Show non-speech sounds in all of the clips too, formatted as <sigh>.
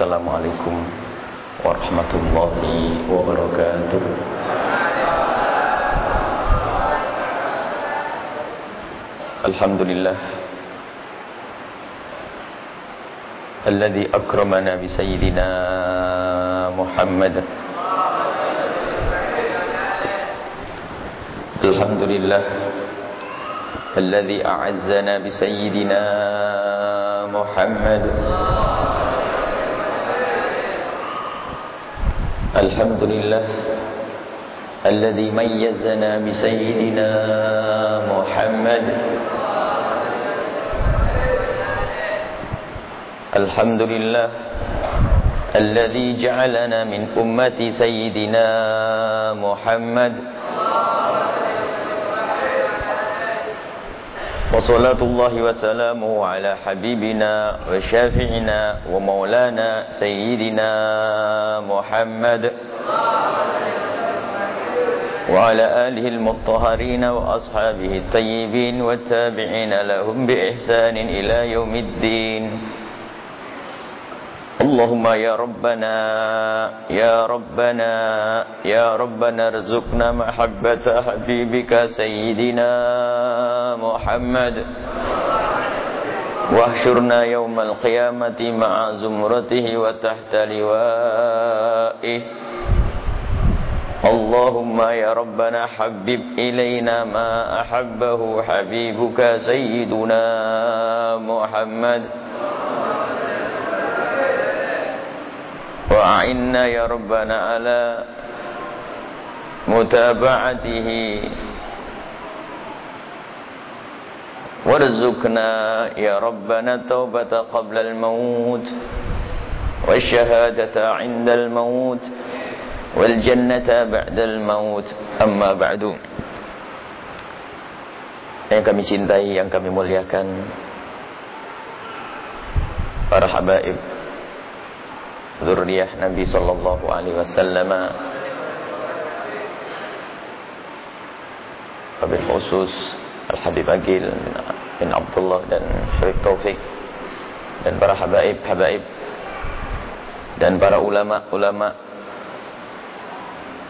Assalamualaikum warahmatullahi wabarakatuh Alhamdulillah الذي أكرمنا بسيدنا محمد الحمد لله الذي أعزنا بسيدنا محمد الحمد لله الذي ميزنا بسيدنا محمد. الحمد لله الذي جعلنا من أمة سيدنا محمد. وصلاة الله وسلامه على حبيبنا وشافعنا ومولانا سيدنا محمد. وعلى آله المطهرين وأصحابه الطيبين والتابعين لهم بإحسان إلى يوم الدين. اللهم يا ربنا يا ربنا يا ربنا ارزقنا محبة حبيبك سيدنا محمد. واحشرنا يوم القيامة مع زمرته وتحت لوائه. اللهم يا ربنا حبب إلينا ما أحبه حبيبك سيدنا محمد. وأعنا يا ربنا على متابعته. وارزقنا يا ربنا التوبة قبل الموت والشهادة عند الموت والجنة بعد الموت. أما بعد yang kami cintai, yang kami muliakan para habaib. Zurriyah Nabi sallallahu alaihi wasallam. Wabil khusus Al-Habib Agil bin Abdullah dan Syarif Taufik dan para habaib-habaib dan para ulama-ulama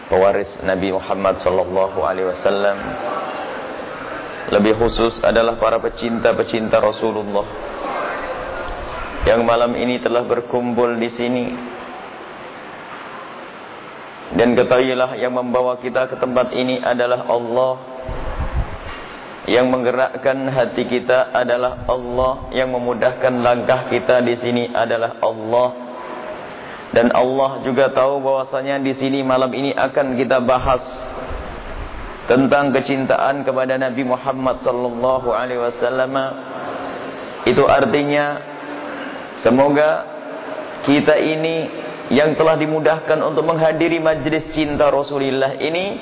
pewaris Nabi Muhammad sallallahu alaihi wasallam. Lebih khusus adalah para pecinta-pecinta Rasulullah yang malam ini telah berkumpul di sini. Dan ketahuilah yang membawa kita ke tempat ini adalah Allah. Yang menggerakkan hati kita adalah Allah, yang memudahkan langkah kita di sini adalah Allah. Dan Allah juga tahu bahwasanya di sini malam ini akan kita bahas tentang kecintaan kepada Nabi Muhammad sallallahu alaihi wasallam. Itu artinya Semoga kita ini yang telah dimudahkan untuk menghadiri majlis cinta Rasulullah ini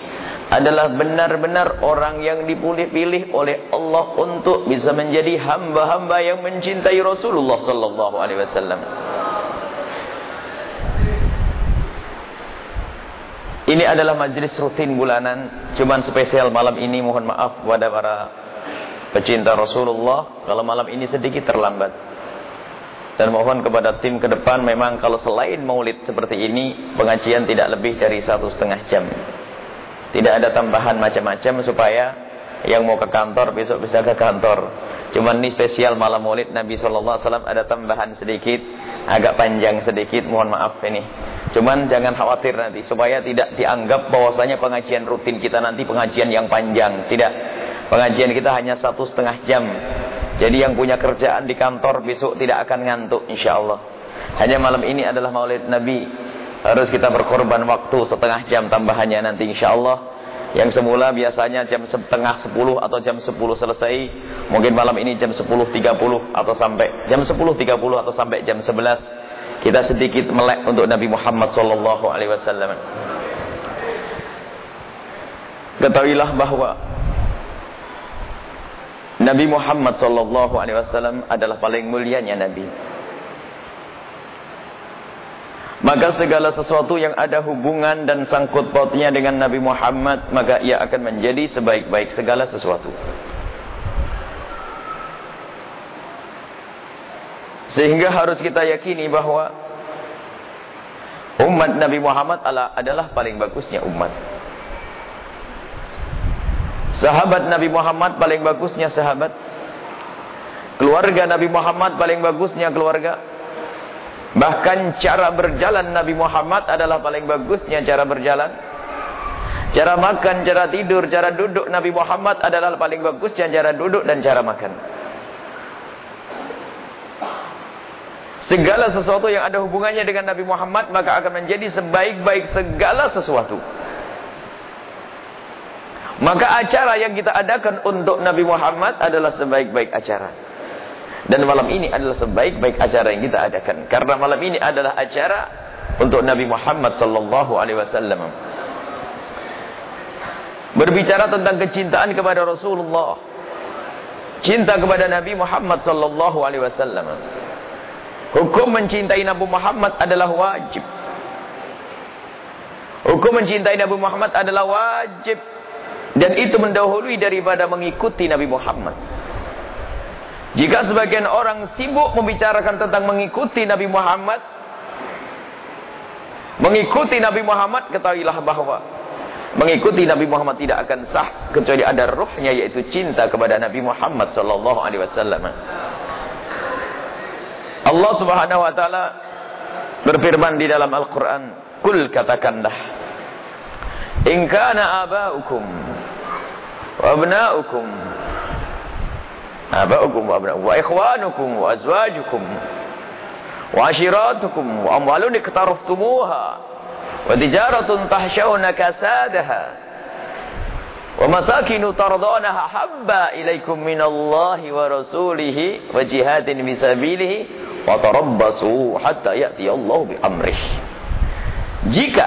adalah benar-benar orang yang dipilih oleh Allah untuk bisa menjadi hamba-hamba yang mencintai Rasulullah sallallahu alaihi wasallam. Ini adalah majlis rutin bulanan, cuman spesial malam ini mohon maaf kepada para pecinta Rasulullah kalau malam ini sedikit terlambat. Dan mohon kepada tim ke depan memang kalau selain maulid seperti ini pengajian tidak lebih dari satu setengah jam. Tidak ada tambahan macam-macam supaya yang mau ke kantor besok bisa ke kantor. Cuman ini spesial malam maulid Nabi SAW ada tambahan sedikit, agak panjang sedikit, mohon maaf ini. Cuman jangan khawatir nanti supaya tidak dianggap bahwasanya pengajian rutin kita nanti pengajian yang panjang. Tidak. Pengajian kita hanya satu setengah jam. Jadi yang punya kerjaan di kantor besok tidak akan ngantuk insya Allah. Hanya malam ini adalah maulid Nabi. Harus kita berkorban waktu setengah jam tambahannya nanti insya Allah. Yang semula biasanya jam setengah sepuluh atau jam sepuluh selesai. Mungkin malam ini jam sepuluh tiga puluh atau sampai jam sepuluh tiga puluh atau sampai jam sebelas. Kita sedikit melek untuk Nabi Muhammad wasallam. Ketahuilah bahwa Nabi Muhammad sallallahu alaihi wasallam adalah paling mulianya nabi. Maka segala sesuatu yang ada hubungan dan sangkut pautnya dengan Nabi Muhammad, maka ia akan menjadi sebaik-baik segala sesuatu. Sehingga harus kita yakini bahwa Umat Nabi Muhammad adalah paling bagusnya umat. Sahabat Nabi Muhammad paling bagusnya sahabat. Keluarga Nabi Muhammad paling bagusnya keluarga. Bahkan cara berjalan Nabi Muhammad adalah paling bagusnya cara berjalan. Cara makan, cara tidur, cara duduk Nabi Muhammad adalah paling bagusnya cara duduk dan cara makan. Segala sesuatu yang ada hubungannya dengan Nabi Muhammad maka akan menjadi sebaik-baik segala sesuatu. Maka acara yang kita adakan untuk Nabi Muhammad adalah sebaik-baik acara. Dan malam ini adalah sebaik-baik acara yang kita adakan. Karena malam ini adalah acara untuk Nabi Muhammad sallallahu alaihi wasallam. Berbicara tentang kecintaan kepada Rasulullah. Cinta kepada Nabi Muhammad sallallahu alaihi wasallam. Hukum mencintai Nabi Muhammad adalah wajib. Hukum mencintai Nabi Muhammad adalah wajib. Dan itu mendahului daripada mengikuti Nabi Muhammad. Jika sebagian orang sibuk membicarakan tentang mengikuti Nabi Muhammad. Mengikuti Nabi Muhammad, ketahuilah bahwa mengikuti Nabi Muhammad tidak akan sah kecuali ada ruhnya yaitu cinta kepada Nabi Muhammad sallallahu alaihi wasallam. Allah Subhanahu wa taala berfirman di dalam Al-Qur'an, "Kul katakanlah, in kana aba'ukum wa abna'ukum aba'ukum wa abna'ukum wa ikhwanukum wa azwajukum wa ashiratukum wa amwalun iktaraftumuha wa tijaratun tahshawna kasadaha wa masakinu tardanaha habba ilaikum minallahi wa rasulihi wa jihadin bisabilihi Watarabbasu hatta ya'ti Allah bi amrih. Jika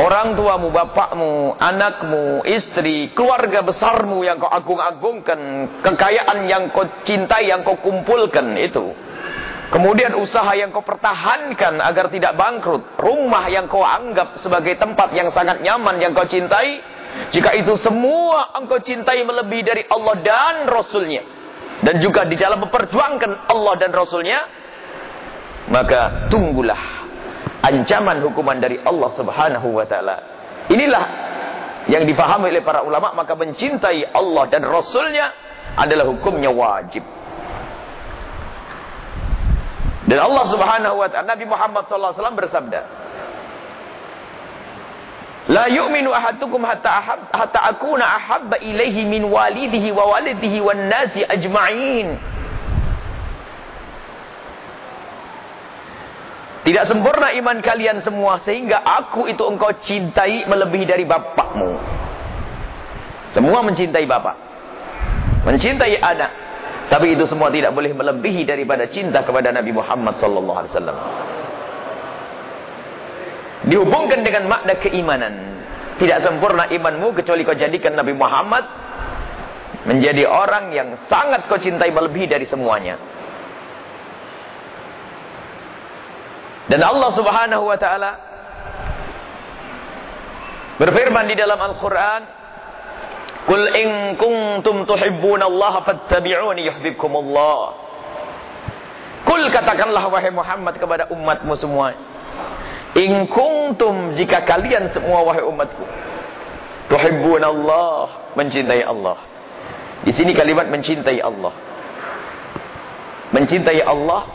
orang tuamu, bapakmu, anakmu, istri, keluarga besarmu yang kau agung-agungkan, kekayaan yang kau cintai, yang kau kumpulkan itu. Kemudian usaha yang kau pertahankan agar tidak bangkrut. Rumah yang kau anggap sebagai tempat yang sangat nyaman yang kau cintai. Jika itu semua engkau cintai melebihi dari Allah dan Rasulnya. Dan juga di dalam memperjuangkan Allah dan Rasulnya. Maka tunggulah ancaman hukuman dari Allah subhanahu wa ta'ala. Inilah yang difahami oleh para ulama. Maka mencintai Allah dan Rasulnya adalah hukumnya wajib. Dan Allah subhanahu wa ta'ala, Nabi Muhammad SAW bersabda. La yu'minu ahadukum hatta ahab, hatta akuna ahabba ilaihi min walidihi wa walidihi wan nasi ajma'in. Tidak sempurna iman kalian semua sehingga aku itu engkau cintai melebihi dari bapakmu. Semua mencintai bapak. Mencintai anak. Tapi itu semua tidak boleh melebihi daripada cinta kepada Nabi Muhammad sallallahu alaihi wasallam dihubungkan dengan makna keimanan. Tidak sempurna imanmu kecuali kau jadikan Nabi Muhammad menjadi orang yang sangat kau cintai melebihi dari semuanya. Dan Allah Subhanahu wa taala berfirman di dalam Al-Qur'an, "Qul in kuntum tuhibbunallaha fattabi'uni yuhibbukumullah." Kul katakanlah wahai Muhammad kepada umatmu semua In kuntum jika kalian semua wahai umatku tuhibbun Allah mencintai Allah. Di sini kalimat mencintai Allah. Mencintai Allah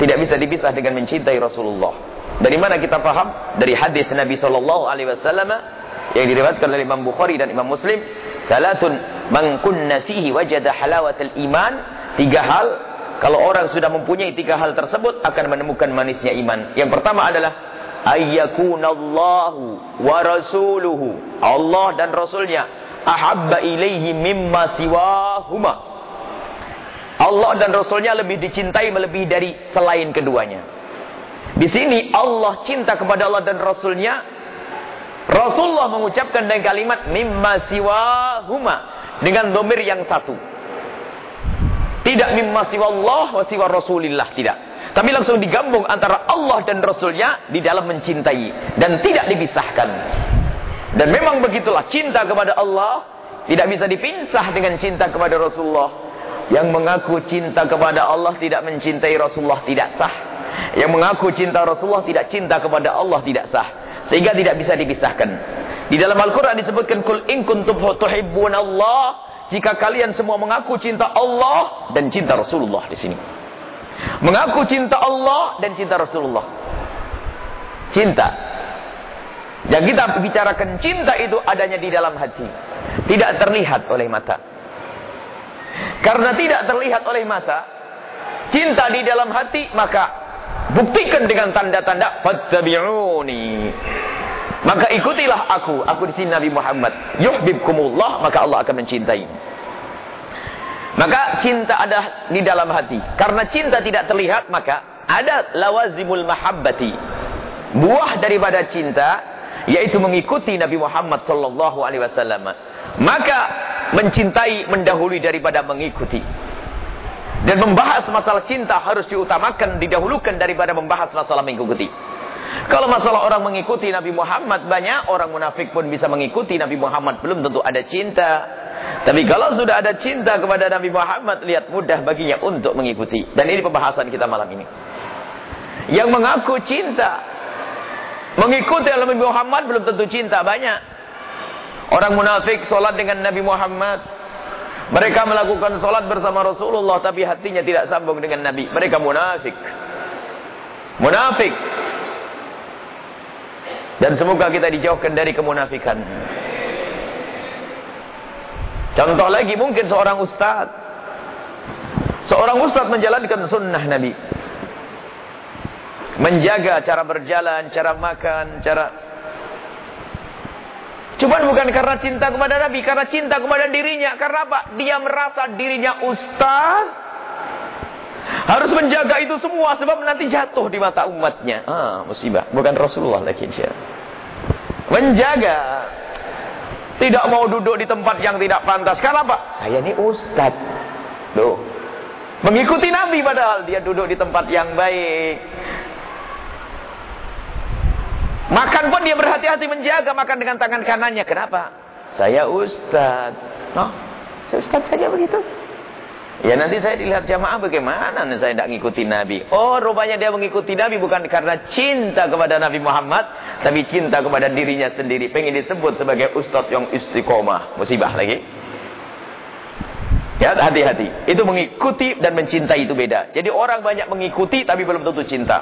tidak bisa dipisah dengan mencintai Rasulullah. Dari mana kita paham? Dari hadis Nabi sallallahu alaihi wasallam yang diriwayatkan oleh Imam Bukhari dan Imam Muslim, "Salatun man kunna fihi wajada halawatal iman." Tiga hal kalau orang sudah mempunyai tiga hal tersebut akan menemukan manisnya iman. Yang pertama adalah ayyakunallahu wa rasuluhu. Allah dan rasulnya ahabba ilaihi mimma siwahuma. Allah dan rasulnya lebih dicintai melebihi dari selain keduanya. Di sini Allah cinta kepada Allah dan rasulnya. Rasulullah mengucapkan dengan kalimat mimma siwahuma dengan domir yang satu. Tidak mimma Allah wa siwa Rasulillah. Tidak. Tapi langsung digabung antara Allah dan Rasulnya di dalam mencintai. Dan tidak dipisahkan. Dan memang begitulah cinta kepada Allah tidak bisa dipisah dengan cinta kepada Rasulullah. Yang mengaku cinta kepada Allah tidak mencintai Rasulullah tidak sah. Yang mengaku cinta Rasulullah tidak cinta kepada Allah tidak sah. Sehingga tidak bisa dipisahkan. Di dalam Al-Quran disebutkan kul in kuntum tuhibbun Allah jika kalian semua mengaku cinta Allah dan cinta Rasulullah di sini. Mengaku cinta Allah dan cinta Rasulullah. Cinta. Yang kita bicarakan cinta itu adanya di dalam hati. Tidak terlihat oleh mata. Karena tidak terlihat oleh mata, cinta di dalam hati, maka buktikan dengan tanda-tanda fattabi'uni. Maka ikutilah aku. Aku di sini Nabi Muhammad. Yuhibbukumullah, maka Allah akan mencintai. Maka cinta ada di dalam hati. Karena cinta tidak terlihat, maka ada lawazimul mahabbati. Buah daripada cinta yaitu mengikuti Nabi Muhammad sallallahu alaihi wasallam. Maka mencintai mendahului daripada mengikuti. Dan membahas masalah cinta harus diutamakan, didahulukan daripada membahas masalah mengikuti. Kalau masalah orang mengikuti Nabi Muhammad banyak, orang munafik pun bisa mengikuti Nabi Muhammad. Belum tentu ada cinta. Tapi kalau sudah ada cinta kepada Nabi Muhammad, lihat mudah baginya untuk mengikuti. Dan ini pembahasan kita malam ini. Yang mengaku cinta, mengikuti Nabi Muhammad belum tentu cinta banyak. Orang munafik solat dengan Nabi Muhammad. Mereka melakukan solat bersama Rasulullah tapi hatinya tidak sambung dengan Nabi. Mereka munafik. Munafik. Dan semoga kita dijauhkan dari kemunafikan. Contoh lagi mungkin seorang ustaz. Seorang ustaz menjalankan sunnah Nabi. Menjaga cara berjalan, cara makan, cara... Cuma bukan karena cinta kepada Nabi, karena cinta kepada dirinya. Karena apa? Dia merasa dirinya ustaz. Harus menjaga itu semua sebab nanti jatuh di mata umatnya. Ah, musibah. Bukan Rasulullah lagi. Insya Menjaga. Tidak mau duduk di tempat yang tidak pantas. Kenapa? Saya ini ustaz. Loh. Mengikuti Nabi padahal dia duduk di tempat yang baik. Makan pun dia berhati-hati menjaga makan dengan tangan kanannya. Kenapa? Saya ustaz. No, saya ustaz saja begitu. Ya nanti saya dilihat jamaah bagaimana saya tidak mengikuti Nabi. Oh rupanya dia mengikuti Nabi bukan karena cinta kepada Nabi Muhammad. Tapi cinta kepada dirinya sendiri. Pengen disebut sebagai ustaz yang istiqomah. Musibah lagi. Ya hati-hati. Itu mengikuti dan mencintai itu beda. Jadi orang banyak mengikuti tapi belum tentu cinta.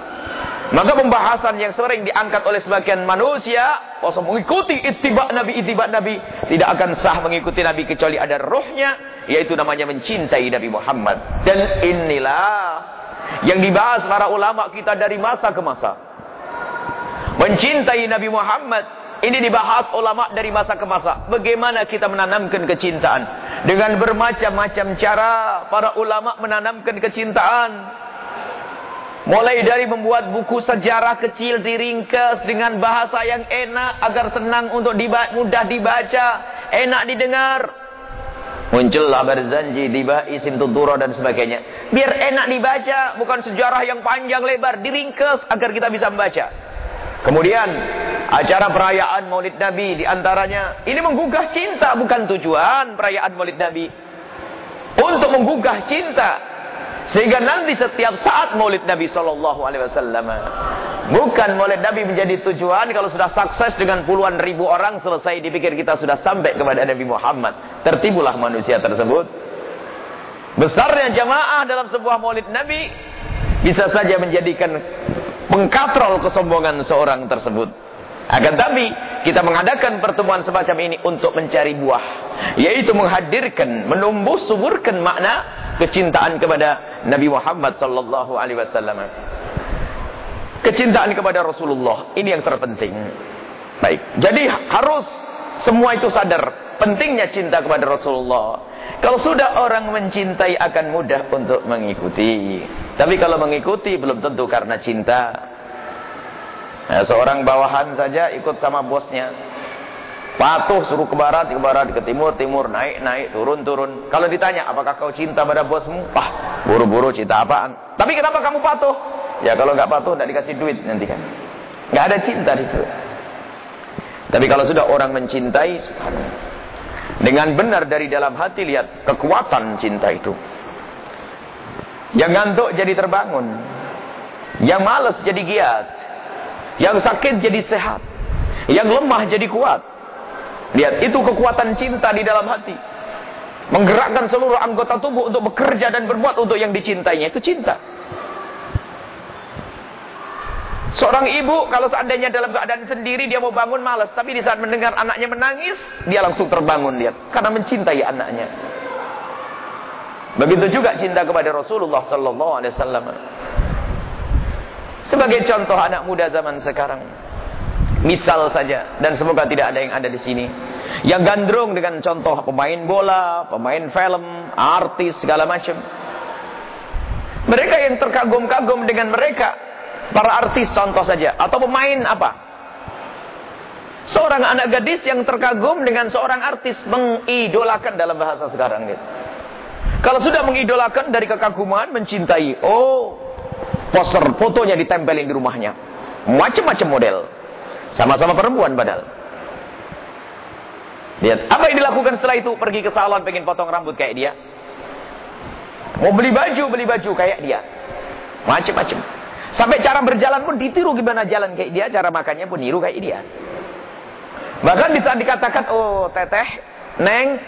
Maka pembahasan yang sering diangkat oleh sebagian manusia, kosong mengikuti itibak Nabi, itibak Nabi, tidak akan sah mengikuti Nabi kecuali ada rohnya, yaitu namanya mencintai Nabi Muhammad. Dan inilah yang dibahas para ulama kita dari masa ke masa. Mencintai Nabi Muhammad. Ini dibahas ulama dari masa ke masa. Bagaimana kita menanamkan kecintaan. Dengan bermacam-macam cara para ulama menanamkan kecintaan. Mulai dari membuat buku sejarah kecil diringkas dengan bahasa yang enak agar senang untuk diba mudah dibaca, enak didengar. Muncullah Barzanji, Dibai, Simtudura dan sebagainya. Biar enak dibaca, bukan sejarah yang panjang lebar, diringkas agar kita bisa membaca. Kemudian acara perayaan Maulid Nabi di antaranya ini menggugah cinta bukan tujuan perayaan Maulid Nabi. Untuk menggugah cinta sehingga nanti setiap saat maulid Nabi Sallallahu Alaihi Wasallam bukan maulid Nabi menjadi tujuan kalau sudah sukses dengan puluhan ribu orang selesai dipikir kita sudah sampai kepada Nabi Muhammad. Tertibulah manusia tersebut. Besarnya jamaah dalam sebuah maulid Nabi bisa saja menjadikan mengkatrol kesombongan seorang tersebut. Akan tapi kita mengadakan pertemuan semacam ini untuk mencari buah, yaitu menghadirkan, menumbuh suburkan makna kecintaan kepada Nabi Muhammad sallallahu alaihi wasallam. Kecintaan kepada Rasulullah ini yang terpenting. Baik. Jadi harus semua itu sadar pentingnya cinta kepada Rasulullah. Kalau sudah orang mencintai akan mudah untuk mengikuti. Tapi kalau mengikuti belum tentu karena cinta. Nah, seorang bawahan saja ikut sama bosnya. Patuh suruh ke barat, ke barat, ke timur, timur, naik, naik, turun, turun. Kalau ditanya, apakah kau cinta pada bosmu? Wah, buru-buru cinta apaan? Tapi kenapa kamu patuh? Ya kalau nggak patuh, nggak dikasih duit nanti kan. Nggak ada cinta di situ. Tapi kalau sudah orang mencintai, dengan benar dari dalam hati lihat kekuatan cinta itu. Yang ngantuk jadi terbangun. Yang malas jadi giat. Yang sakit jadi sehat. Yang lemah jadi kuat. Lihat, itu kekuatan cinta di dalam hati. Menggerakkan seluruh anggota tubuh untuk bekerja dan berbuat untuk yang dicintainya. Itu cinta. Seorang ibu kalau seandainya dalam keadaan sendiri dia mau bangun malas. Tapi di saat mendengar anaknya menangis. Dia langsung terbangun lihat. Karena mencintai anaknya. Begitu juga cinta kepada Rasulullah Sallallahu Alaihi Wasallam. Sebagai contoh anak muda zaman sekarang. Misal saja. Dan semoga tidak ada yang ada di sini. Yang gandrung dengan contoh pemain bola, pemain film, artis, segala macam. Mereka yang terkagum-kagum dengan mereka. Para artis contoh saja. Atau pemain apa? Seorang anak gadis yang terkagum dengan seorang artis. Mengidolakan dalam bahasa sekarang. Gitu. Kalau sudah mengidolakan dari kekaguman, mencintai. Oh, poster fotonya ditempelin di rumahnya. Macam-macam model. Sama-sama perempuan padahal. Lihat, apa yang dilakukan setelah itu? Pergi ke salon pengen potong rambut kayak dia. Mau beli baju, beli baju kayak dia. Macam-macam. Sampai cara berjalan pun ditiru gimana jalan kayak dia, cara makannya pun niru kayak dia. Bahkan bisa dikatakan, oh teteh, neng,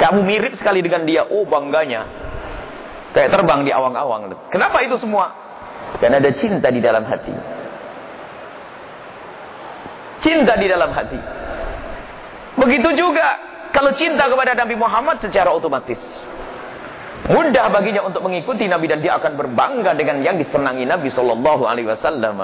kamu mirip sekali dengan dia. Oh bangganya. Kayak terbang di awang-awang. Kenapa itu semua? Karena ada cinta di dalam hati. Cinta di dalam hati. Begitu juga kalau cinta kepada Nabi Muhammad secara otomatis. Mudah baginya untuk mengikuti Nabi dan dia akan berbangga dengan yang disenangi Nabi Shallallahu Alaihi Wasallam.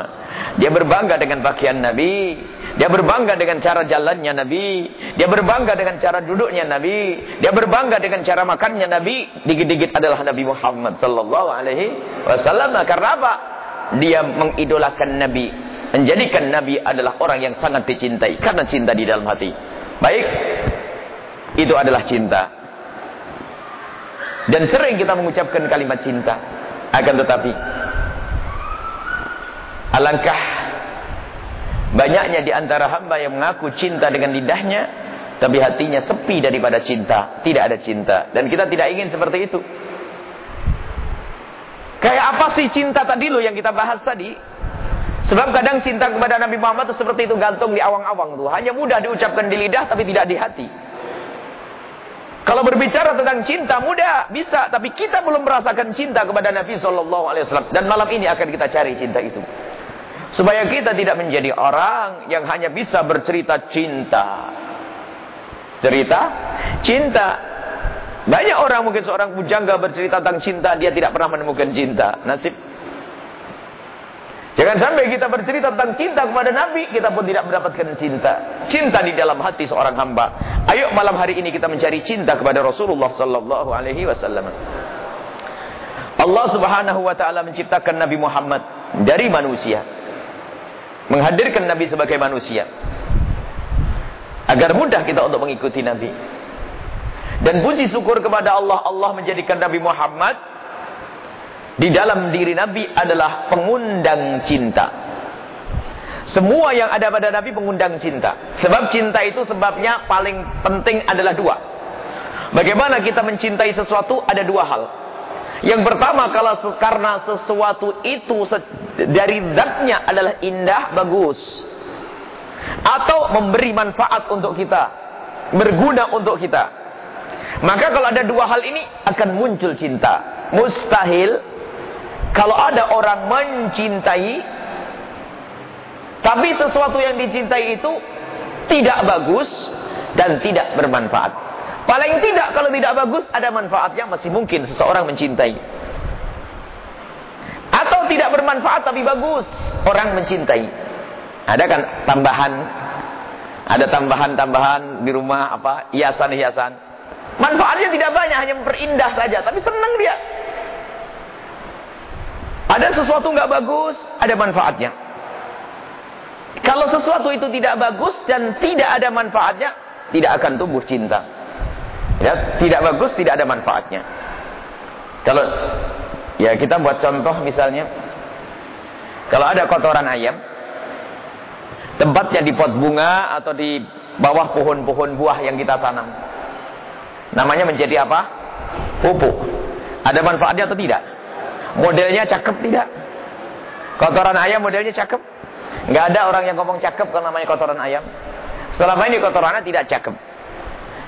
Dia berbangga dengan pakaian Nabi, dia berbangga dengan cara jalannya Nabi, dia berbangga dengan cara duduknya Nabi, dia berbangga dengan cara makannya Nabi. Dikit-dikit adalah Nabi Muhammad Shallallahu Alaihi Wasallam. Karena apa? Dia mengidolakan Nabi, menjadikan Nabi adalah orang yang sangat dicintai karena cinta di dalam hati. Baik. Itu adalah cinta. Dan sering kita mengucapkan kalimat cinta. Akan tetapi. Alangkah banyaknya di antara hamba yang mengaku cinta dengan lidahnya. Tapi hatinya sepi daripada cinta. Tidak ada cinta. Dan kita tidak ingin seperti itu. Kayak apa sih cinta tadi lo yang kita bahas tadi? Sebab kadang cinta kepada Nabi Muhammad itu seperti itu gantung di awang-awang tuh. Hanya mudah diucapkan di lidah tapi tidak di hati. Kalau berbicara tentang cinta mudah bisa, tapi kita belum merasakan cinta kepada Nabi Shallallahu Alaihi Wasallam. Dan malam ini akan kita cari cinta itu, supaya kita tidak menjadi orang yang hanya bisa bercerita cinta. Cerita cinta. Banyak orang mungkin seorang pujangga bercerita tentang cinta, dia tidak pernah menemukan cinta. Nasib Jangan sampai kita bercerita tentang cinta kepada Nabi, kita pun tidak mendapatkan cinta. Cinta di dalam hati seorang hamba. Ayo malam hari ini kita mencari cinta kepada Rasulullah sallallahu alaihi wasallam. Allah Subhanahu wa taala menciptakan Nabi Muhammad dari manusia. Menghadirkan Nabi sebagai manusia. Agar mudah kita untuk mengikuti Nabi. Dan puji syukur kepada Allah, Allah menjadikan Nabi Muhammad di dalam diri Nabi adalah pengundang cinta. Semua yang ada pada Nabi pengundang cinta. Sebab cinta itu sebabnya paling penting adalah dua. Bagaimana kita mencintai sesuatu ada dua hal. Yang pertama kalau karena sesuatu itu dari zatnya adalah indah, bagus. Atau memberi manfaat untuk kita. Berguna untuk kita. Maka kalau ada dua hal ini akan muncul cinta. Mustahil kalau ada orang mencintai tapi sesuatu yang dicintai itu tidak bagus dan tidak bermanfaat. Paling tidak kalau tidak bagus ada manfaatnya masih mungkin seseorang mencintai. Atau tidak bermanfaat tapi bagus orang mencintai. Ada kan tambahan ada tambahan-tambahan di rumah apa hiasan-hiasan. Manfaatnya tidak banyak hanya memperindah saja tapi senang dia. Ada sesuatu nggak bagus, ada manfaatnya. Kalau sesuatu itu tidak bagus dan tidak ada manfaatnya, tidak akan tumbuh cinta. Ya, tidak bagus, tidak ada manfaatnya. Kalau ya kita buat contoh misalnya, kalau ada kotoran ayam, tempatnya di pot bunga atau di bawah pohon-pohon buah yang kita tanam, namanya menjadi apa? Pupuk. Ada manfaatnya atau tidak? Modelnya cakep tidak? Kotoran ayam modelnya cakep. Nggak ada orang yang ngomong cakep kalau namanya kotoran ayam. Selama ini kotorannya tidak cakep.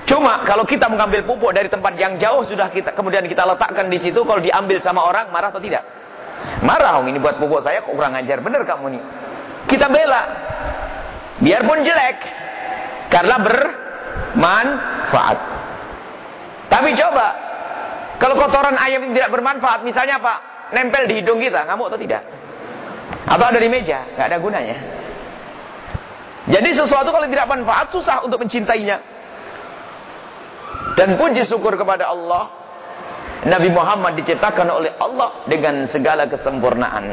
Cuma kalau kita mengambil pupuk dari tempat yang jauh sudah kita kemudian kita letakkan di situ kalau diambil sama orang marah atau tidak? Marah, om ini buat pupuk saya kok kurang ajar. Bener kamu nih. Kita bela. Biarpun jelek karena bermanfaat. Tapi coba kalau kotoran ayam tidak bermanfaat, misalnya apa? Nempel di hidung kita, ngamuk atau tidak? Atau ada di meja, nggak ada gunanya. Jadi sesuatu kalau tidak manfaat susah untuk mencintainya. Dan puji syukur kepada Allah Nabi Muhammad diciptakan oleh Allah dengan segala kesempurnaan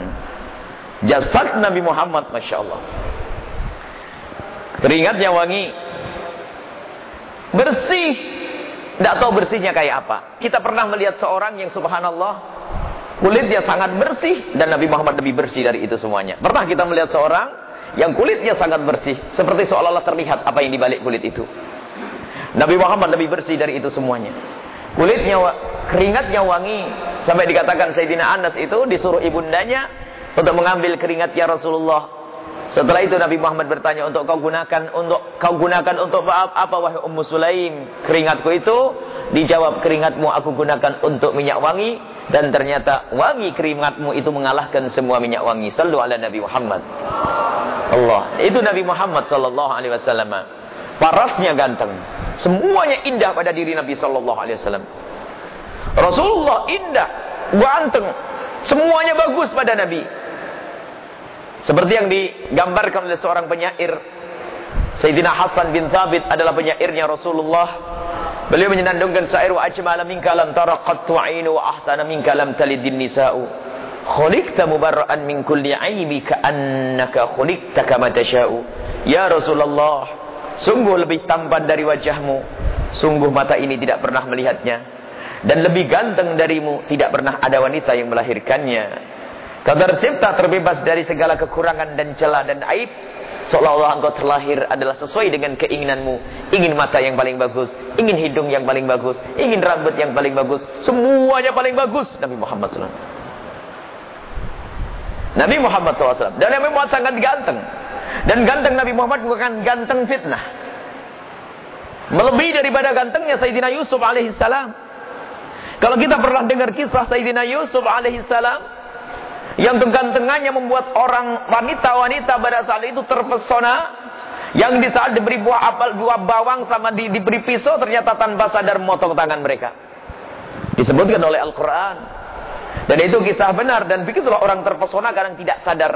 Jasad Nabi Muhammad Masya Allah Keringatnya wangi Bersih Tidak tahu bersihnya kayak apa Kita pernah melihat seorang yang subhanallah Kulitnya sangat bersih Dan Nabi Muhammad lebih bersih dari itu semuanya Pernah kita melihat seorang Yang kulitnya sangat bersih Seperti seolah-olah terlihat apa yang dibalik kulit itu Nabi Muhammad lebih bersih dari itu semuanya. Kulitnya, keringatnya wangi. Sampai dikatakan Sayyidina Anas itu disuruh ibundanya untuk mengambil keringatnya Rasulullah. Setelah itu Nabi Muhammad bertanya untuk kau gunakan untuk kau gunakan untuk apa, apa wahai Ummu Sulaim? Keringatku itu dijawab keringatmu aku gunakan untuk minyak wangi dan ternyata wangi keringatmu itu mengalahkan semua minyak wangi. Sallu ala Nabi Muhammad. Allah. Itu Nabi Muhammad sallallahu alaihi wasallam. Parasnya ganteng. Semuanya indah pada diri Nabi sallallahu alaihi wasallam. Rasulullah indah, ganteng, semuanya bagus pada Nabi. Seperti yang digambarkan oleh seorang penyair Sayyidina Hasan bin Thabit adalah penyairnya Rasulullah. Beliau menyenandungkan syair wa ajmala minka lam tara qattu ainu wa ahsana minka lam talidin nisa'u. Khuliqta mubarra'an min kulli aibi ka'annaka khuliqta kama tasha'u. Ya Rasulullah, Sungguh lebih tampan dari wajahmu. Sungguh mata ini tidak pernah melihatnya. Dan lebih ganteng darimu. Tidak pernah ada wanita yang melahirkannya. Kau tercipta terbebas dari segala kekurangan dan celah dan aib. Seolah-olah engkau terlahir adalah sesuai dengan keinginanmu. Ingin mata yang paling bagus. Ingin hidung yang paling bagus. Ingin rambut yang paling bagus. Semuanya paling bagus. Nabi Muhammad SAW. Nabi Muhammad SAW. Dan Nabi Muhammad sangat ganteng. Dan ganteng Nabi Muhammad bukan ganteng fitnah. Melebihi daripada gantengnya Sayyidina Yusuf alaihissalam. Kalau kita pernah dengar kisah Sayyidina Yusuf alaihissalam yang kegantengannya membuat orang wanita-wanita pada saat itu terpesona yang di saat diberi buah apel, buah bawang sama di, diberi pisau ternyata tanpa sadar memotong tangan mereka. Disebutkan oleh Al-Quran. Dan itu kisah benar dan begitulah orang terpesona kadang tidak sadar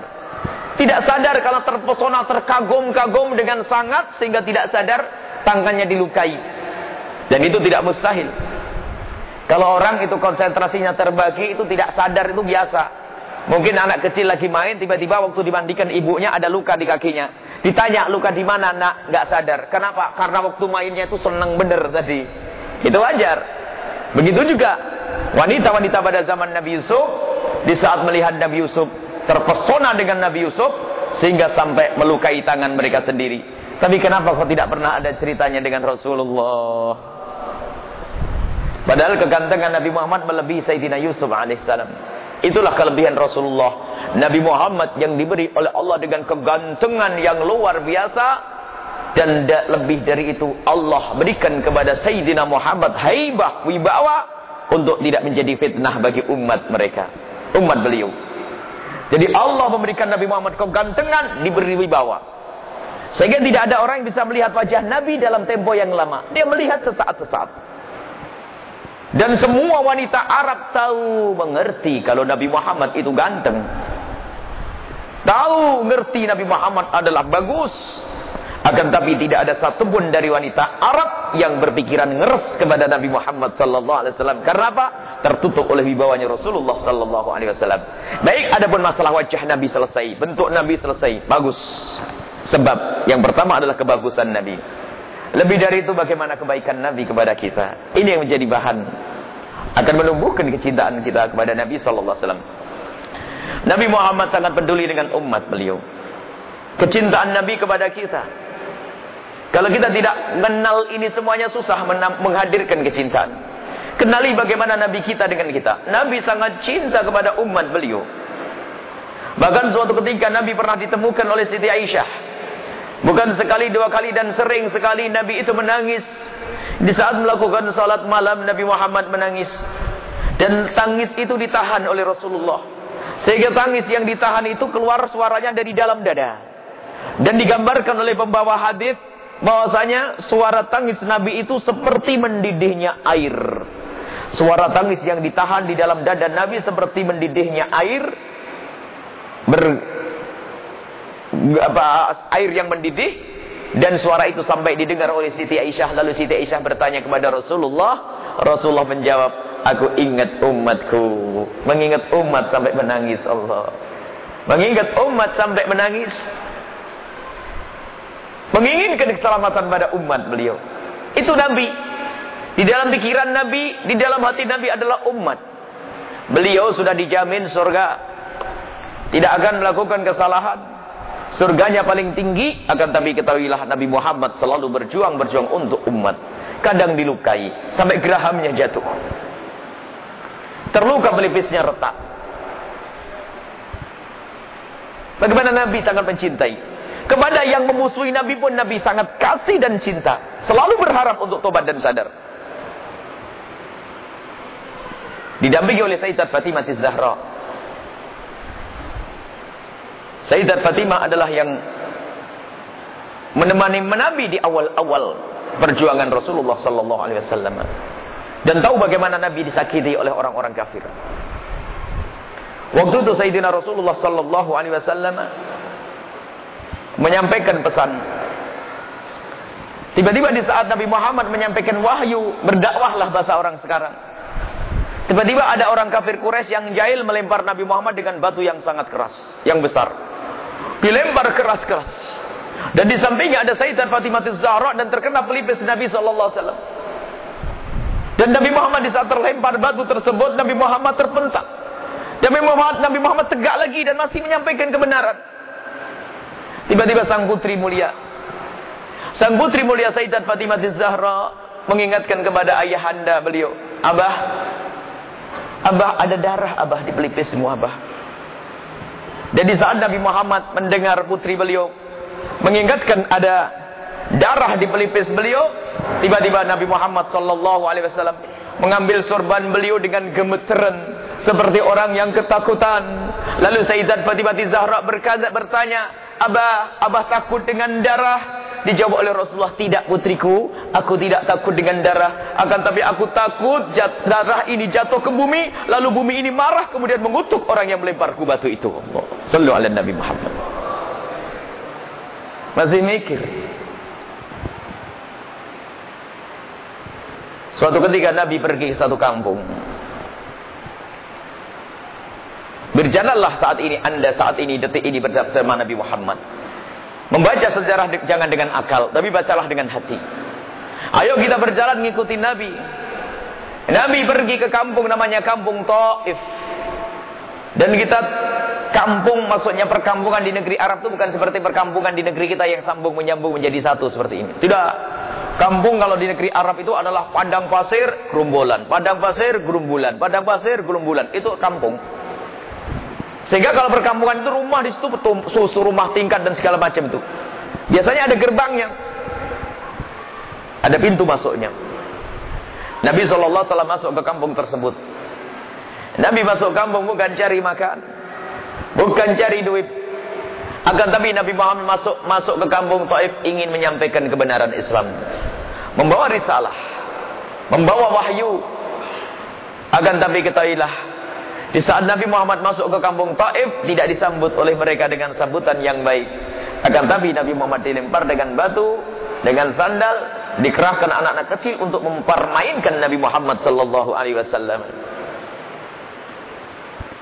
tidak sadar kalau terpesona, terkagum-kagum dengan sangat sehingga tidak sadar tangannya dilukai. Dan itu tidak mustahil. Kalau orang itu konsentrasinya terbagi itu tidak sadar itu biasa. Mungkin anak kecil lagi main tiba-tiba waktu dimandikan ibunya ada luka di kakinya. Ditanya luka di mana nak nggak sadar. Kenapa? Karena waktu mainnya itu senang bener tadi. Itu wajar. Begitu juga wanita-wanita pada zaman Nabi Yusuf di saat melihat Nabi Yusuf terpesona dengan Nabi Yusuf sehingga sampai melukai tangan mereka sendiri. Tapi kenapa kok tidak pernah ada ceritanya dengan Rasulullah? Padahal kegantengan Nabi Muhammad melebihi Sayyidina Yusuf alaihissalam. Itulah kelebihan Rasulullah. Nabi Muhammad yang diberi oleh Allah dengan kegantengan yang luar biasa. Dan lebih dari itu Allah berikan kepada Sayyidina Muhammad haibah, wibawa. Untuk tidak menjadi fitnah bagi umat mereka. Umat beliau. Jadi Allah memberikan Nabi Muhammad kegantengan, diberi wibawa. Sehingga tidak ada orang yang bisa melihat wajah Nabi dalam tempo yang lama. Dia melihat sesaat-sesaat. Dan semua wanita Arab tahu, mengerti kalau Nabi Muhammad itu ganteng. Tahu, ngerti Nabi Muhammad adalah bagus. Akan tapi tidak ada satupun dari wanita Arab yang berpikiran ngeres kepada Nabi Muhammad sallallahu alaihi wasallam. Karena apa? tertutup oleh wibawanya Rasulullah sallallahu alaihi wasallam. Baik, adapun masalah wajah Nabi selesai, bentuk Nabi selesai, bagus. Sebab yang pertama adalah kebagusan Nabi. Lebih dari itu bagaimana kebaikan Nabi kepada kita. Ini yang menjadi bahan akan menumbuhkan kecintaan kita kepada Nabi sallallahu alaihi wasallam. Nabi Muhammad sangat peduli dengan umat beliau. Kecintaan Nabi kepada kita. Kalau kita tidak mengenal ini semuanya susah menghadirkan kecintaan. Kenali bagaimana Nabi kita dengan kita. Nabi sangat cinta kepada umat beliau. Bahkan suatu ketika Nabi pernah ditemukan oleh Siti Aisyah. Bukan sekali, dua kali dan sering sekali Nabi itu menangis. Di saat melakukan salat malam Nabi Muhammad menangis. Dan tangis itu ditahan oleh Rasulullah. Sehingga tangis yang ditahan itu keluar suaranya dari dalam dada. Dan digambarkan oleh pembawa hadis bahwasanya suara tangis Nabi itu seperti mendidihnya air. Suara tangis yang ditahan di dalam dada Nabi seperti mendidihnya air ber air yang mendidih dan suara itu sampai didengar oleh Siti Aisyah. Lalu Siti Aisyah bertanya kepada Rasulullah Rasulullah menjawab aku ingat umatku. Mengingat umat sampai menangis Allah. Mengingat umat sampai menangis. Menginginkan keselamatan pada umat beliau. Itu Nabi. Di dalam pikiran Nabi di dalam hati Nabi adalah umat. Beliau sudah dijamin surga. Tidak akan melakukan kesalahan. Surganya paling tinggi, akan tapi ketahuilah Nabi Muhammad selalu berjuang berjuang untuk umat. Kadang dilukai sampai gerahamnya jatuh. Terluka pelipisnya retak. Bagaimana Nabi sangat mencintai. Kepada yang memusuhi Nabi pun Nabi sangat kasih dan cinta. Selalu berharap untuk tobat dan sadar. Didampingi oleh Sayyidat Fatimah Zahra Sayyidat Fatimah adalah yang menemani Nabi di awal-awal perjuangan Rasulullah sallallahu alaihi wasallam. Dan tahu bagaimana Nabi disakiti oleh orang-orang kafir. Waktu itu Sayyidina Rasulullah sallallahu alaihi wasallam menyampaikan pesan. Tiba-tiba di saat Nabi Muhammad menyampaikan wahyu, berdakwahlah bahasa orang sekarang. Tiba-tiba ada orang kafir Quraisy yang jahil melempar Nabi Muhammad dengan batu yang sangat keras, yang besar dilempar keras-keras. Dan di sampingnya ada Sayyidah Fatimah Zahra dan terkena pelipis Nabi sallallahu alaihi wasallam. Dan Nabi Muhammad di saat terlempar batu tersebut Nabi Muhammad terpentak. Nabi Muhammad Nabi Muhammad tegak lagi dan masih menyampaikan kebenaran. Tiba-tiba sang putri mulia Sang putri mulia Sayyidat Fatimah Zahra mengingatkan kepada ayahanda beliau, "Abah, Abah ada darah Abah di pelipismu Abah." Dan di saat Nabi Muhammad mendengar putri beliau mengingatkan ada darah di pelipis beliau, tiba-tiba Nabi Muhammad sallallahu alaihi wasallam mengambil sorban beliau dengan gemeteran seperti orang yang ketakutan. Lalu Sayyidat Fatimah Zahra berkata bertanya, "Abah, Abah takut dengan darah?" Dijawab oleh Rasulullah, tidak putriku, aku tidak takut dengan darah. Akan tapi aku takut jat, darah ini jatuh ke bumi, lalu bumi ini marah kemudian mengutuk orang yang melemparku batu itu. Sallu ala Nabi Muhammad. Masih mikir. Suatu ketika Nabi pergi ke satu kampung. Berjalanlah saat ini anda saat ini detik ini bersama Nabi Muhammad. Membaca sejarah jangan dengan akal, tapi bacalah dengan hati. Ayo kita berjalan ngikutin Nabi. Nabi pergi ke kampung namanya kampung Taif. Dan kita kampung maksudnya perkampungan di negeri Arab itu bukan seperti perkampungan di negeri kita yang sambung menyambung menjadi satu seperti ini. Tidak. Kampung kalau di negeri Arab itu adalah padang pasir, gerumbulan. Padang pasir, gerumbulan. Padang pasir, gerumbulan. Itu kampung. Sehingga kalau perkampungan itu rumah di situ susu rumah tingkat dan segala macam itu. Biasanya ada gerbangnya. Ada pintu masuknya. Nabi SAW masuk ke kampung tersebut. Nabi masuk kampung bukan cari makan. Bukan cari duit. Akan tapi Nabi Muhammad masuk masuk ke kampung Taif ingin menyampaikan kebenaran Islam. Membawa risalah. Membawa wahyu. Akan tapi ketahuilah di saat Nabi Muhammad masuk ke kampung Taif, tidak disambut oleh mereka dengan sambutan yang baik. Akan tapi Nabi Muhammad dilempar dengan batu, dengan sandal, dikerahkan anak-anak kecil untuk mempermainkan Nabi Muhammad sallallahu alaihi wasallam.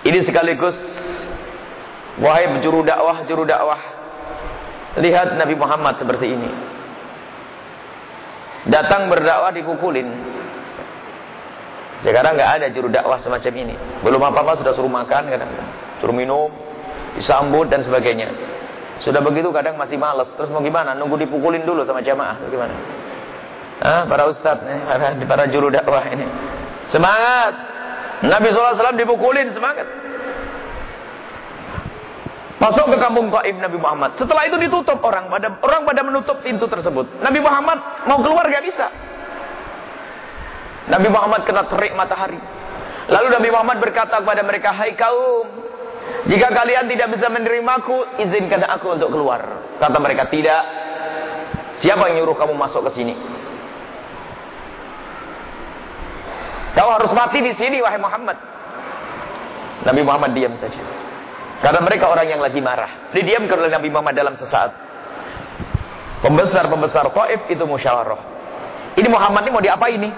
Ini sekaligus wahai juru dakwah, juru dakwah. Lihat Nabi Muhammad seperti ini. Datang berdakwah dipukulin, sekarang nggak ada juru dakwah semacam ini. Belum apa-apa sudah suruh makan kadang, suruh minum, disambut dan sebagainya. Sudah begitu kadang masih males. Terus mau gimana? Nunggu dipukulin dulu sama jamaah. Gimana? Hah? Para ustadz, para, para juru dakwah ini. Semangat. Nabi SAW dipukulin semangat. Masuk ke kampung Taif Nabi Muhammad. Setelah itu ditutup orang pada orang pada menutup pintu tersebut. Nabi Muhammad mau keluar gak bisa. Nabi Muhammad kena terik matahari. Lalu Nabi Muhammad berkata kepada mereka, "Hai kaum, jika kalian tidak bisa menerimaku, izinkan aku untuk keluar." Kata mereka, "Tidak. Siapa yang nyuruh kamu masuk ke sini?" Kau harus mati di sini wahai Muhammad. Nabi Muhammad diam saja. Karena mereka orang yang lagi marah. Didiamkan oleh Nabi Muhammad dalam sesaat. Pembesar-pembesar Taif itu musyawarah. Ini Muhammad ini mau diapain nih?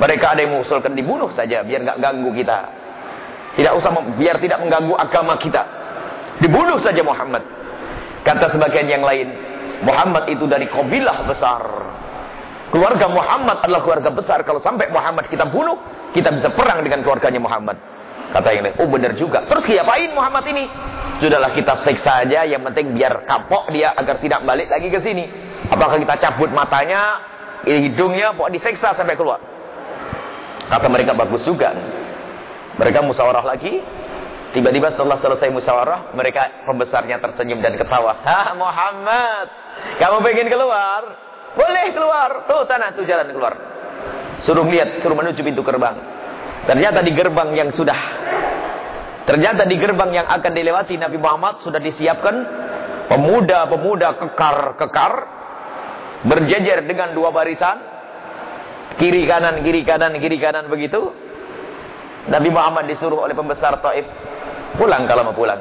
Mereka ada yang mengusulkan dibunuh saja biar nggak ganggu kita. Tidak usah biar tidak mengganggu agama kita. Dibunuh saja Muhammad. Kata sebagian yang lain, Muhammad itu dari kabilah besar. Keluarga Muhammad adalah keluarga besar. Kalau sampai Muhammad kita bunuh, kita bisa perang dengan keluarganya Muhammad. Kata yang lain, oh benar juga. Terus diapain Muhammad ini? Sudahlah kita seksa saja, yang penting biar kapok dia agar tidak balik lagi ke sini. Apakah kita cabut matanya, hidungnya, pokoknya diseksa sampai keluar. Kata mereka bagus juga. Mereka musyawarah lagi. Tiba-tiba setelah selesai musyawarah, mereka pembesarnya tersenyum dan ketawa. Ha Muhammad, kamu pengen keluar? Boleh keluar. Tuh sana, tuh jalan keluar. Suruh lihat, suruh menuju pintu gerbang. Ternyata di gerbang yang sudah Ternyata di gerbang yang akan dilewati Nabi Muhammad sudah disiapkan pemuda-pemuda kekar-kekar berjejer dengan dua barisan kiri kanan kiri kanan kiri kanan begitu. Nabi Muhammad disuruh oleh pembesar Taif pulang kalau mau pulang.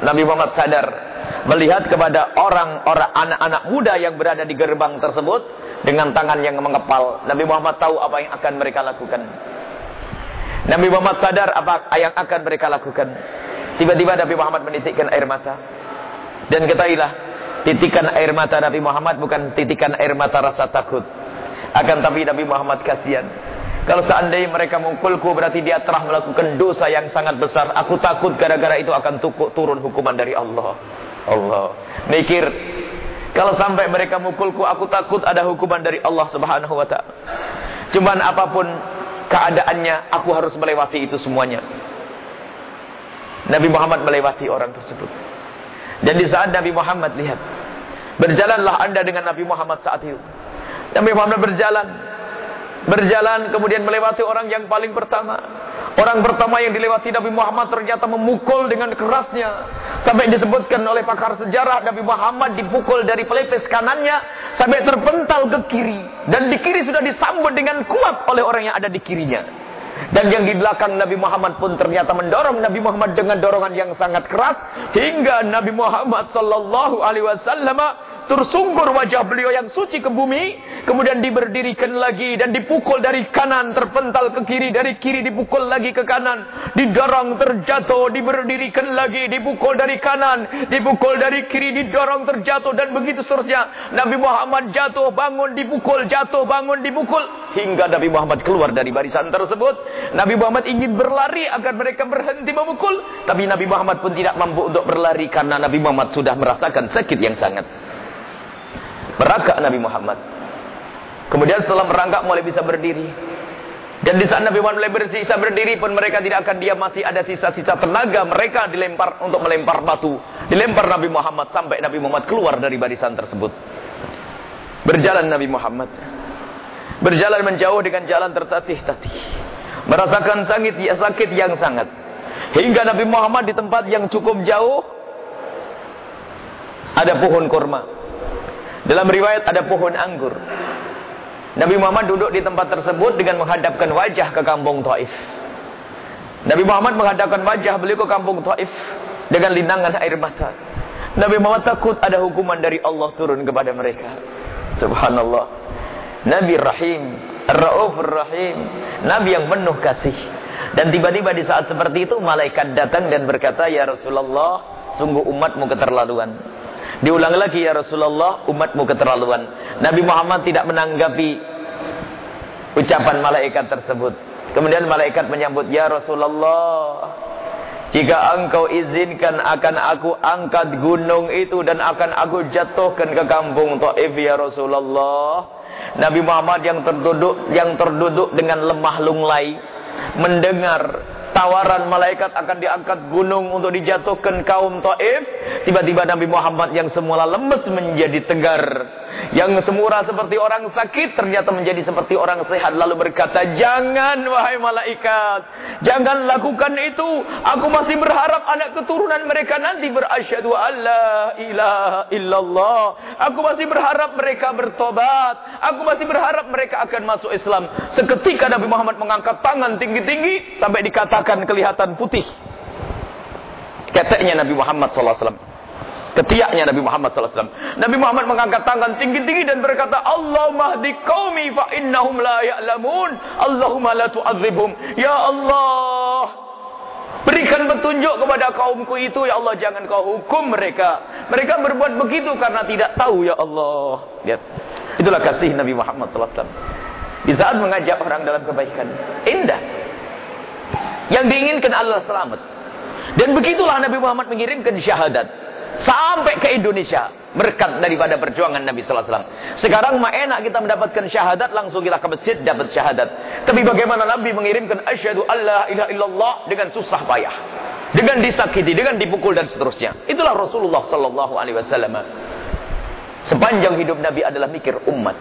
Nabi Muhammad sadar melihat kepada orang-orang anak-anak muda yang berada di gerbang tersebut dengan tangan yang mengepal. Nabi Muhammad tahu apa yang akan mereka lakukan. Nabi Muhammad sadar apa yang akan mereka lakukan. Tiba-tiba Nabi Muhammad menitikkan air mata. Dan ketahuilah, titikan air mata Nabi Muhammad bukan titikan air mata rasa takut. Akan tapi Nabi Muhammad kasihan. Kalau seandainya mereka mukulku berarti dia telah melakukan dosa yang sangat besar. Aku takut gara-gara itu akan tukuk turun hukuman dari Allah. Allah. Mikir. Kalau sampai mereka mukulku aku takut ada hukuman dari Allah subhanahu wa ta'ala. Cuman apa pun keadaannya aku harus melewati itu semuanya. Nabi Muhammad melewati orang tersebut. Dan di saat Nabi Muhammad lihat. Berjalanlah anda dengan Nabi Muhammad saat itu. Nabi Muhammad berjalan berjalan kemudian melewati orang yang paling pertama. Orang pertama yang dilewati Nabi Muhammad ternyata memukul dengan kerasnya. Sampai disebutkan oleh pakar sejarah Nabi Muhammad dipukul dari pelipis kanannya sampai terpental ke kiri. Dan di kiri sudah disambut dengan kuat oleh orang yang ada di kirinya. Dan yang di belakang Nabi Muhammad pun ternyata mendorong Nabi Muhammad dengan dorongan yang sangat keras hingga Nabi Muhammad sallallahu alaihi wasallam tersungkur wajah beliau yang suci ke bumi, kemudian diberdirikan lagi dan dipukul dari kanan terpental ke kiri, dari kiri dipukul lagi ke kanan, didorong terjatuh, diberdirikan lagi, dipukul dari kanan, dipukul dari kiri, didorong terjatuh dan begitu seterusnya. Nabi Muhammad jatuh, bangun, dipukul, jatuh, bangun, dipukul hingga Nabi Muhammad keluar dari barisan tersebut. Nabi Muhammad ingin berlari agar mereka berhenti memukul, tapi Nabi Muhammad pun tidak mampu untuk berlari karena Nabi Muhammad sudah merasakan sakit yang sangat Merangkak Nabi Muhammad. Kemudian setelah merangkak mulai bisa berdiri. Dan di saat Nabi Muhammad mulai bersisa berdiri pun mereka tidak akan diam masih ada sisa-sisa tenaga mereka dilempar untuk melempar batu. Dilempar Nabi Muhammad sampai Nabi Muhammad keluar dari barisan tersebut. Berjalan Nabi Muhammad. Berjalan menjauh dengan jalan tertatih-tatih. Merasakan sakit, ya sakit yang sangat. Hingga Nabi Muhammad di tempat yang cukup jauh. Ada pohon kurma. Dalam riwayat ada pohon anggur. Nabi Muhammad duduk di tempat tersebut dengan menghadapkan wajah ke kampung Taif. Nabi Muhammad menghadapkan wajah beliau ke kampung Taif dengan linangan air mata. Nabi Muhammad takut ada hukuman dari Allah turun kepada mereka. Subhanallah. Nabi Rahim, Rauf Rahim, Nabi yang penuh kasih. Dan tiba-tiba di saat seperti itu malaikat datang dan berkata, "Ya Rasulullah, sungguh umatmu keterlaluan." Diulang lagi ya Rasulullah, umatmu keterlaluan. Nabi Muhammad tidak menanggapi ucapan malaikat tersebut. Kemudian malaikat menyambut, "Ya Rasulullah, jika engkau izinkan akan aku angkat gunung itu dan akan aku jatuhkan ke kampung Taif ya Rasulullah." Nabi Muhammad yang terduduk yang terduduk dengan lemah lunglai mendengar tawaran malaikat akan diangkat gunung untuk dijatuhkan kaum Taif. Tiba-tiba Nabi Muhammad yang semula lemes menjadi tegar. Yang semula seperti orang sakit ternyata menjadi seperti orang sehat lalu berkata, "Jangan wahai malaikat, jangan lakukan itu. Aku masih berharap anak keturunan mereka nanti berasyhadu alla ilaha illallah. Aku masih berharap mereka bertobat. Aku masih berharap mereka akan masuk Islam." Seketika Nabi Muhammad mengangkat tangan tinggi-tinggi sampai dikatakan kelihatan putih. Keteknya Nabi Muhammad wasallam. Ketiaknya Nabi Muhammad SAW. Nabi Muhammad mengangkat tangan tinggi-tinggi dan berkata, Allahumma hdi qaumi fa innahum la ya'lamun. Allahumma la tu'adzibhum. Ya Allah, berikan petunjuk kepada kaumku itu, ya Allah, jangan kau hukum mereka. Mereka berbuat begitu karena tidak tahu, ya Allah. Lihat. Itulah kasih Nabi Muhammad SAW. Di saat mengajak orang dalam kebaikan. Indah. Yang diinginkan Allah selamat. Dan begitulah Nabi Muhammad mengirimkan syahadat sampai ke Indonesia berkat daripada perjuangan Nabi sallallahu alaihi wasallam. Sekarang mah enak kita mendapatkan syahadat langsung kita ke masjid dapat syahadat. Tapi bagaimana Nabi mengirimkan asyhadu alla ilaha illallah dengan susah payah. Dengan disakiti, dengan dipukul dan seterusnya. Itulah Rasulullah sallallahu alaihi wasallam. Sepanjang hidup Nabi adalah mikir umat.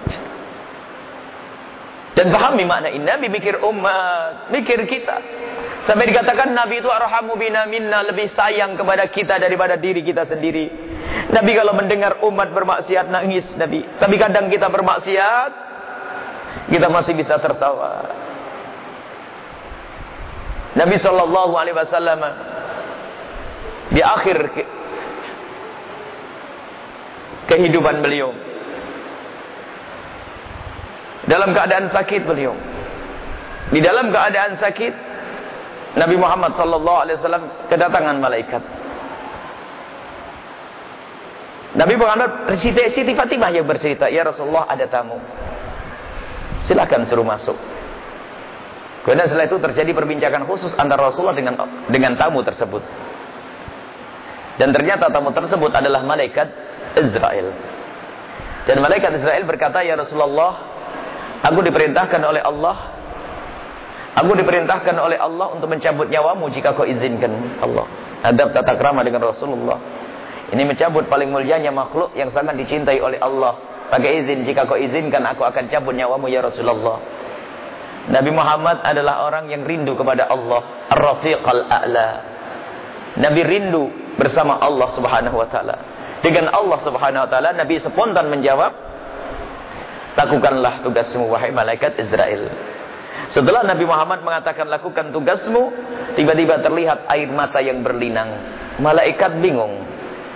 Dan pahami makna ini. Nabi mikir umat, mikir kita. Sampai dikatakan Nabi itu arhamu bina minna lebih sayang kepada kita daripada diri kita sendiri. Nabi kalau mendengar umat bermaksiat nangis Nabi. Tapi kadang kita bermaksiat kita masih bisa tertawa. Nabi sallallahu alaihi wasallam di akhir ke kehidupan beliau dalam keadaan sakit beliau di dalam keadaan sakit Nabi Muhammad sallallahu alaihi wasallam kedatangan malaikat. Nabi Muhammad Siti, Siti Fatimah yang bercerita, "Ya Rasulullah, ada tamu." Silakan suruh masuk. Kemudian setelah itu terjadi perbincangan khusus antara Rasulullah dengan dengan tamu tersebut. Dan ternyata tamu tersebut adalah malaikat Israel. Dan malaikat Israel berkata, "Ya Rasulullah, aku diperintahkan oleh Allah Aku diperintahkan oleh Allah untuk mencabut nyawamu jika kau izinkan Allah. Adab tata krama dengan Rasulullah. Ini mencabut paling mulianya makhluk yang sangat dicintai oleh Allah. Pakai izin, jika kau izinkan aku akan cabut nyawamu ya Rasulullah. Nabi Muhammad adalah orang yang rindu kepada Allah. Ar-Rafiq al-A'la. Nabi rindu bersama Allah subhanahu wa ta'ala. Dengan Allah subhanahu wa ta'ala, Nabi spontan menjawab, Lakukanlah tugasmu wahai malaikat Israel. Setelah Nabi Muhammad mengatakan lakukan tugasmu, tiba-tiba terlihat air mata yang berlinang. Malaikat bingung.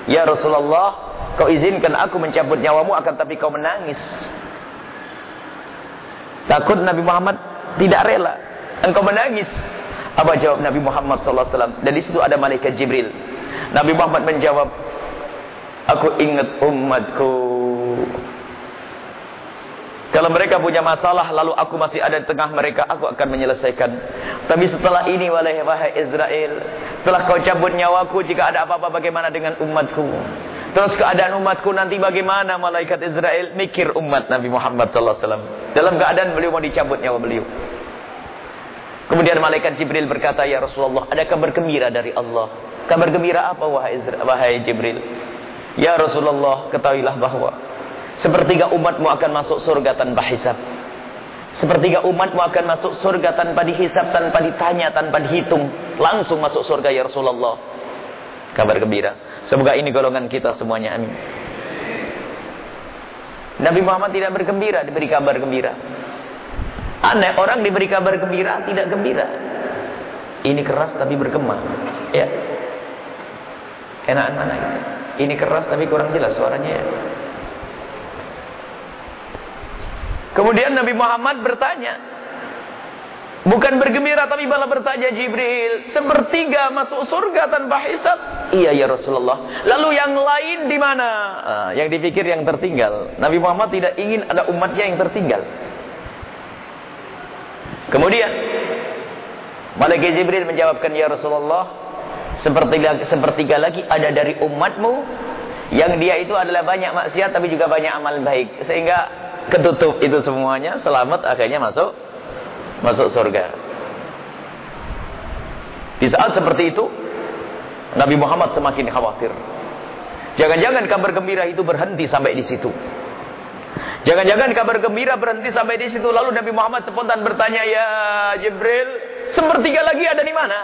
Ya Rasulullah, kau izinkan aku mencabut nyawamu akan tapi kau menangis. Takut Nabi Muhammad tidak rela. Engkau menangis. Apa jawab Nabi Muhammad SAW? Dan di situ ada malaikat Jibril. Nabi Muhammad menjawab, Aku ingat umatku. Kalau mereka punya masalah lalu aku masih ada di tengah mereka, aku akan menyelesaikan. Tapi setelah ini wahai wahai Israel, setelah kau cabut nyawaku jika ada apa-apa bagaimana dengan umatku? Terus keadaan umatku nanti bagaimana malaikat Israel mikir umat Nabi Muhammad sallallahu alaihi wasallam. Dalam keadaan beliau mau dicabut nyawa beliau. Kemudian malaikat Jibril berkata, "Ya Rasulullah, ada kabar gembira dari Allah." Kabar gembira apa wahai Israel, wahai Jibril? Ya Rasulullah, ketahuilah bahwa Sepertiga umatmu akan masuk surga tanpa hisab. Sepertiga umatmu akan masuk surga tanpa dihisab, tanpa ditanya, tanpa dihitung. Langsung masuk surga ya Rasulullah. Kabar gembira. Semoga ini golongan kita semuanya. Amin. Nabi Muhammad tidak bergembira, diberi kabar gembira. Aneh, orang diberi kabar gembira, tidak gembira. Ini keras tapi bergema. Ya. Enakan mana? Ini keras tapi kurang jelas suaranya ya. Kemudian Nabi Muhammad bertanya. Bukan bergembira tapi malah bertanya Jibril. Sepertiga masuk surga tanpa hisab. Iya ya Rasulullah. Lalu yang lain di mana? Nah, yang dipikir yang tertinggal. Nabi Muhammad tidak ingin ada umatnya yang tertinggal. Kemudian. Malaikat Jibril menjawabkan ya Rasulullah. Sepertiga, sepertiga lagi ada dari umatmu. Yang dia itu adalah banyak maksiat tapi juga banyak amal baik. Sehingga ketutup itu semuanya selamat akhirnya masuk masuk surga Di saat seperti itu, Nabi Muhammad semakin khawatir. Jangan-jangan kabar gembira itu berhenti sampai di situ. Jangan-jangan kabar gembira berhenti sampai di situ. Lalu Nabi Muhammad spontan bertanya, Ya Jibril, sepertiga lagi ada di mana?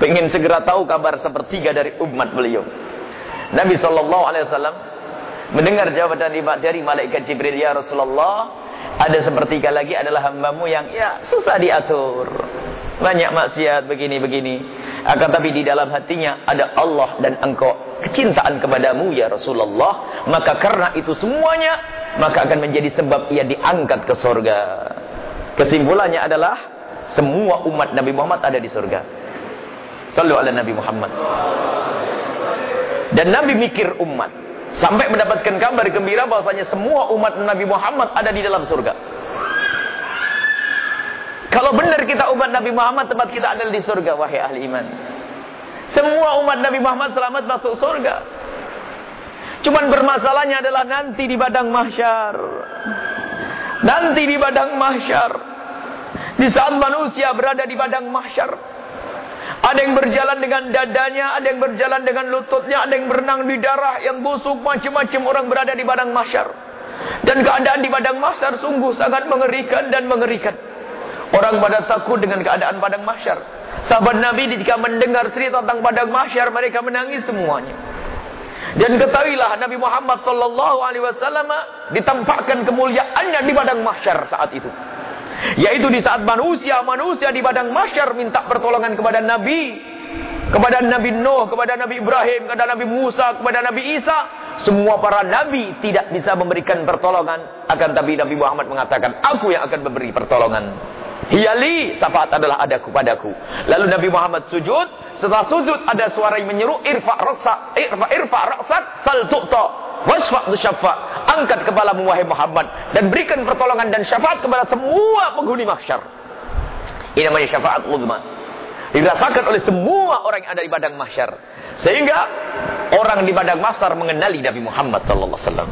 Pengen segera tahu kabar sepertiga dari umat beliau. Nabi Shallallahu Alaihi Wasallam mendengar jawaban dari malaikat Jibril, Ya Rasulullah, ada sepertiga lagi adalah hambamu yang ya susah diatur. Banyak maksiat begini-begini. Akan tapi di dalam hatinya ada Allah dan engkau kecintaan kepadamu ya Rasulullah. Maka karena itu semuanya, maka akan menjadi sebab ia diangkat ke surga. Kesimpulannya adalah semua umat Nabi Muhammad ada di surga. Sallu ala Nabi Muhammad. Dan Nabi mikir umat. Sampai mendapatkan kabar gembira bahwasanya semua umat Nabi Muhammad ada di dalam surga. Kalau benar kita umat Nabi Muhammad, tempat kita adalah di surga, wahai ahli iman. Semua umat Nabi Muhammad selamat masuk surga. Cuman bermasalahnya adalah nanti di badang mahsyar. Nanti di badang mahsyar. Di saat manusia berada di badang mahsyar. Ada yang berjalan dengan dadanya, ada yang berjalan dengan lututnya, ada yang berenang di darah yang busuk, macam-macam orang berada di badang mahsyar. Dan keadaan di badang mahsyar sungguh sangat mengerikan dan mengerikan. Orang pada takut dengan keadaan padang mahsyar. Sahabat Nabi jika mendengar cerita tentang padang mahsyar, mereka menangis semuanya. Dan ketahuilah Nabi Muhammad sallallahu alaihi wasallam ditampakkan kemuliaannya di padang mahsyar saat itu. Yaitu di saat manusia-manusia di padang mahsyar minta pertolongan kepada Nabi, kepada Nabi Nuh, kepada Nabi Ibrahim, kepada Nabi Musa, kepada Nabi Isa, semua para nabi tidak bisa memberikan pertolongan, akan tapi Nabi Muhammad mengatakan, "Aku yang akan memberi pertolongan." Hiyali, syafaat adalah adaku padaku. Lalu Nabi Muhammad sujud. Setelah sujud ada suara yang menyeru irfa raksa, irfa irfa raksak sal tu'ta. Wasfa syafa. Angkat kepalamu wahai Muhammad dan berikan pertolongan dan syafaat kepada semua penghuni mahsyar. Ini namanya syafaat uzma. Dirasakan oleh semua orang yang ada di padang mahsyar. Sehingga orang di padang mahsyar mengenali Nabi Muhammad sallallahu alaihi wasallam.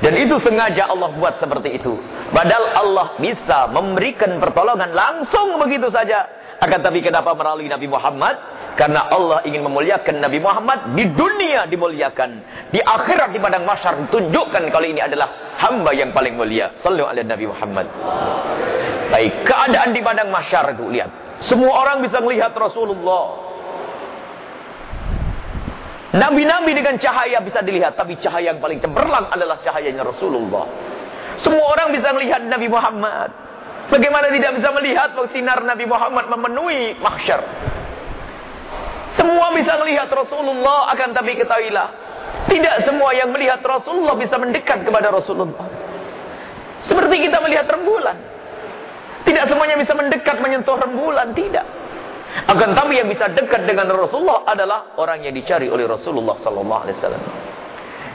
Dan itu sengaja Allah buat seperti itu. Padahal Allah bisa memberikan pertolongan langsung begitu saja. Akan tapi kenapa melalui Nabi Muhammad? Karena Allah ingin memuliakan Nabi Muhammad di dunia dimuliakan. Di akhirat di padang masyar tunjukkan kalau ini adalah hamba yang paling mulia. Sallu ala Nabi Muhammad. Baik, keadaan di padang masyar itu lihat. Semua orang bisa melihat Rasulullah Nabi-nabi dengan cahaya bisa dilihat, tapi cahaya yang paling cemerlang adalah cahayanya Rasulullah. Semua orang bisa melihat Nabi Muhammad. Bagaimana tidak bisa melihat sinar Nabi Muhammad memenuhi mahsyar? Semua bisa melihat Rasulullah, akan tapi ketahuilah, tidak semua yang melihat Rasulullah bisa mendekat kepada Rasulullah. Seperti kita melihat rembulan. Tidak semuanya bisa mendekat menyentuh rembulan, tidak. Akan tapi yang bisa dekat dengan Rasulullah adalah orang yang dicari oleh Rasulullah sallallahu alaihi wasallam.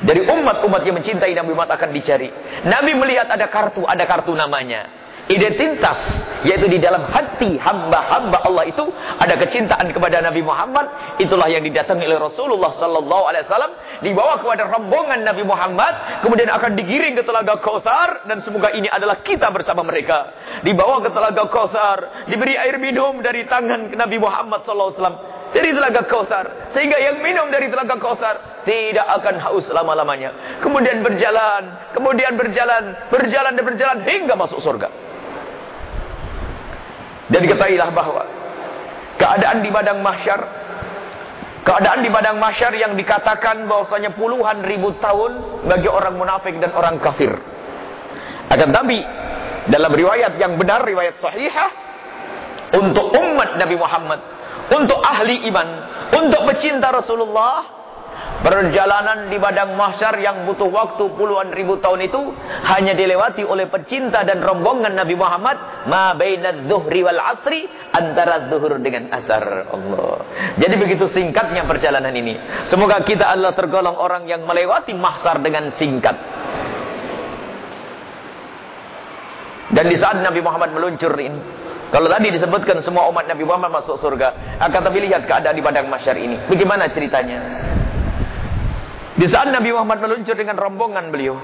Dari umat-umat yang mencintai Nabi Muhammad akan dicari. Nabi melihat ada kartu, ada kartu namanya identitas yaitu di dalam hati hamba-hamba Allah itu ada kecintaan kepada Nabi Muhammad. Itulah yang didatangi oleh Rasulullah sallallahu alaihi wasallam dibawa kepada rombongan Nabi Muhammad kemudian akan digiring ke telaga Kautsar dan semoga ini adalah kita bersama mereka. Dibawa ke telaga Kautsar diberi air minum dari tangan Nabi Muhammad sallallahu alaihi wasallam dari telaga Kautsar sehingga yang minum dari telaga Kautsar tidak akan haus lama-lamanya kemudian berjalan kemudian berjalan berjalan dan berjalan hingga masuk surga dan diketahuilah bahwa keadaan di padang mahsyar keadaan di padang mahsyar yang dikatakan bahwasanya puluhan ribu tahun bagi orang munafik dan orang kafir. Akan tapi dalam riwayat yang benar riwayat sahihah untuk umat Nabi Muhammad, untuk ahli iman, untuk pecinta Rasulullah Perjalanan di badang mahsyar yang butuh waktu puluhan ribu tahun itu hanya dilewati oleh pecinta dan rombongan Nabi Muhammad ma bainadz zuhri wal asri antara zuhur dengan asar. Allah. Jadi begitu singkatnya perjalanan ini. Semoga kita adalah tergolong orang yang melewati mahsyar dengan singkat. Dan di saat Nabi Muhammad meluncur ini, kalau tadi disebutkan semua umat Nabi Muhammad masuk surga, akan tapi lihat keadaan di padang mahsyar ini. Bagaimana ceritanya? Di saat Nabi Muhammad meluncur dengan rombongan beliau.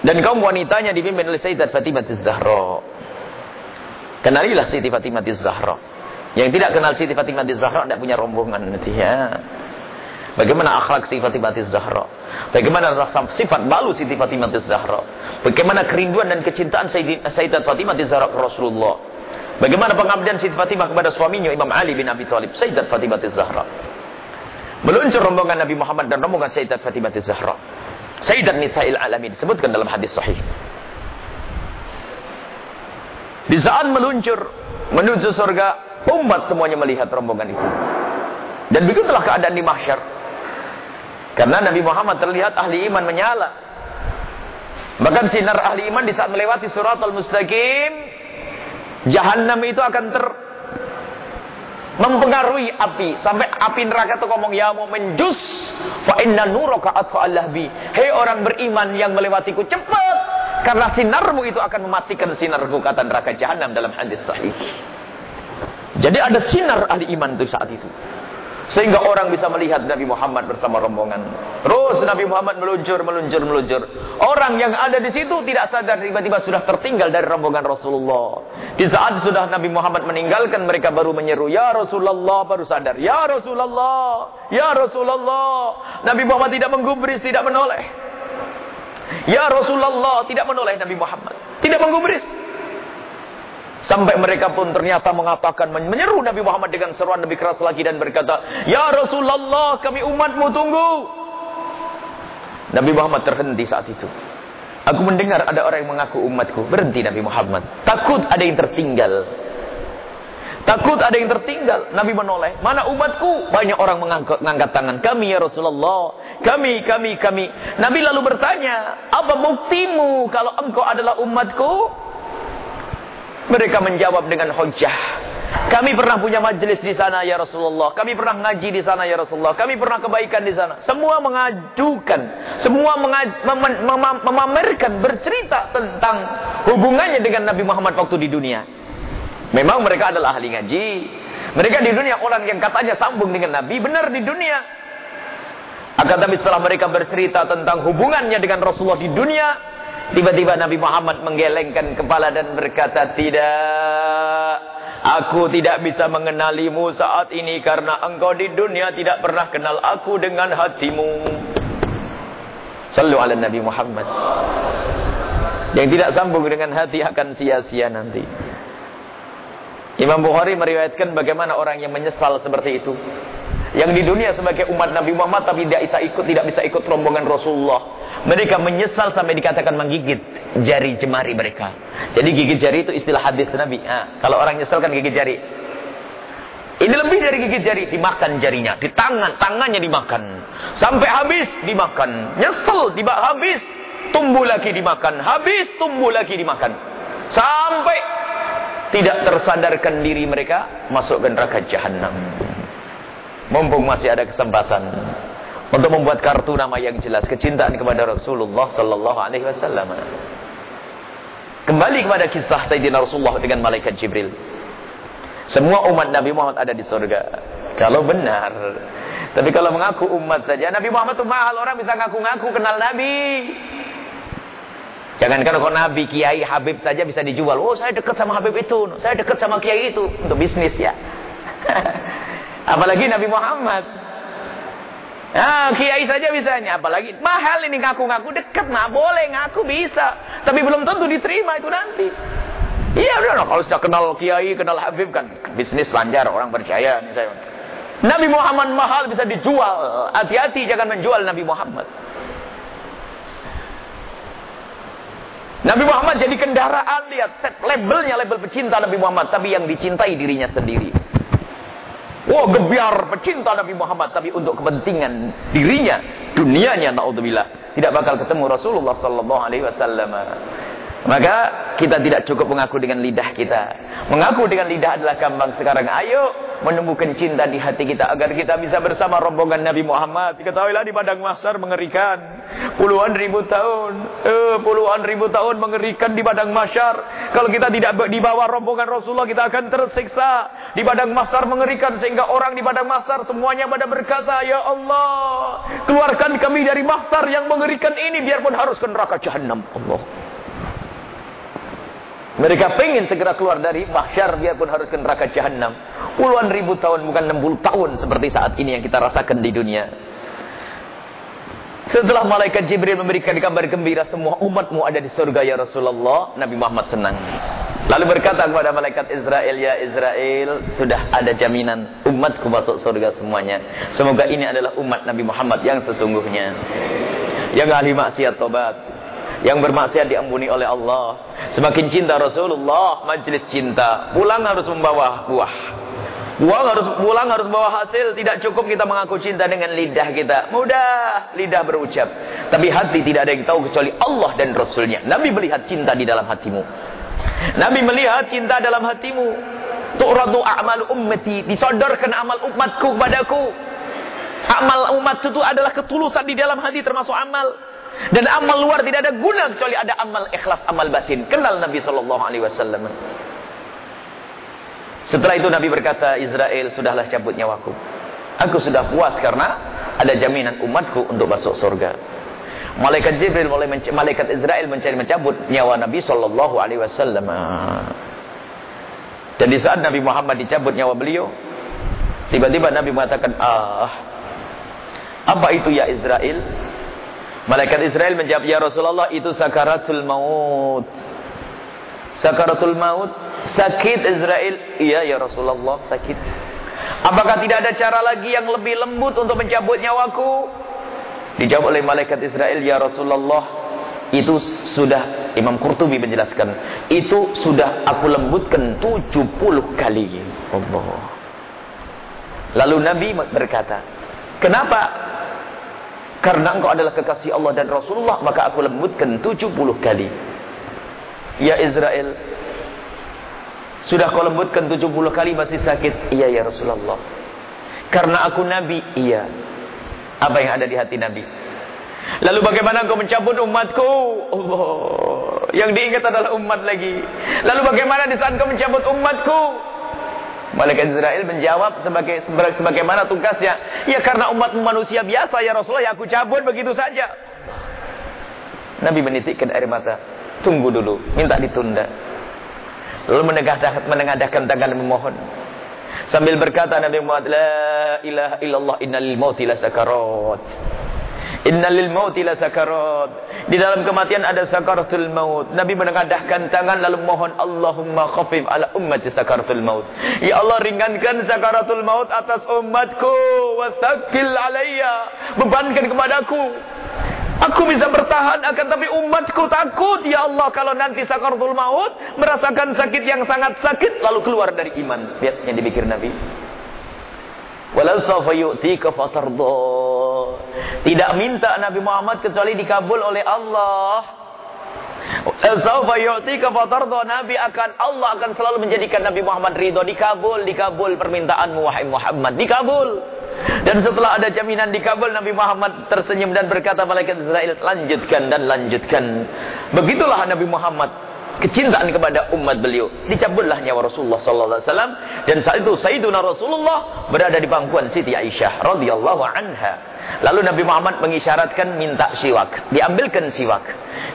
Dan kaum wanitanya dipimpin oleh Sayyidat Fatimah Zahra. Kenalilah Siti Fatimah Zahra. Yang tidak kenal Siti Fatimah Zahra tidak punya rombongan nanti ya. Bagaimana akhlak Siti Fatimah Zahra? Bagaimana rasa sifat malu Siti Fatimah Zahra? Bagaimana kerinduan dan kecintaan Sayyidat Fatimah Zahra ke Rasulullah? Bagaimana pengabdian Siti Fatimah kepada suaminya Imam Ali bin Abi Thalib, Sayyidat Fatimah Zahra? Meluncur rombongan Nabi Muhammad dan rombongan Sayyidat Fatimah Zahra. Sayyidat Nisa'il Alamin disebutkan dalam hadis sahih. Di saat meluncur menuju surga, umat semuanya melihat rombongan itu. Dan begitulah keadaan di mahsyar. Karena Nabi Muhammad terlihat ahli iman menyala. Bahkan sinar ahli iman di saat melewati surat al-mustaqim, jahanam itu akan ter mempengaruhi api. Sampai api neraka itu ngomong ya mau menjus fa inna nuraka atfa allahbi hei orang beriman yang melewatiku cepat. Karena sinarmu itu akan mematikan sinarku kata neraka jahanam dalam hadis sahih. Jadi ada sinar ahli iman itu saat itu sehingga orang bisa melihat Nabi Muhammad bersama rombongan. Terus Nabi Muhammad meluncur, meluncur, meluncur. Orang yang ada di situ tidak sadar tiba-tiba sudah tertinggal dari rombongan Rasulullah. Di saat sudah Nabi Muhammad meninggalkan mereka baru menyeru, "Ya Rasulullah," baru sadar, "Ya Rasulullah, ya Rasulullah." Nabi Muhammad tidak menggubris, tidak menoleh. Ya Rasulullah tidak menoleh Nabi Muhammad. Tidak menggubris. Sampai mereka pun ternyata mengatakan menyeru Nabi Muhammad dengan seruan lebih keras lagi dan berkata, "Ya Rasulullah, kami umatmu tunggu." Nabi Muhammad terhenti saat itu. Aku mendengar ada orang yang mengaku umatku. Berhenti Nabi Muhammad. Takut ada yang tertinggal. Takut ada yang tertinggal. Nabi menoleh. Mana umatku? Banyak orang mengangkat, mengangkat tangan. Kami ya Rasulullah. Kami, kami, kami. Nabi lalu bertanya. Apa buktimu kalau engkau adalah umatku? Mereka menjawab dengan hujah. Kami pernah punya majelis di sana ya Rasulullah. Kami pernah ngaji di sana ya Rasulullah. Kami pernah kebaikan di sana. Semua mengajukan, semua mengaj mem mem memamerkan, bercerita tentang hubungannya dengan Nabi Muhammad waktu di dunia. Memang mereka adalah ahli ngaji. Mereka di dunia orang yang katanya sambung dengan Nabi, benar di dunia. Akan tapi setelah mereka bercerita tentang hubungannya dengan Rasulullah di dunia, Tiba-tiba Nabi Muhammad menggelengkan kepala dan berkata, Tidak, aku tidak bisa mengenalimu saat ini karena engkau di dunia tidak pernah kenal aku dengan hatimu. Sallu ala Nabi Muhammad. Yang tidak sambung dengan hati akan sia-sia nanti. Imam Bukhari meriwayatkan bagaimana orang yang menyesal seperti itu. Yang di dunia sebagai umat Nabi Muhammad tapi tidak bisa ikut tidak bisa ikut rombongan Rasulullah. Mereka menyesal sampai dikatakan menggigit jari jemari mereka. Jadi gigit jari itu istilah hadis Nabi. Nah, kalau orang nyesal kan gigit jari. Ini lebih dari gigit jari, dimakan jarinya, di tangan, tangannya dimakan. Sampai habis dimakan. Nyesel, tiba habis, tumbuh lagi dimakan, habis tumbuh lagi dimakan. Sampai tidak tersadarkan diri mereka masuk ke neraka jahanam. Mumpung masih ada kesempatan untuk membuat kartu nama yang jelas kecintaan kepada Rasulullah sallallahu alaihi wasallam. Kembali kepada kisah Sayyidina Rasulullah dengan malaikat Jibril. Semua umat Nabi Muhammad ada di surga. Kalau benar. Tapi kalau mengaku umat saja, Nabi Muhammad itu mahal. Orang bisa ngaku-ngaku kenal Nabi. Jangankan kok Nabi, Kiai, Habib saja bisa dijual. Oh saya dekat sama Habib itu. Saya dekat sama Kiai itu. Untuk bisnis ya. <laughs> Apalagi Nabi Muhammad. Nah, kiai saja bisanya. Apalagi mahal ini ngaku-ngaku dekat. Nah, boleh ngaku bisa. Tapi belum tentu diterima itu nanti. Iya, udah kalau sudah kenal kiai, kenal Habib kan bisnis lancar, orang percaya nih saya. Nabi Muhammad mahal bisa dijual. Hati-hati jangan menjual Nabi Muhammad. Nabi Muhammad jadi kendaraan lihat labelnya label pecinta Nabi Muhammad tapi yang dicintai dirinya sendiri. Wah oh, gebiar pecinta Nabi Muhammad tapi untuk kepentingan dirinya, dunianya naudzubillah tidak bakal ketemu Rasulullah sallallahu alaihi wasallam. Maka kita tidak cukup mengaku dengan lidah kita. Mengaku dengan lidah adalah gampang sekarang. Ayo menemukan cinta di hati kita agar kita bisa bersama rombongan Nabi Muhammad. Ketahuilah di padang mahsyar mengerikan. Puluhan ribu tahun, eh, puluhan ribu tahun mengerikan di padang mahsyar. Kalau kita tidak di bawah rombongan Rasulullah kita akan tersiksa. Di padang mahsyar mengerikan sehingga orang di padang mahsyar semuanya pada berkata, "Ya Allah, keluarkan kami dari mahsyar yang mengerikan ini biarpun harus ke neraka jahanam." Allah. Mereka pengen segera keluar dari mahsyar biarpun harus ke neraka jahanam. Puluhan ribu tahun bukan 60 tahun seperti saat ini yang kita rasakan di dunia. Setelah malaikat Jibril memberikan kabar gembira semua umatmu ada di surga ya Rasulullah, Nabi Muhammad senang. Lalu berkata kepada malaikat Israel, ya Israel, sudah ada jaminan umatku masuk surga semuanya. Semoga ini adalah umat Nabi Muhammad yang sesungguhnya. Yang ahli maksiat tobat. Yang bermaksiat diampuni oleh Allah. Semakin cinta Rasulullah, majlis cinta. Pulang harus membawa buah. Buah harus pulang harus bawa hasil. Tidak cukup kita mengaku cinta dengan lidah kita. Mudah lidah berucap. Tapi hati tidak ada yang tahu kecuali Allah dan Rasulnya. Nabi melihat cinta di dalam hatimu. Nabi melihat cinta dalam hatimu. Tu'radu a'mal ummati. Disodorkan amal umatku kepadaku. Amal umat itu adalah ketulusan di dalam hati termasuk amal. Dan amal luar tidak ada guna kecuali ada amal ikhlas, amal batin. Kenal Nabi Shallallahu Alaihi Wasallam. Setelah itu Nabi berkata, Israel sudahlah cabut nyawaku. Aku sudah puas karena ada jaminan umatku untuk masuk surga. Malaikat Jibril mulai malaikat Israel mencari mencabut nyawa Nabi Shallallahu Alaihi Wasallam. Dan di saat Nabi Muhammad dicabut nyawa beliau, tiba-tiba Nabi mengatakan, ah, apa itu ya Israel? Malaikat Israel menjawab, Ya Rasulullah itu sakaratul maut. Sakaratul maut, sakit Israel. Iya ya Rasulullah, sakit. Apakah tidak ada cara lagi yang lebih lembut untuk mencabut nyawaku? Dijawab oleh malaikat Israel, Ya Rasulullah, itu sudah Imam Qurtubi menjelaskan, itu sudah aku lembutkan 70 kali. Allah. Lalu Nabi berkata, kenapa karena engkau adalah kekasih Allah dan Rasulullah, maka aku lembutkan 70 kali. Ya Israel, sudah kau lembutkan 70 kali masih sakit? Iya ya Rasulullah. Karena aku Nabi? Iya. Apa yang ada di hati Nabi? Lalu bagaimana engkau mencabut umatku? Allah. Yang diingat adalah umat lagi. Lalu bagaimana di saat engkau mencabut umatku? Malaikat Israel menjawab sebagai sebagaimana tugasnya. Ya karena umat manusia biasa ya Rasulullah ya aku cabut begitu saja. Nabi menitikkan air mata. Tunggu dulu, minta ditunda. Lalu menengadahkan tangan memohon. Sambil berkata Nabi Muhammad, La ilaha illallah innal mauti la sakarat. Innalil mauti sakarat. Di dalam kematian ada sakaratul maut. Nabi menengadahkan tangan lalu mohon Allahumma khafif ala ummati sakaratul maut. Ya Allah ringankan sakaratul maut atas umatku. Wasakil alayya. Bebankan kepadaku. Aku bisa bertahan akan tapi umatku takut ya Allah kalau nanti sakaratul maut merasakan sakit yang sangat sakit lalu keluar dari iman. Lihat yang dipikir Nabi. Yu'tika. Tidak minta Nabi Muhammad kecuali dikabul oleh Allah. Yu'tika. Nabi akan Allah akan selalu menjadikan Nabi Muhammad ridho. Dikabul, dikabul permintaanmu wahai Muhammad. Dikabul. Dan setelah ada jaminan dikabul Nabi Muhammad tersenyum dan berkata malaikat Israel lanjutkan dan lanjutkan. Begitulah Nabi Muhammad kecintaan kepada umat beliau. Dicabutlah nyawa Rasulullah sallallahu alaihi wasallam dan saat itu Sayyiduna Rasulullah berada di pangkuan Siti Aisyah radhiyallahu anha. Lalu Nabi Muhammad mengisyaratkan minta siwak, diambilkan siwak.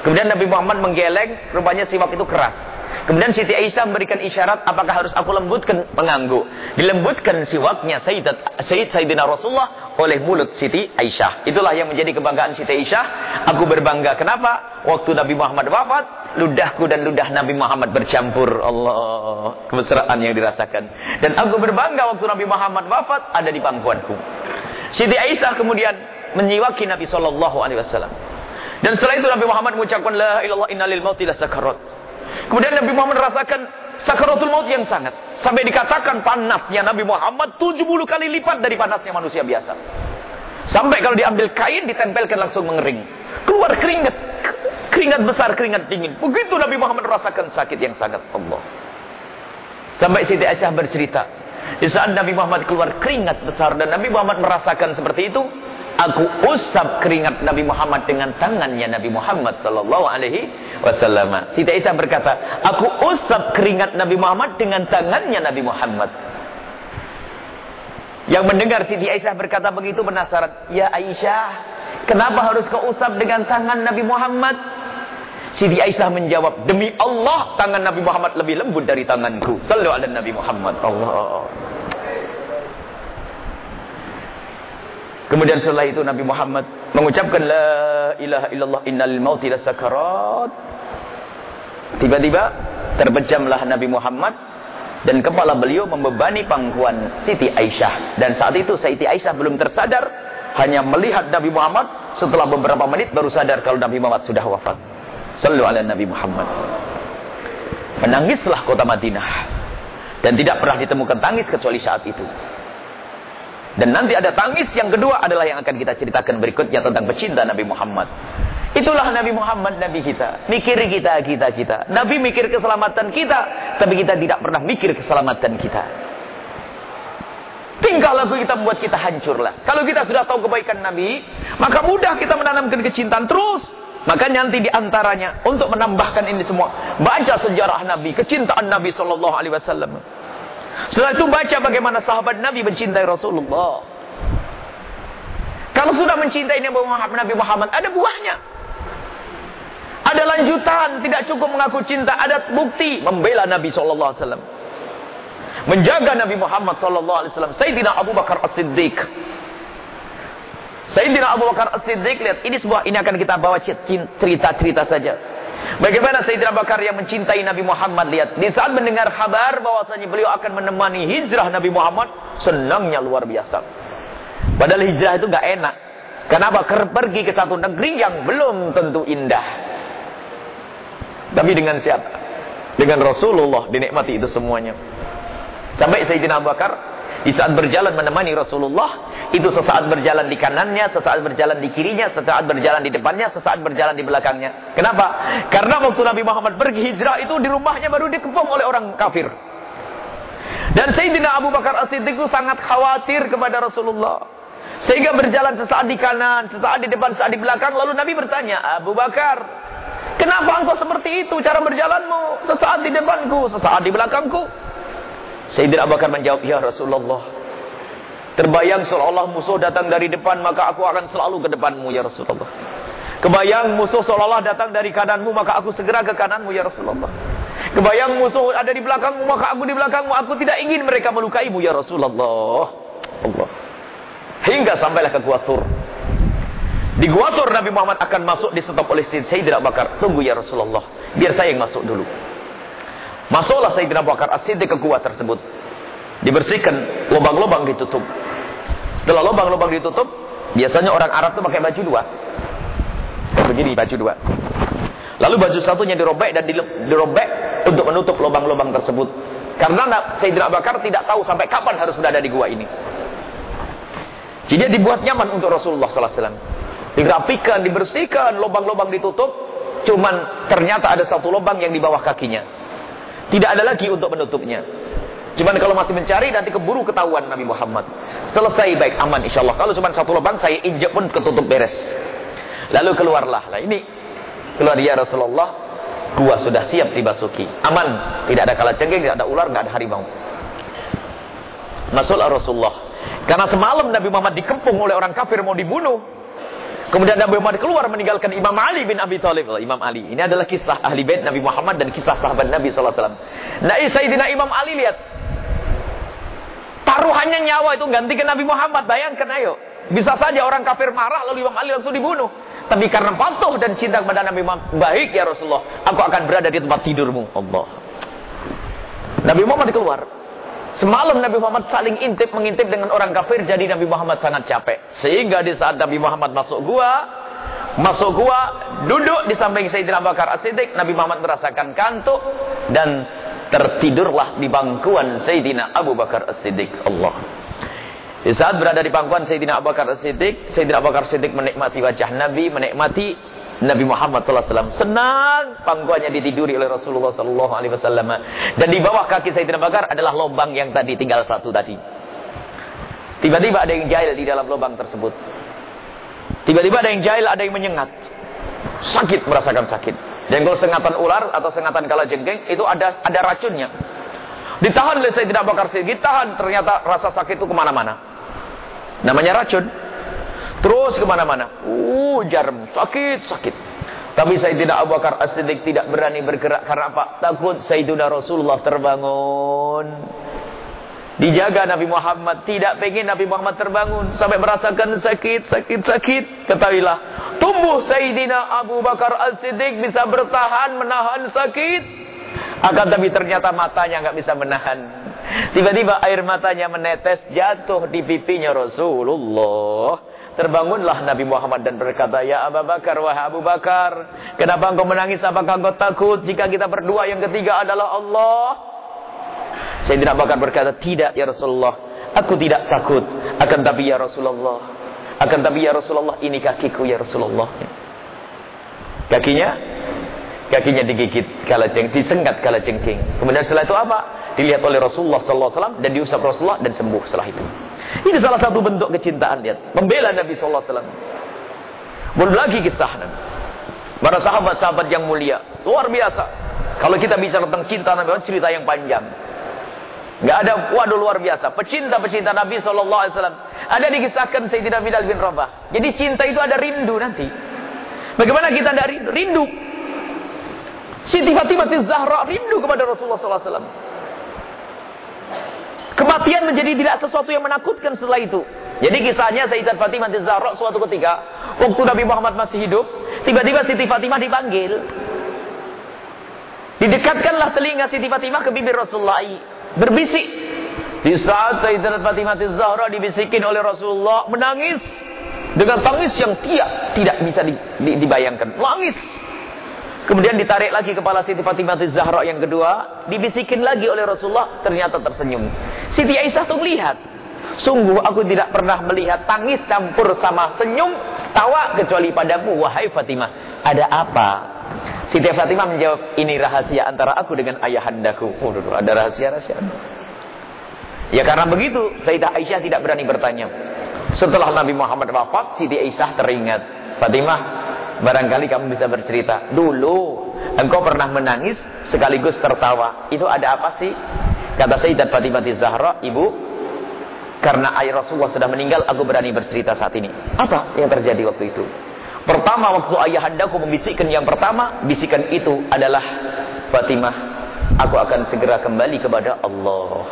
Kemudian Nabi Muhammad menggeleng, rupanya siwak itu keras. Kemudian Siti Aisyah memberikan isyarat apakah harus aku lembutkan mengganggu. Dilembutkan siwaknya Sayyidat Sayyid Sayyidina Rasulullah oleh mulut Siti Aisyah. Itulah yang menjadi kebanggaan Siti Aisyah. Aku berbangga. Kenapa? Waktu Nabi Muhammad wafat, ludahku dan ludah Nabi Muhammad bercampur. Allah, kemesraan yang dirasakan. Dan aku berbangga waktu Nabi Muhammad wafat ada di pangkuanku. Siti Aisyah kemudian menyiwaki Nabi Shallallahu Alaihi Wasallam. Dan setelah itu Nabi Muhammad mengucapkan la ilallah innalil mauti sakarat. Kemudian Nabi Muhammad rasakan sakaratul maut yang sangat. Sampai dikatakan panasnya Nabi Muhammad 70 kali lipat dari panasnya manusia biasa. Sampai kalau diambil kain ditempelkan langsung mengering. Keluar keringat. Keringat besar, keringat dingin. Begitu Nabi Muhammad rasakan sakit yang sangat Allah. Sampai Siti Aisyah bercerita. Di saat Nabi Muhammad keluar keringat besar dan Nabi Muhammad merasakan seperti itu. Aku usap keringat Nabi Muhammad dengan tangannya Nabi Muhammad sallallahu alaihi wasallam. Siti Aisyah berkata, "Aku usap keringat Nabi Muhammad dengan tangannya Nabi Muhammad." Yang mendengar Siti Aisyah berkata begitu penasaran, "Ya Aisyah, kenapa harus kau usap dengan tangan Nabi Muhammad?" Siti Aisyah menjawab, demi Allah tangan Nabi Muhammad lebih lembut dari tanganku. Sallu ala Nabi Muhammad. Allah. Kemudian setelah itu Nabi Muhammad mengucapkan la ilaha illallah innal mauti lasakarat. Tiba-tiba terpejamlah Nabi Muhammad dan kepala beliau membebani pangkuan Siti Aisyah dan saat itu Siti Aisyah belum tersadar hanya melihat Nabi Muhammad setelah beberapa menit baru sadar kalau Nabi Muhammad sudah wafat. Sallu ala Nabi Muhammad. Menangislah kota Madinah dan tidak pernah ditemukan tangis kecuali saat itu. Dan nanti ada tangis yang kedua adalah yang akan kita ceritakan berikutnya tentang pecinta Nabi Muhammad. Itulah Nabi Muhammad, Nabi kita. Mikir kita, kita, kita. Nabi mikir keselamatan kita, tapi kita tidak pernah mikir keselamatan kita. Tingkah laku kita membuat kita hancurlah. Kalau kita sudah tahu kebaikan Nabi, maka mudah kita menanamkan kecintaan terus. Maka nanti di antaranya untuk menambahkan ini semua, baca sejarah Nabi, kecintaan Nabi Shallallahu Alaihi Wasallam. Setelah itu baca bagaimana sahabat Nabi mencintai Rasulullah. Kalau sudah mencintai Nabi Muhammad, ada buahnya. Ada lanjutan, tidak cukup mengaku cinta, ada bukti membela Nabi Sallallahu Alaihi Wasallam, menjaga Nabi Muhammad Sallallahu Alaihi Wasallam. Sayyidina Abu Bakar As Siddiq, Sayyidina Abu Bakar As Siddiq lihat ini sebuah ini akan kita bawa cerita-cerita saja. Bagaimana Sayyidina Bakar yang mencintai Nabi Muhammad lihat. Di saat mendengar kabar bahwasanya beliau akan menemani hijrah Nabi Muhammad. Senangnya luar biasa. Padahal hijrah itu gak enak. Kenapa? Pergi ke satu negeri yang belum tentu indah. Tapi dengan siapa? Dengan Rasulullah dinikmati itu semuanya. Sampai Sayyidina Abu Bakar di saat berjalan menemani Rasulullah, itu sesaat berjalan di kanannya, sesaat berjalan di kirinya, sesaat berjalan di depannya, sesaat berjalan di belakangnya. Kenapa? Karena waktu Nabi Muhammad pergi hijrah itu di rumahnya baru dikepung oleh orang kafir. Dan Sayyidina Abu Bakar As-Siddiq itu sangat khawatir kepada Rasulullah. Sehingga berjalan sesaat di kanan, sesaat di depan, sesaat di belakang. Lalu Nabi bertanya, Abu Bakar, kenapa engkau seperti itu cara berjalanmu? Sesaat di depanku, sesaat di belakangku. Sayyidina Abu Bakar menjawab, Ya Rasulullah. Terbayang seolah-olah musuh datang dari depan, maka aku akan selalu ke depanmu, Ya Rasulullah. Kebayang musuh seolah-olah datang dari kananmu, maka aku segera ke kananmu, Ya Rasulullah. Kebayang musuh ada di belakangmu, maka aku di belakangmu. Aku tidak ingin mereka melukaimu, Ya Rasulullah. Allah. Hingga sampailah ke Gua Tur. Di Gua Tur Nabi Muhammad akan masuk di stop oleh Sayyidina Abu Bakar. Tunggu ya Rasulullah. Biar saya yang masuk dulu. Masuklah Sayyidina Abu Bakar As-Siddiq ke gua tersebut. Dibersihkan, lubang-lubang ditutup. Setelah lubang-lubang ditutup, biasanya orang Arab itu pakai baju dua. Begini baju dua. Lalu baju satunya dirobek dan dirobek untuk menutup lubang-lubang tersebut. Karena Sayyidina Abu Bakar tidak tahu sampai kapan harus berada di gua ini. Jadi dibuat nyaman untuk Rasulullah sallallahu alaihi wasallam. Dirapikan, dibersihkan, lubang-lubang ditutup. Cuman ternyata ada satu lubang yang di bawah kakinya. Tidak ada lagi untuk menutupnya. Cuman kalau masih mencari nanti keburu ketahuan Nabi Muhammad. Selesai baik aman insya Allah. Kalau cuma satu lubang saya injak pun ketutup beres. Lalu keluarlah. Nah ini keluar ya Rasulullah. Gua sudah siap dibasuki. Aman. Tidak ada kala cengking, tidak ada ular, tidak ada harimau. Masuklah Rasulullah. Karena semalam Nabi Muhammad dikepung oleh orang kafir mau dibunuh. Kemudian Nabi Muhammad keluar meninggalkan Imam Ali bin Abi Thalib. Imam Ali. Ini adalah kisah ahli bait Nabi Muhammad dan kisah sahabat Nabi SAW. Nah, Sayyidina Imam Ali lihat. Taruhannya nyawa itu gantikan Nabi Muhammad. Bayangkan ayo. Bisa saja orang kafir marah lalu Imam Ali langsung dibunuh. Tapi karena patuh dan cinta kepada Nabi Muhammad. Baik ya Rasulullah. Aku akan berada di tempat tidurmu. Allah. Nabi Muhammad keluar. Semalam Nabi Muhammad saling intip mengintip dengan orang kafir jadi Nabi Muhammad sangat capek. Sehingga di saat Nabi Muhammad masuk gua, masuk gua, duduk di samping Sayyidina Abu Bakar As-Siddiq, Nabi Muhammad merasakan kantuk dan tertidurlah di bangkuan Sayyidina Abu Bakar As-Siddiq. Allah. Di saat berada di bangkuan Sayyidina Abu Bakar As-Siddiq, Sayyidina Abu Bakar As-Siddiq menikmati wajah Nabi, menikmati Nabi Muhammad SAW senang pangkuannya ditiduri oleh Rasulullah SAW dan di bawah kaki Sayyidina Bakar adalah lubang yang tadi tinggal satu tadi. Tiba-tiba ada yang jahil di dalam lubang tersebut. Tiba-tiba ada yang jahil ada yang menyengat. Sakit merasakan sakit. Dan kalau sengatan ular atau sengatan kala jengking itu ada ada racunnya. Ditahan oleh Sayyidina Bakar ditahan. Ternyata rasa sakit itu ke mana-mana. Namanya racun Terus ke mana-mana. Uh, jarum. Sakit, sakit. Tapi Sayyidina Abu Bakar As-Siddiq tidak berani bergerak karena apa? Takut Sayyidina Rasulullah terbangun. Dijaga Nabi Muhammad, tidak pengen Nabi Muhammad terbangun sampai merasakan sakit, sakit, sakit. Ketahuilah, tumbuh Sayyidina Abu Bakar As-Siddiq bisa bertahan menahan sakit. Akan tapi ternyata matanya nggak bisa menahan. Tiba-tiba air matanya menetes jatuh di pipinya Rasulullah. Terbangunlah Nabi Muhammad dan berkata, Ya Abu Bakar, wahai Abu Bakar, kenapa engkau menangis? Apakah engkau takut jika kita berdua yang ketiga adalah Allah? Saya tidak Bakar berkata, tidak ya Rasulullah, aku tidak takut. Akan tapi ya Rasulullah, akan tapi ya Rasulullah, ini kakiku ya Rasulullah. Kakinya, kakinya digigit kala cengking, disengat kala cengking. Kemudian setelah itu apa? Dilihat oleh Rasulullah SAW dan diusap Rasulullah dan sembuh setelah itu. Ini salah satu bentuk kecintaan lihat. Membela Nabi sallallahu alaihi wasallam. Belum lagi kisah Nabi. Para sahabat-sahabat yang mulia, luar biasa. Kalau kita bicara tentang cinta Nabi, cerita yang panjang. Gak ada, waduh luar biasa. Pecinta-pecinta Nabi Sallallahu Alaihi Wasallam. Ada dikisahkan Sayyidina Bilal bin Rabah. Jadi cinta itu ada rindu nanti. Bagaimana kita ada rindu? rindu. Siti Fatimah Zahra rindu kepada Rasulullah Sallallahu Alaihi Wasallam. Kematian menjadi tidak sesuatu yang menakutkan setelah itu. Jadi kisahnya Sayyidat Fatimah Zahra suatu ketika waktu Nabi Muhammad masih hidup, tiba-tiba Siti Fatimah dipanggil. Didekatkanlah telinga Siti Fatimah ke bibir Rasulullah berbisik. Di saat Sayyidat Fatimah Zahra dibisikin oleh Rasulullah menangis dengan tangis yang tidak tidak bisa dibayangkan. Langis. Kemudian ditarik lagi kepala Siti Fatimah Zahra yang kedua, dibisikin lagi oleh Rasulullah, ternyata tersenyum. Siti Aisyah tuh lihat. Sungguh aku tidak pernah melihat tangis campur sama senyum, tawa kecuali padamu wahai Fatimah. Ada apa? Siti Fatimah menjawab, ini rahasia antara aku dengan ayahandaku. Oh, ada rahasia-rahasia. Ya karena begitu, Sayyidah Aisyah tidak berani bertanya. Setelah Nabi Muhammad wafat, Siti Aisyah teringat. Fatimah, Barangkali kamu bisa bercerita. Dulu engkau pernah menangis sekaligus tertawa. Itu ada apa sih? Kata Sayyidat Fatimah Zahra, ibu, karena ayah Rasulullah sudah meninggal, aku berani bercerita saat ini. Apa yang terjadi waktu itu? Pertama waktu ayahandaku membisikkan yang pertama, bisikan itu adalah Fatimah, aku akan segera kembali kepada Allah.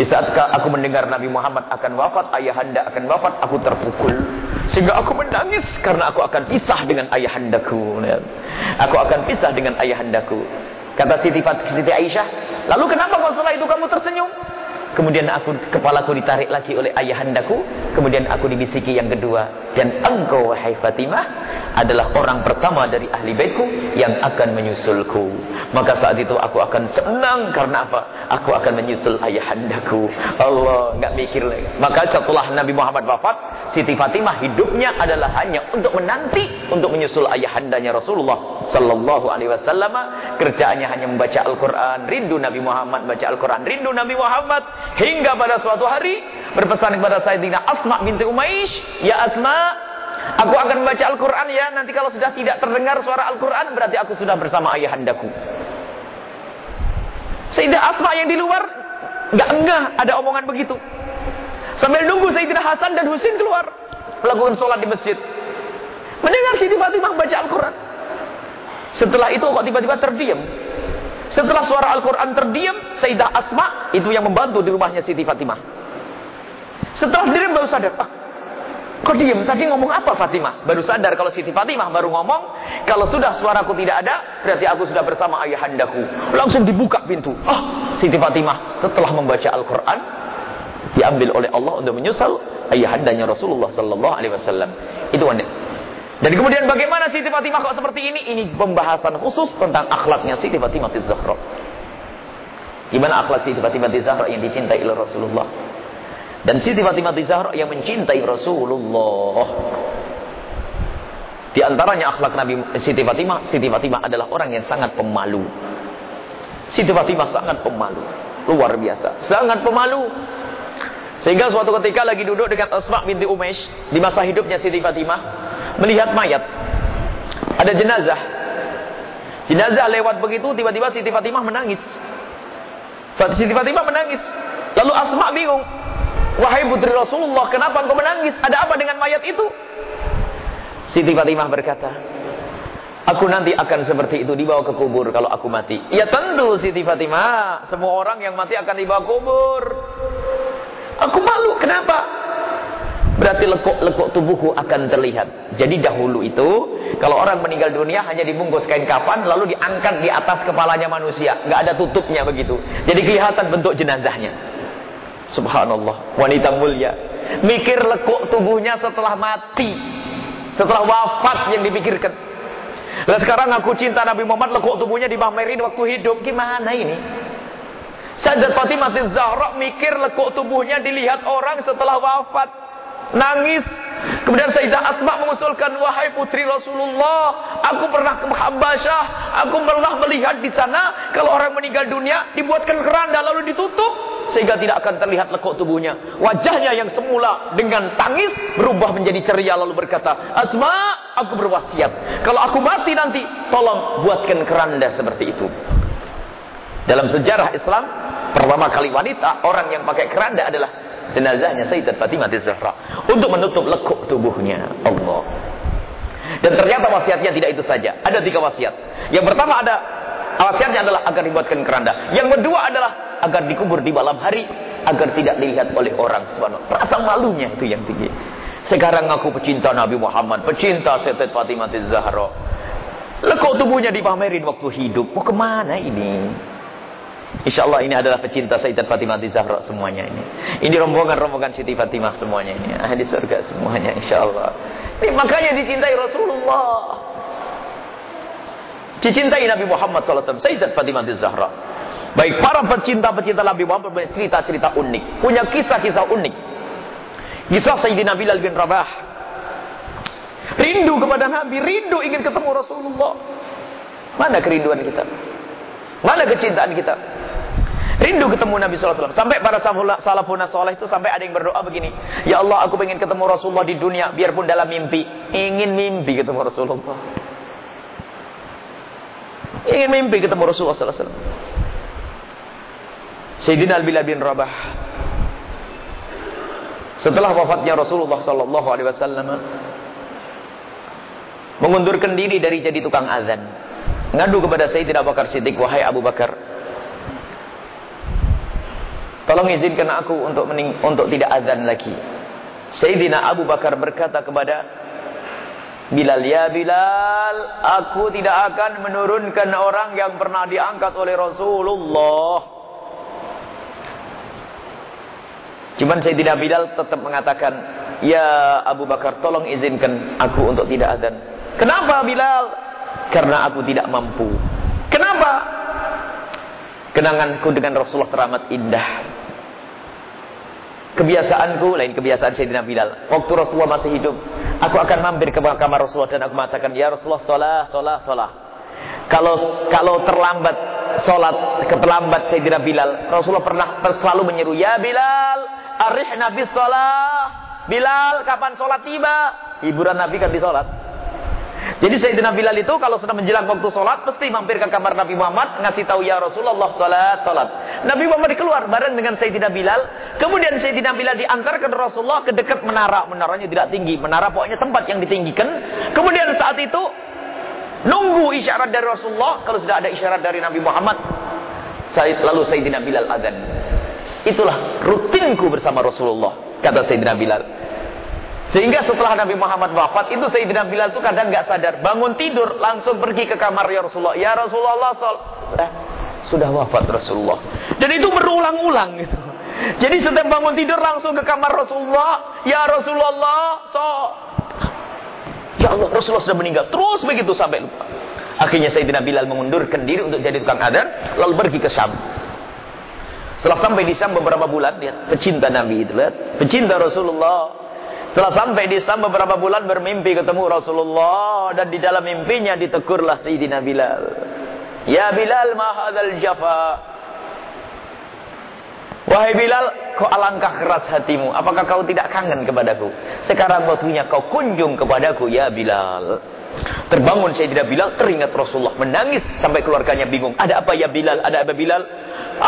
Di saat aku mendengar Nabi Muhammad akan wafat, ayahanda akan wafat, aku terpukul. Sehingga aku menangis karena aku akan pisah dengan ayahandaku. Aku akan pisah dengan ayahandaku. Kata Siti, Siti Aisyah, lalu kenapa kau setelah itu kamu tersenyum? Kemudian aku kepalaku ditarik lagi oleh ayahandaku. Kemudian aku dibisiki yang kedua. Dan engkau wahai Fatimah adalah orang pertama dari ahli baitku yang akan menyusulku. Maka saat itu aku akan senang karena apa? Aku akan menyusul ayahandaku. Allah nggak mikir lagi. Maka setelah Nabi Muhammad wafat, Siti Fatimah hidupnya adalah hanya untuk menanti untuk menyusul ayahandanya Rasulullah Sallallahu Alaihi Wasallam. Kerjaannya hanya membaca Al-Quran, rindu Nabi Muhammad baca Al-Quran, rindu Nabi Muhammad Hingga pada suatu hari berpesan kepada Sayyidina Asma binti Umaish, "Ya Asma, aku akan membaca Al-Qur'an ya. Nanti kalau sudah tidak terdengar suara Al-Qur'an berarti aku sudah bersama ayahandaku." Sayyidah Asma yang di luar enggak enggak ada omongan begitu. Sambil nunggu Sayyidina Hasan dan Husin keluar melakukan sholat di masjid. Mendengar Siti Fatimah baca Al-Quran. Setelah itu kok tiba-tiba terdiam. Setelah suara Al-Quran terdiam, Sayyidah Asma itu yang membantu di rumahnya Siti Fatimah. Setelah diam baru sadar, ah, kok diam? Tadi ngomong apa Fatimah? Baru sadar kalau Siti Fatimah baru ngomong, kalau sudah suaraku tidak ada, berarti aku sudah bersama ayahandaku. Langsung dibuka pintu. Ah, Siti Fatimah setelah membaca Al-Quran, diambil oleh Allah untuk menyusul ayahandanya Rasulullah Sallallahu Alaihi Wasallam. Itu wanita. Dan kemudian bagaimana Siti Fatimah kok seperti ini? Ini pembahasan khusus tentang akhlaknya Siti Fatimah Zahra. Gimana akhlak Siti Fatimah Zahra yang dicintai oleh Rasulullah? Dan Siti Fatimah Zahra yang mencintai Rasulullah. Di antaranya akhlak Nabi Siti Fatimah, Siti Fatimah adalah orang yang sangat pemalu. Siti Fatimah sangat pemalu. Luar biasa. Sangat pemalu. Sehingga suatu ketika lagi duduk dengan Asma binti Umesh di masa hidupnya Siti Fatimah, melihat mayat. Ada jenazah. Jenazah lewat begitu, tiba-tiba Siti Fatimah menangis. Siti Fatimah menangis. Lalu Asma bingung. Wahai putri Rasulullah, kenapa engkau menangis? Ada apa dengan mayat itu? Siti Fatimah berkata, Aku nanti akan seperti itu dibawa ke kubur kalau aku mati. Ya tentu Siti Fatimah, semua orang yang mati akan dibawa kubur. Aku malu, kenapa? Berarti lekuk-lekuk tubuhku akan terlihat. Jadi dahulu itu, kalau orang meninggal dunia hanya dibungkus kain kafan, lalu diangkat di atas kepalanya manusia. Nggak ada tutupnya begitu. Jadi kelihatan bentuk jenazahnya. Subhanallah, wanita mulia. Mikir lekuk tubuhnya setelah mati. Setelah wafat yang dipikirkan. Dan sekarang aku cinta Nabi Muhammad lekuk tubuhnya dipamerin waktu hidup. Gimana ini? Sayyidat Fatimah Zahra mikir lekuk tubuhnya dilihat orang setelah wafat. Nangis. Kemudian Sayyidah Asma mengusulkan, wahai putri Rasulullah, aku pernah ke Habasyah, aku pernah melihat di sana kalau orang meninggal dunia dibuatkan keranda lalu ditutup sehingga tidak akan terlihat lekuk tubuhnya. Wajahnya yang semula dengan tangis berubah menjadi ceria lalu berkata, Asma, aku berwasiat, kalau aku mati nanti, tolong buatkan keranda seperti itu. Dalam sejarah Islam, pertama kali wanita orang yang pakai keranda adalah jenazahnya Sayyidat Fatimah Zahra untuk menutup lekuk tubuhnya Allah. Dan ternyata wasiatnya tidak itu saja. Ada tiga wasiat. Yang pertama ada wasiatnya adalah agar dibuatkan keranda. Yang kedua adalah agar dikubur di malam hari agar tidak dilihat oleh orang subhanahu. Rasa malunya itu yang tinggi. Sekarang aku pecinta Nabi Muhammad, pecinta Sayyidat Fatimah Zahra. Lekuk tubuhnya dipamerin waktu hidup. Mau ke mana ini? Insya Allah ini adalah pecinta Sayyidat Fatimah di Zahra semuanya ini. Ini rombongan-rombongan Siti Fatimah semuanya ini. Ahli surga semuanya insya Allah. Ini makanya dicintai Rasulullah. Dicintai Nabi Muhammad SAW. Sayyidat Fatimah di Zahra. Baik para pecinta-pecinta Nabi Muhammad punya cerita-cerita unik. Punya kisah-kisah unik. Kisah Sayyidina Bilal bin Rabah. Rindu kepada Nabi. Rindu ingin ketemu Rasulullah. Mana kerinduan kita? Mana kecintaan kita? Rindu ketemu Nabi SAW. Sampai para salafun soleh itu sampai ada yang berdoa begini. Ya Allah aku ingin ketemu Rasulullah di dunia. Biarpun dalam mimpi. Ingin mimpi ketemu Rasulullah. Ingin mimpi ketemu Rasulullah SAW. Sayyidina Al-Bilal bin Rabah. Setelah wafatnya Rasulullah SAW. Mengundurkan diri dari jadi tukang azan. Ngadu kepada Sayyidina Abu Bakar Siddiq. Wahai Abu Bakar. Tolong izinkan aku untuk mening untuk tidak azan lagi. Sayyidina Abu Bakar berkata kepada Bilal, ya Bilal, aku tidak akan menurunkan orang yang pernah diangkat oleh Rasulullah. Cuman Sayyidina Bilal tetap mengatakan, ya Abu Bakar, tolong izinkan aku untuk tidak azan. Kenapa Bilal? Karena aku tidak mampu. Kenapa? Kenanganku dengan Rasulullah teramat indah. Kebiasaanku lain kebiasaan Sayyidina Bilal. Waktu Rasulullah masih hidup, aku akan mampir ke kamar Rasulullah dan aku mengatakan, "Ya Rasulullah, sholat, sholat, sholat." Kalau kalau terlambat sholat, keterlambat Sayyidina Bilal, Rasulullah pernah selalu menyeru, "Ya Bilal, arih Nabi sholat." Bilal, kapan sholat tiba? Hiburan Nabi kan di sholat. Jadi Sayyidina Bilal itu kalau sudah menjelang waktu sholat, pasti mampir ke kamar Nabi Muhammad, ngasih tahu ya Rasulullah sholat, sholat. Nabi Muhammad keluar bareng dengan Sayyidina Bilal. Kemudian Sayyidina Bilal diantarkan Rasulullah ke dekat menara. Menaranya tidak tinggi. Menara pokoknya tempat yang ditinggikan. Kemudian saat itu, nunggu isyarat dari Rasulullah. Kalau sudah ada isyarat dari Nabi Muhammad, lalu Sayyidina Bilal azan. Itulah rutinku bersama Rasulullah, kata Sayyidina Bilal. Sehingga setelah Nabi Muhammad wafat itu Sayyidina Bilal itu kadang nggak sadar bangun tidur langsung pergi ke kamar ya Rasulullah. Ya Rasulullah sol eh, sudah wafat Rasulullah. Dan itu berulang-ulang gitu. Jadi setiap bangun tidur langsung ke kamar Rasulullah. Ya Rasulullah so Ya Allah Rasulullah sudah meninggal. Terus begitu sampai lupa. Akhirnya Sayyidina Bilal mengundurkan diri untuk jadi tukang adar lalu pergi ke Syam. Setelah sampai di Syam beberapa bulan dia pecinta Nabi itu, lihat. pecinta Rasulullah. Setelah sampai di Sam beberapa bulan bermimpi ketemu Rasulullah dan di dalam mimpinya ditegurlah Sayyidina Bilal. Ya Bilal ma hadzal jafa? Wahai Bilal, kau alangkah keras hatimu. Apakah kau tidak kangen kepadaku? Sekarang waktunya kau kunjung kepadaku ya Bilal. Terbangun Sayyidina Bilal, teringat Rasulullah menangis sampai keluarganya bingung. Ada apa ya Bilal? Ada apa Bilal?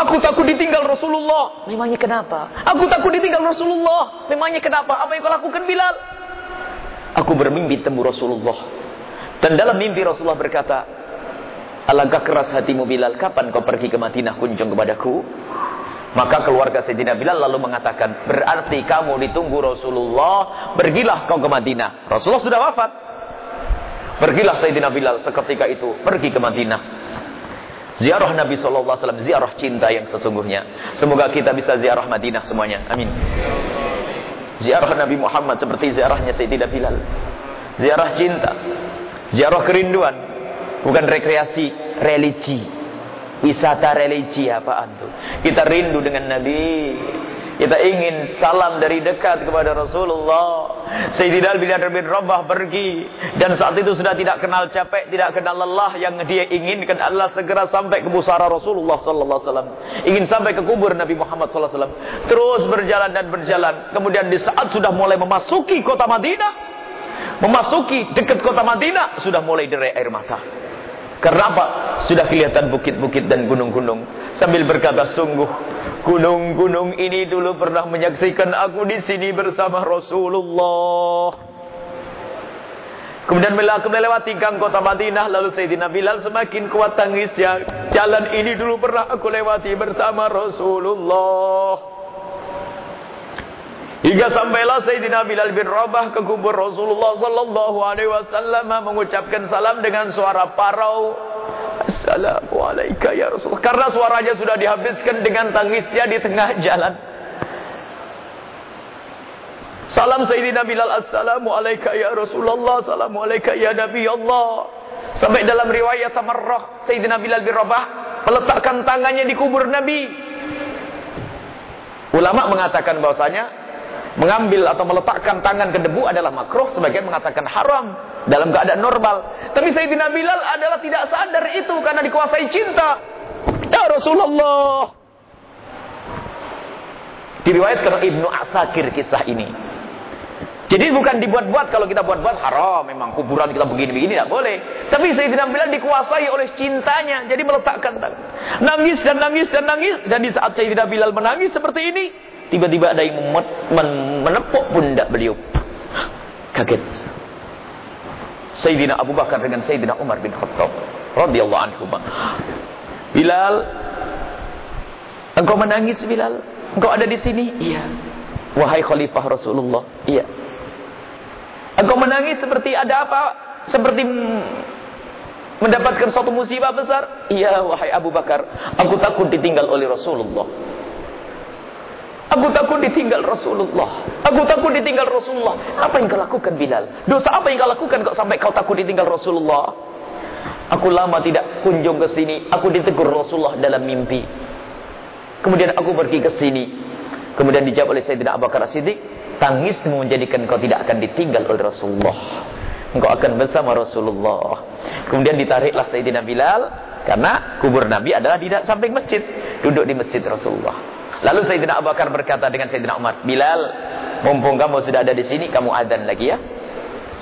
Aku takut ditinggal Rasulullah. Memangnya kenapa? Aku takut ditinggal Rasulullah. Memangnya kenapa? Apa yang kau lakukan Bilal? Aku bermimpi temu Rasulullah. Dan dalam mimpi Rasulullah berkata, Alangkah keras hatimu Bilal, kapan kau pergi ke Madinah kunjung kepadaku? Maka keluarga Sayyidina Bilal lalu mengatakan, berarti kamu ditunggu Rasulullah, pergilah kau ke Madinah. Rasulullah sudah wafat. Pergilah Sayyidina Bilal seketika itu, pergi ke Madinah. Ziarah Nabi SAW, ziarah cinta yang sesungguhnya. Semoga kita bisa ziarah Madinah semuanya. Amin. Ziarah Nabi Muhammad seperti ziarahnya Sayyidina Bilal. Ziarah cinta. Ziarah kerinduan. Bukan rekreasi, religi. Wisata religi apaan tuh. Kita rindu dengan Nabi. Kita ingin salam dari dekat kepada Rasulullah. Sayyidina bin bin Rabah pergi. Dan saat itu sudah tidak kenal capek, tidak kenal lelah. Yang dia inginkan adalah segera sampai ke busara Rasulullah Sallallahu. Ingin sampai ke kubur Nabi Muhammad Sallallahu. Terus berjalan dan berjalan. Kemudian di saat sudah mulai memasuki kota Madinah. Memasuki dekat kota Madinah. Sudah mulai derai air mata. Karena apa? Sudah kelihatan bukit-bukit dan gunung-gunung. Sambil berkata, sungguh gunung-gunung ini dulu pernah menyaksikan aku di sini bersama Rasulullah. Kemudian aku melewati gang kota Madinah lalu Sayyidina Bilal semakin kuat tangisnya. Jalan ini dulu pernah aku lewati bersama Rasulullah. Hingga sampailah Sayyidina Bilal bin Rabah ke kubur Rasulullah sallallahu alaihi wasallam mengucapkan salam dengan suara parau. Assalamualaikum ya Rasulullah. Karena suaranya sudah dihabiskan dengan tangisnya di tengah jalan. Salam Sayyidina Bilal. Assalamualaikum ya Rasulullah. Assalamualaikum ya Nabi Allah. Sampai dalam riwayat Samarrah Sayyidina Bilal bin Rabah Meletakkan tangannya di kubur Nabi. Ulama mengatakan bahwasanya mengambil atau meletakkan tangan ke debu adalah makruh sebagian mengatakan haram dalam keadaan normal. Tapi Sayyidina Bilal adalah tidak sadar itu karena dikuasai cinta. Ya Rasulullah. Diriwayatkan Ibnu Asakir kisah ini. Jadi bukan dibuat-buat kalau kita buat-buat haram memang kuburan kita begini-begini tidak boleh. Tapi Sayyidina Bilal dikuasai oleh cintanya jadi meletakkan tangan. Nangis dan nangis dan nangis dan di saat Sayyidina Bilal menangis seperti ini Tiba-tiba ada yang menepuk pundak beliau. Kaget. Sayyidina Abu Bakar dengan Sayyidina Umar bin Khattab radhiyallahu anhu. Bilal, engkau menangis Bilal? Engkau ada di sini? Iya. Wahai khalifah Rasulullah. Iya. Engkau menangis seperti ada apa? Seperti mendapatkan suatu musibah besar? Iya, wahai Abu Bakar. Aku takut ditinggal oleh Rasulullah. Aku takut ditinggal Rasulullah. Aku takut ditinggal Rasulullah. Apa yang kau lakukan Bilal? Dosa apa yang kau lakukan kok sampai kau takut ditinggal Rasulullah? Aku lama tidak kunjung ke sini. Aku ditegur Rasulullah dalam mimpi. Kemudian aku pergi ke sini. Kemudian dijawab oleh Sayyidina Abu Bakar Siddiq. Tangismu menjadikan kau tidak akan ditinggal oleh Rasulullah. Engkau akan bersama Rasulullah. Kemudian ditariklah Sayyidina Bilal. Karena kubur Nabi adalah di samping masjid. Duduk di masjid Rasulullah. Lalu Sayyidina Abu Bakar berkata dengan Sayyidina Umar, Bilal, mumpung kamu sudah ada di sini, kamu adzan lagi ya.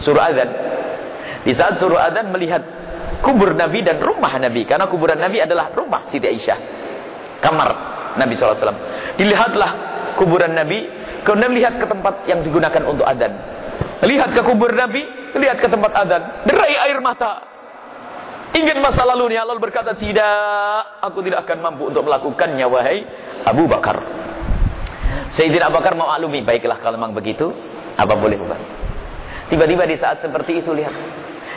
Suruh adzan. Di saat suruh adzan melihat kubur Nabi dan rumah Nabi. Karena kuburan Nabi adalah rumah Siti Aisyah. Kamar Nabi SAW. Dilihatlah kuburan Nabi. Kemudian lihat ke tempat yang digunakan untuk adzan. Lihat ke kubur Nabi. Lihat ke tempat adzan. Derai air mata. Ingin masa lalunya. Lalu berkata, tidak. Aku tidak akan mampu untuk melakukannya, wahai Abu Bakar. Sayyidina Abu Bakar mau maklumi, baiklah kalau memang begitu, apa boleh buat. Tiba-tiba di saat seperti itu lihat.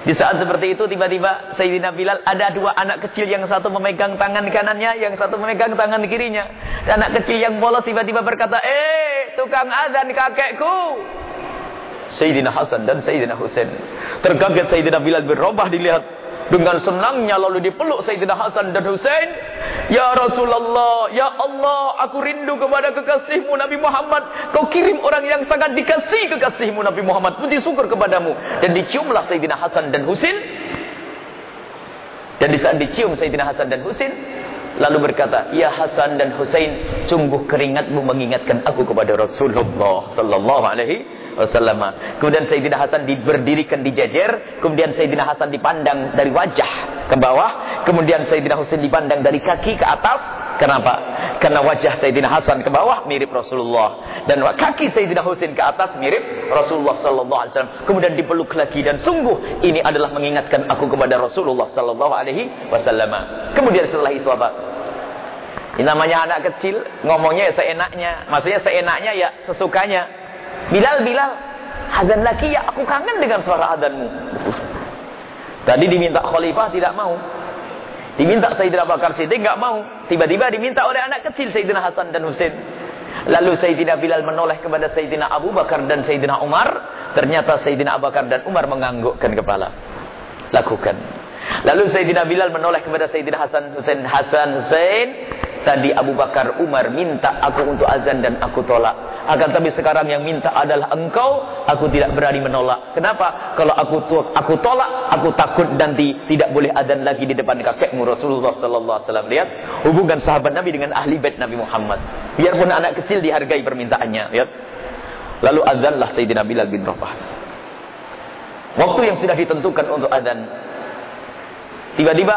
Di saat seperti itu tiba-tiba Sayyidina Bilal ada dua anak kecil yang satu memegang tangan kanannya, yang satu memegang tangan kirinya. Anak kecil yang bolos tiba-tiba berkata, "Eh, tukang azan kakekku." Sayyidina Hasan dan Sayyidina Husain. Terkaget Sayyidina Bilal berubah dilihat dengan senangnya lalu dipeluk Sayyidina Hasan dan Husain. Ya Rasulullah, Ya Allah, aku rindu kepada kekasihmu Nabi Muhammad. Kau kirim orang yang sangat dikasih kekasihmu Nabi Muhammad. Puji syukur kepadamu. Dan diciumlah Sayyidina Hasan dan Husain. Dan di saat dicium Sayyidina Hasan dan Husain, lalu berkata, "Ya Hasan dan Husain, sungguh keringatmu mengingatkan aku kepada Rasulullah sallallahu alaihi wasallam. Kemudian Sayyidina Hasan diberdirikan di jejer, kemudian Sayyidina Hasan dipandang dari wajah ke bawah, kemudian Sayyidina Husain dipandang dari kaki ke atas, Kenapa? Karena wajah Sayyidina Hasan ke bawah mirip Rasulullah dan kaki Sayyidina Husain ke atas mirip Rasulullah sallallahu alaihi wasallam. Kemudian dipeluk lagi dan sungguh ini adalah mengingatkan aku kepada Rasulullah sallallahu alaihi wasallam. Kemudian setelah itu apa? Ini namanya anak kecil, ngomongnya ya seenaknya. Maksudnya seenaknya ya sesukanya. Bilal, Bilal, azan lagi ya, aku kangen dengan suara azanmu. Tadi diminta khalifah tidak mau. Diminta Sayyidina Bakar Siddiq enggak mau. Tiba-tiba diminta oleh anak kecil Sayyidina Hasan dan Husain. Lalu Sayyidina Bilal menoleh kepada Sayyidina Abu Bakar dan Sayyidina Umar. Ternyata Sayyidina Abu Bakar dan Umar menganggukkan kepala. Lakukan. Lalu Sayyidina Bilal menoleh kepada Sayyidina Hasan Husain. Hasan Husain. Tadi Abu Bakar Umar minta aku untuk azan dan aku tolak. Akan tapi sekarang yang minta adalah engkau, aku tidak berani menolak. Kenapa? Kalau aku aku tolak, aku takut nanti tidak boleh azan lagi di depan kakekmu Rasulullah sallallahu alaihi wasallam. Lihat hubungan sahabat Nabi dengan ahli bait Nabi Muhammad. Biarpun anak kecil dihargai permintaannya, lihat. Lalu azanlah Sayyidina Bilal bin Rabah. Waktu yang sudah ditentukan untuk azan. Tiba-tiba?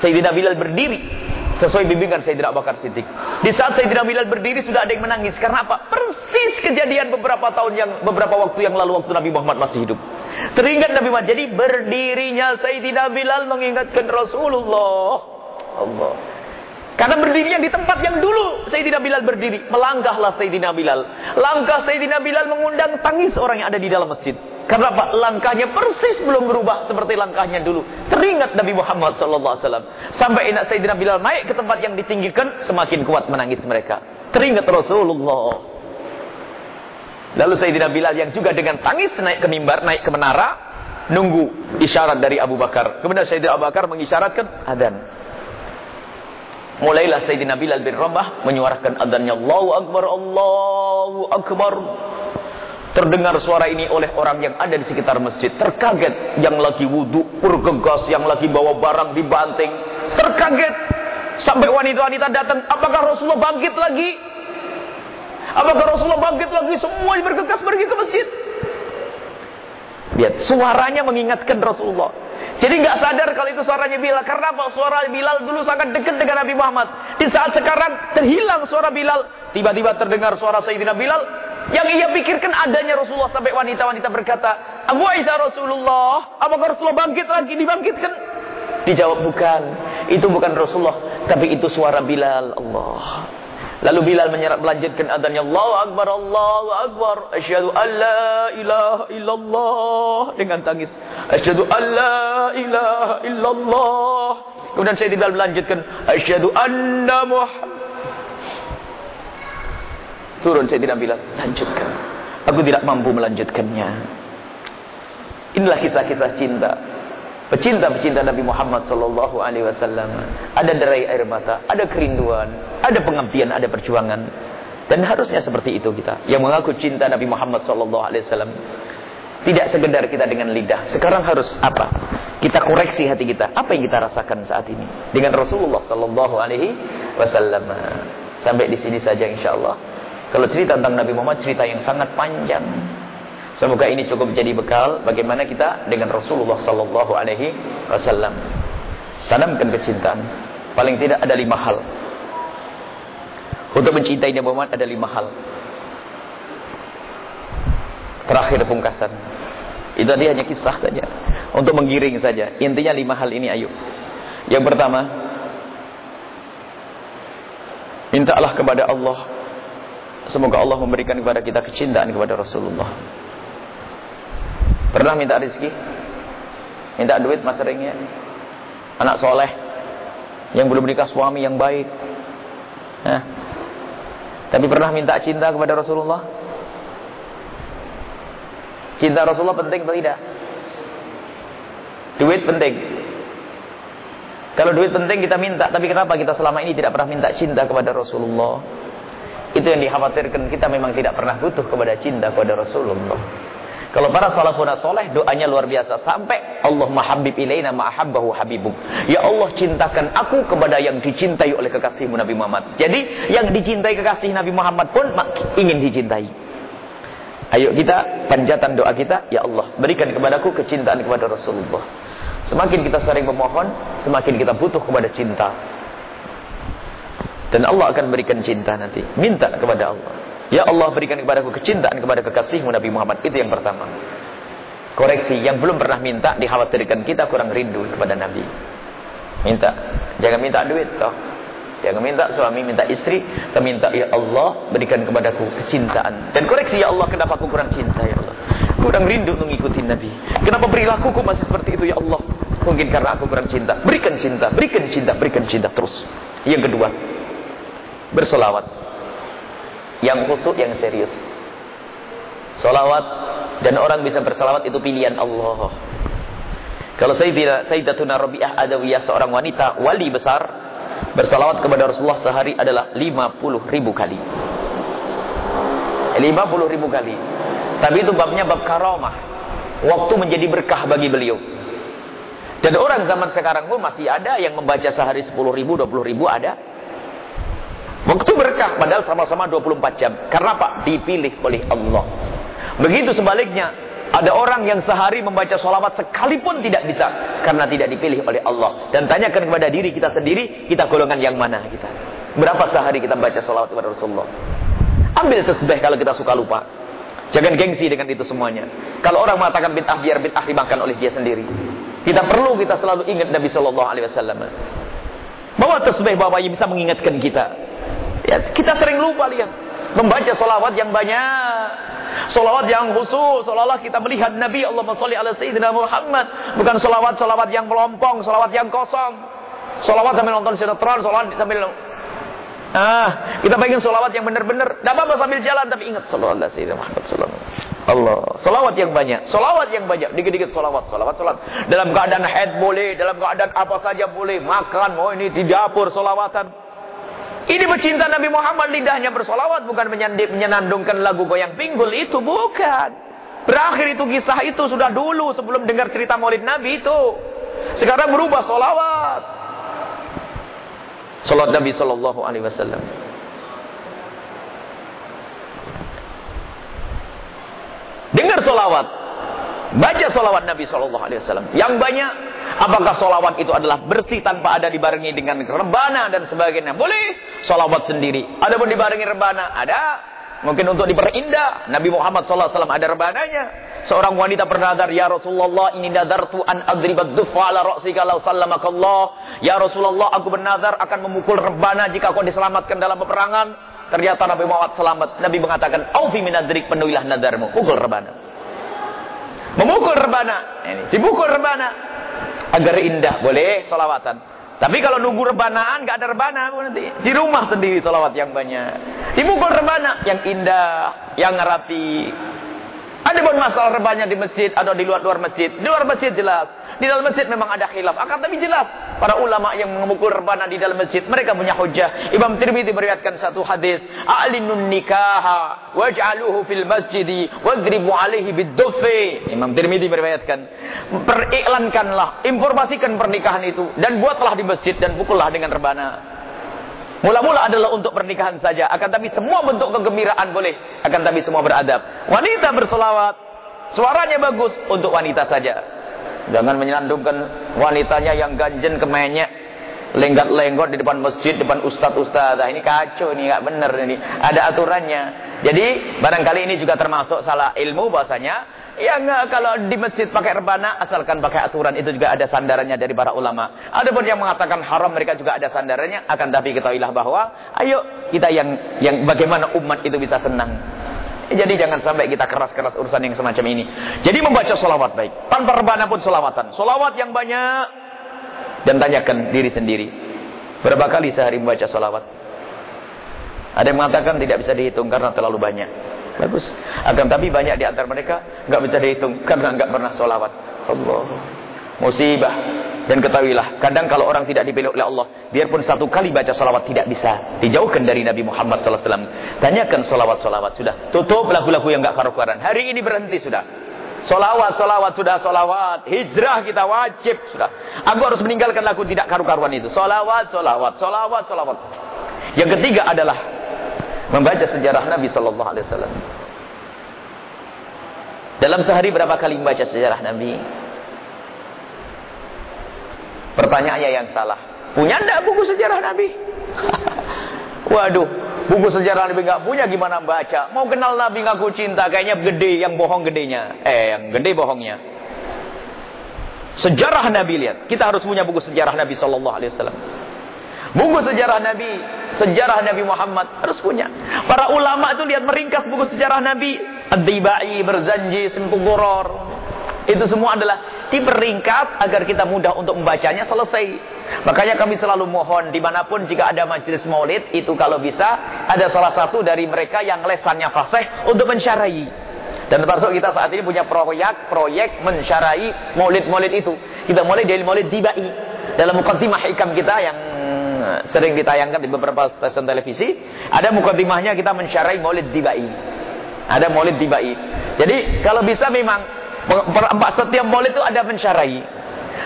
Sayyidina Bilal berdiri Sesuai bimbingan Sayyidina Abu Bakar Siddiq. Di saat Sayyidina Bilal berdiri sudah ada yang menangis. Karena apa? Persis kejadian beberapa tahun yang beberapa waktu yang lalu waktu Nabi Muhammad masih hidup. Teringat Nabi Muhammad. Jadi berdirinya Sayyidina Bilal mengingatkan Rasulullah. Allah. Karena berdirinya di tempat yang dulu Sayyidina Bilal berdiri. Melangkahlah Sayyidina Bilal. Langkah Sayyidina Bilal mengundang tangis orang yang ada di dalam masjid. Karena apa? Langkahnya persis belum berubah seperti langkahnya dulu. Teringat Nabi Muhammad SAW. Sampai enak Sayyidina Bilal naik ke tempat yang ditinggikan, semakin kuat menangis mereka. Teringat Rasulullah. Lalu Sayyidina Bilal yang juga dengan tangis naik ke mimbar, naik ke menara, nunggu isyarat dari Abu Bakar. Kemudian Sayyidina Abu Bakar mengisyaratkan adan. Mulailah Sayyidina Bilal bin Rabah menyuarakan adanya Allahu Akbar, Allahu Akbar. Terdengar suara ini oleh orang yang ada di sekitar masjid. Terkaget yang lagi wudhu, bergegas, yang lagi bawa barang dibanting. Terkaget. Sampai wanita-wanita datang. Apakah Rasulullah bangkit lagi? Apakah Rasulullah bangkit lagi? Semua bergegas pergi ke masjid. Lihat, suaranya mengingatkan Rasulullah. Jadi nggak sadar kalau itu suaranya Bilal. Karena apa? Suara Bilal dulu sangat dekat dengan Nabi Muhammad. Di saat sekarang terhilang suara Bilal. Tiba-tiba terdengar suara Sayyidina Bilal. Yang ia pikirkan adanya Rasulullah sampai wanita-wanita berkata, Abu Aisyah Rasulullah, apakah Rasulullah bangkit lagi? Dibangkitkan? Dijawab bukan. Itu bukan Rasulullah, tapi itu suara Bilal. Allah. Lalu Bilal menyerap melanjutkan adanya Allahu Akbar, Allahu Akbar. Asyhadu an la ilaha illallah dengan tangis. Asyhadu an la ilaha illallah. Kemudian saya Bilal melanjutkan asyhadu anna Muhammad Turun saya tidak bilang, lanjutkan. Aku tidak mampu melanjutkannya. Inilah kisah-kisah cinta. Pecinta-pecinta Nabi Muhammad sallallahu alaihi wasallam. Ada derai air mata, ada kerinduan, ada pengabdian, ada perjuangan. Dan harusnya seperti itu kita. Yang mengaku cinta Nabi Muhammad sallallahu alaihi wasallam. Tidak sekedar kita dengan lidah. Sekarang harus apa? Kita koreksi hati kita. Apa yang kita rasakan saat ini dengan Rasulullah sallallahu alaihi wasallam. Sampai di sini saja insyaallah. Kalau cerita tentang Nabi Muhammad cerita yang sangat panjang. Semoga ini cukup jadi bekal bagaimana kita dengan Rasulullah sallallahu alaihi wasallam. Tanamkan kecintaan. Paling tidak ada lima hal. Untuk mencintai Nabi Muhammad ada lima hal. Terakhir pungkasan. Itu tadi hanya kisah saja. Untuk menggiring saja. Intinya lima hal ini ayo. Yang pertama. Mintalah kepada Allah Semoga Allah memberikan kepada kita kecintaan kepada Rasulullah. Pernah minta rezeki? Minta duit mas seringnya? Anak soleh? Yang belum nikah suami yang baik? Nah. Tapi pernah minta cinta kepada Rasulullah? Cinta Rasulullah penting atau tidak? Duit penting. Kalau duit penting kita minta, tapi kenapa kita selama ini tidak pernah minta cinta kepada Rasulullah? Itu yang dikhawatirkan kita memang tidak pernah butuh kepada cinta kepada Rasulullah. Kalau para salafun soleh doanya luar biasa sampai Allah mahabib ilaina ma'ahabbahu habibuk. Ya Allah cintakan aku kepada yang dicintai oleh kekasihmu Nabi Muhammad. Jadi yang dicintai kekasih Nabi Muhammad pun ingin dicintai. Ayo kita panjatan doa kita, ya Allah berikan kepadaku kecintaan kepada Rasulullah. Semakin kita sering memohon, semakin kita butuh kepada cinta. Dan Allah akan berikan cinta nanti. Minta kepada Allah. Ya Allah berikan kepada aku kecintaan kepada kekasihmu Nabi Muhammad. Itu yang pertama. Koreksi, yang belum pernah minta dikhawatirkan kita kurang rindu kepada Nabi. Minta. Jangan minta duit toh. Jangan minta suami, minta istri. Tapi minta, Ya Allah berikan kepadaku kecintaan. Dan koreksi, Ya Allah kenapa aku kurang cinta Ya Allah. Kurang rindu mengikuti Nabi. Kenapa perilakuku masih seperti itu Ya Allah. Mungkin karena aku kurang cinta. Berikan cinta, berikan cinta, berikan cinta terus. Yang kedua, bersolawat. Yang khusus, yang serius. Solawat dan orang bisa bersolawat itu pilihan Allah. Kalau Sayyidah, Sayyidatuna Rabi'ah Adawiyah seorang wanita wali besar bersalawat kepada Rasulullah sehari adalah 50 ribu kali. 50 ribu kali. Tapi itu babnya bab karamah. Waktu menjadi berkah bagi beliau. Dan orang zaman sekarang pun masih ada yang membaca sehari 10 ribu, 20 ribu ada. Waktu berkah padahal sama-sama 24 jam. Karena apa? Dipilih oleh Allah. Begitu sebaliknya, ada orang yang sehari membaca sholawat sekalipun tidak bisa. Karena tidak dipilih oleh Allah. Dan tanyakan kepada diri kita sendiri, kita golongan yang mana kita. Berapa sehari kita baca sholawat kepada Rasulullah. Ambil tesbih kalau kita suka lupa. Jangan gengsi dengan itu semuanya. Kalau orang mengatakan bid'ah, biar bid'ah dimakan oleh dia sendiri. Kita perlu kita selalu ingat Nabi Shallallahu Alaihi Wasallam. Bahwa tasbih bahwa bisa mengingatkan kita. Ya, kita sering lupa lihat membaca solawat yang banyak, solawat yang khusus, seolah-olah kita melihat Nabi Allah Shalli ala Sayyidina Muhammad, bukan solawat solawat yang melompong, solawat yang kosong, solawat sambil nonton sinetron, solawat sambil Ah, kita pengen solawat yang benar-benar. Tidak apa-apa sambil jalan, tapi ingat sallallahu alaihi Muhammad sallallahu Allah. Solawat yang banyak, solawat yang banyak, dikit-dikit solawat, solawat, solawat. Dalam keadaan head boleh, dalam keadaan apa saja boleh. Makan, mau ini di dapur solawatan. Ini pecinta Nabi Muhammad lidahnya bersolawat, bukan menyandip, menyenandungkan lagu goyang pinggul itu bukan. Berakhir itu kisah itu sudah dulu sebelum dengar cerita Maulid Nabi itu. Sekarang berubah solawat. Salat Nabi sallallahu alaihi wasallam. Dengar solawat. Baca solawat Nabi sallallahu alaihi wasallam. Yang banyak. Apakah solawat itu adalah bersih tanpa ada dibarengi dengan rebana dan sebagainya? Boleh. Solawat sendiri. Ada pun dibarengi rebana? Ada. Mungkin untuk diperindah. Nabi Muhammad SAW ada rebananya. Seorang wanita bernadar, Ya Rasulullah, ini nadartu an adribat dufa ala ra'sika law sallamakallah. Ya Rasulullah, aku bernadar akan memukul rebana jika kau diselamatkan dalam peperangan. Ternyata Nabi Muhammad selamat. Nabi mengatakan, Aufi minadrik, penuhilah nadarmu. Pukul rebana. Memukul rebana. Ini, dipukul rebana. Agar indah. Boleh solawatan. Tapi kalau nunggu rebanaan, gak ada rebana nanti. Di rumah sendiri salawat yang banyak. Dipukul rebana yang indah, yang rapi. Ada pun masalah rebana di masjid atau di luar-luar masjid. Di luar masjid jelas. Di dalam masjid memang ada khilaf. Akan tapi jelas. Para ulama yang memukul rebana di dalam masjid. Mereka punya hujah. Imam Tirmidhi meriwayatkan satu hadis. A'linun nikaha. Waj'aluhu fil masjidi. Wadribu alihi biddufi. Imam Tirmidhi meriwayatkan. Periklankanlah. Informasikan pernikahan itu. Dan buatlah di masjid. Dan pukullah dengan rebana. Mula-mula adalah untuk pernikahan saja. Akan tapi semua bentuk kegembiraan boleh. Akan tapi semua beradab. Wanita berselawat. Suaranya bagus untuk wanita saja. Jangan menyandungkan wanitanya yang ganjen kemenyek. Lenggat-lenggot di depan masjid, depan ustad-ustad. Ini kacau, ini nggak benar ini. Ada aturannya. Jadi barangkali ini juga termasuk salah ilmu bahasanya yang kalau di masjid pakai rebana asalkan pakai aturan itu juga ada sandarannya dari para ulama. Ada pun yang mengatakan haram mereka juga ada sandarannya akan tapi ketahuilah bahwa ayo kita yang yang bagaimana umat itu bisa senang. Jadi jangan sampai kita keras-keras urusan yang semacam ini. Jadi membaca solawat baik. Tanpa rebana pun solawatan. Solawat yang banyak. Dan tanyakan diri sendiri. Berapa kali sehari membaca solawat? Ada yang mengatakan tidak bisa dihitung karena terlalu banyak. Bagus. Akan tapi banyak di antara mereka nggak bisa dihitung karena nggak pernah sholawat. Allah. Musibah. Dan ketahuilah, kadang kalau orang tidak dipilih oleh Allah, biarpun satu kali baca sholawat tidak bisa dijauhkan dari Nabi Muhammad SAW. Tanyakan sholawat-sholawat sudah. Tutup lagu-lagu yang nggak karu-karuan. Hari ini berhenti sudah. Solawat, solawat, sudah solawat. Hijrah kita wajib, sudah. Aku harus meninggalkan lagu tidak karu-karuan itu. Solawat, solawat, solawat, solawat. Yang ketiga adalah membaca sejarah Nabi Sallallahu Alaihi Wasallam. Dalam sehari berapa kali membaca sejarah Nabi? Pertanyaannya yang salah. Punya ndak buku sejarah Nabi? <laughs> Waduh, buku sejarah Nabi nggak punya gimana baca? Mau kenal Nabi ngaku cinta, kayaknya gede yang bohong gedenya. Eh, yang gede bohongnya. Sejarah Nabi lihat. Kita harus punya buku sejarah Nabi Sallallahu Alaihi Wasallam. Buku sejarah Nabi, sejarah Nabi Muhammad harus punya. Para ulama itu lihat meringkas buku sejarah Nabi. Ad-Dibai, Berzanji, Simpukuror. Itu semua adalah diperingkas agar kita mudah untuk membacanya selesai. Makanya kami selalu mohon di mana pun jika ada majelis maulid itu kalau bisa ada salah satu dari mereka yang lesannya fasih untuk mensyarahi. Dan termasuk kita saat ini punya proyek proyek mensyarahi maulid-maulid itu. Kita mulai dari maulid dibai. Dalam mukaddimah hikam kita yang sering ditayangkan di beberapa stasiun televisi, ada mukaddimahnya kita mensyarahi maulid dibai. Ada maulid dibai. Jadi kalau bisa memang setiap maulid itu ada mensyarahi.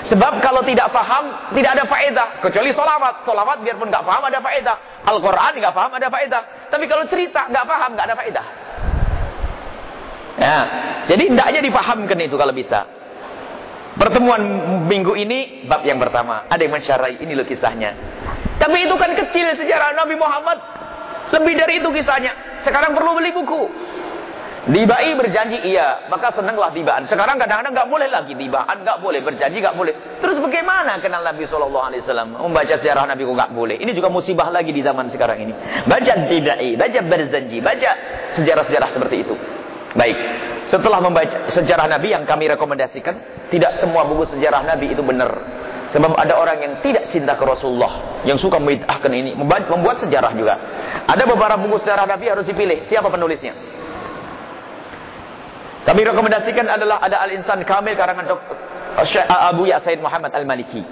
Sebab kalau tidak paham, tidak ada faedah. Kecuali solawat. Solawat biarpun nggak paham ada faedah. Al-Quran nggak paham ada faedah. Tapi kalau cerita nggak paham nggak ada faedah. Ya, jadi hendaknya dipahamkan itu kalau bisa. Pertemuan minggu ini bab yang pertama. Ada yang mensyarai ini loh kisahnya. Tapi itu kan kecil sejarah Nabi Muhammad. Lebih dari itu kisahnya. Sekarang perlu beli buku. Dibai berjanji iya, maka senanglah tibaan. Sekarang kadang-kadang nggak boleh lagi tibaan, nggak boleh berjanji, nggak boleh. Terus bagaimana kenal Nabi Shallallahu Alaihi Wasallam? Membaca sejarah Nabi kok nggak boleh? Ini juga musibah lagi di zaman sekarang ini. Baca tibai, baca berjanji, baca sejarah-sejarah seperti itu. Baik, setelah membaca sejarah Nabi yang kami rekomendasikan, tidak semua buku sejarah Nabi itu benar. Sebab ada orang yang tidak cinta ke Rasulullah, yang suka membid'ahkan ini, membuat sejarah juga. Ada beberapa buku sejarah Nabi harus dipilih. Siapa penulisnya? Kami rekomendasikan adalah ada Al-Insan Kamil karangan Dr. Abu Ya Said Muhammad Al-Maliki.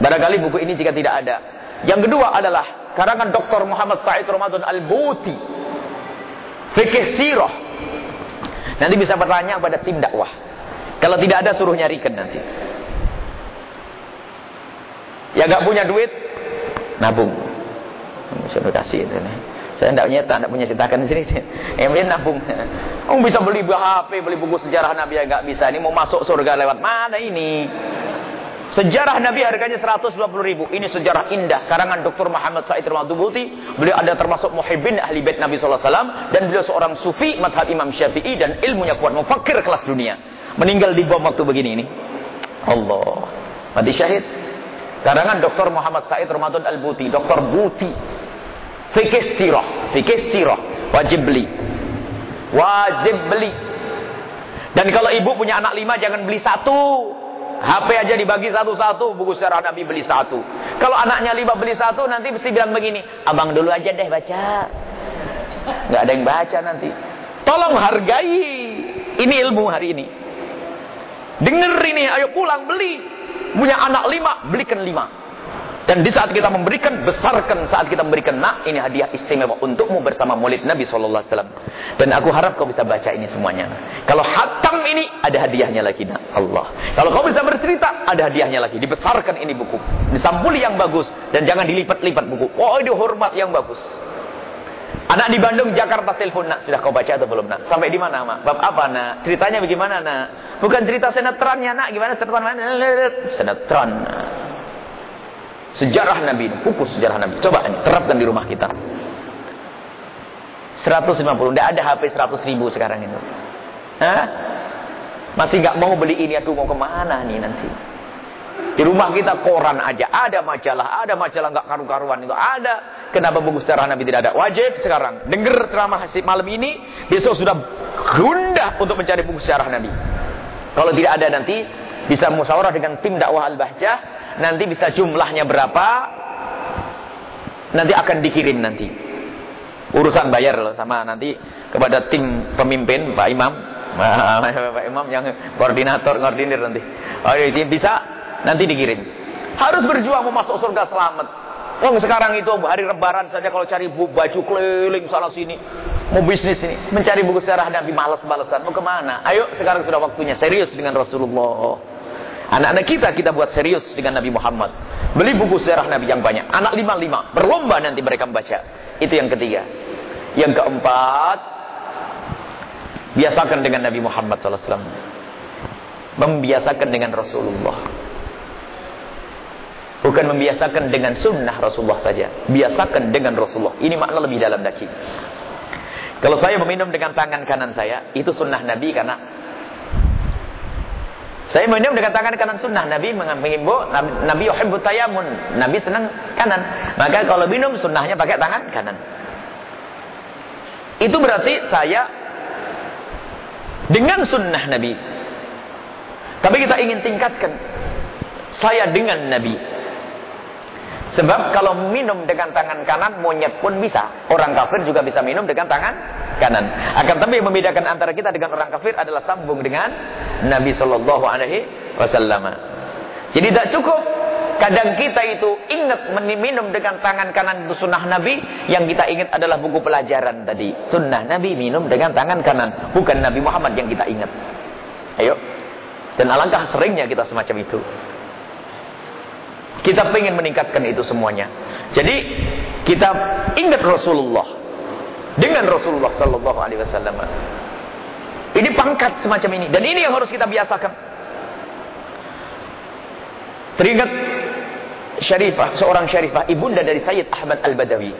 Barangkali buku ini jika tidak ada. Yang kedua adalah karangan Dr. Muhammad Said Ramadan Al-Buti. Fikih Sirah. Nanti bisa bertanya kepada tim dakwah. Kalau tidak ada suruh nyarikan nanti. Ya gak punya duit, nabung. Saya kasih itu. Saya tidak punya tidak punya cetakan di sini. <laughs> Yang nabung. Oh bisa beli HP, beli buku sejarah Nabi ya nggak bisa. Ini mau masuk surga lewat mana ini? Sejarah Nabi harganya 120 ribu. Ini sejarah indah. Karangan Dr. Muhammad Said Ramadhubuti. Beliau ada termasuk muhibbin ahli bait Nabi SAW. Dan beliau seorang sufi, madhab Imam Syafi'i. Dan ilmunya kuat. Mufakir kelas dunia. Meninggal di bom waktu begini ini. Allah. Mati syahid. Karangan Dr. Muhammad Said Ramadan Al-Buti. Dr. Buti. Fikih sirah. Fikih sirah. Wajib beli. Wajib beli. Dan kalau ibu punya anak lima, jangan beli satu. HP aja dibagi satu-satu, buku sejarah Nabi beli satu. Kalau anaknya lima beli satu, nanti mesti bilang begini, abang dulu aja deh baca. Nggak ada yang baca nanti. Tolong hargai. Ini ilmu hari ini. Dengar ini, ayo pulang beli. Punya anak lima, belikan lima. Dan di saat kita memberikan, besarkan saat kita memberikan. Nak, ini hadiah istimewa untukmu bersama murid Nabi SAW. Dan aku harap kau bisa baca ini semuanya. Kalau hatam ini, ada hadiahnya lagi. Nak. Allah. Kalau kau bisa bercerita, ada hadiahnya lagi. Dibesarkan ini buku. Disampuli yang bagus. Dan jangan dilipat-lipat buku. Oh, ini hormat yang bagus. Anak di Bandung, Jakarta telepon nak. Sudah kau baca atau belum nak? Sampai di mana mak? Bab apa nak? Ceritanya bagaimana nak? Bukan cerita sinetronnya nak. Gimana sinetron mana? Sinetron. Sejarah Nabi ini, buku sejarah Nabi. Coba ini, terapkan di rumah kita. 150, tidak ada HP 100 ribu sekarang ini. Hah? Masih nggak mau beli ini, aduh mau ke mana nih nanti. Di rumah kita koran aja, ada majalah, ada majalah nggak karu-karuan itu, ada. Kenapa buku sejarah Nabi tidak ada? Wajib sekarang. Dengar ceramah malam ini, besok sudah gundah untuk mencari buku sejarah Nabi. Kalau tidak ada nanti, bisa musyawarah dengan tim dakwah Al-Bahjah, nanti bisa jumlahnya berapa? Nanti akan dikirim nanti. Urusan bayar loh sama nanti kepada tim pemimpin Pak Imam. <laughs> Pak Imam yang koordinator koordinir nanti. Oh ini bisa nanti dikirim. Harus berjuang mau masuk surga selamat. Wong sekarang itu hari lebaran saja kalau cari baju keliling sana sini. Mau bisnis ini mencari buku sejarah Nabi malas balasan mau ke mana? Ayo sekarang sudah waktunya. Serius dengan Rasulullah Anak-anak kita kita buat serius dengan Nabi Muhammad. Beli buku sejarah Nabi yang banyak. Anak lima-lima. Berlomba nanti mereka membaca. Itu yang ketiga. Yang keempat. Biasakan dengan Nabi Muhammad SAW. Membiasakan dengan Rasulullah. Bukan membiasakan dengan sunnah Rasulullah saja. Biasakan dengan Rasulullah. Ini makna lebih dalam lagi. Kalau saya meminum dengan tangan kanan saya, itu sunnah Nabi karena saya minum dengan tangan kanan sunnah. Nabi mengimbau, Nabi yuhibbu tayamun. Nabi senang kanan. Maka kalau minum sunnahnya pakai tangan kanan. Itu berarti saya dengan sunnah Nabi. Tapi kita ingin tingkatkan saya dengan Nabi. Sebab kalau minum dengan tangan kanan, monyet pun bisa. Orang kafir juga bisa minum dengan tangan kanan. Akan tapi membedakan antara kita dengan orang kafir adalah sambung dengan Nabi Shallallahu Alaihi Wasallam. Jadi tidak cukup. Kadang kita itu ingat minum dengan tangan kanan itu sunnah Nabi. Yang kita ingat adalah buku pelajaran tadi. Sunnah Nabi minum dengan tangan kanan. Bukan Nabi Muhammad yang kita ingat. Ayo. Dan alangkah seringnya kita semacam itu. Kita ingin meningkatkan itu semuanya. Jadi kita ingat Rasulullah dengan Rasulullah Sallallahu Alaihi Wasallam. Ini pangkat semacam ini dan ini yang harus kita biasakan. Teringat Syarifah, seorang Syarifah, ibunda dari Sayyid Ahmad Al-Badawi.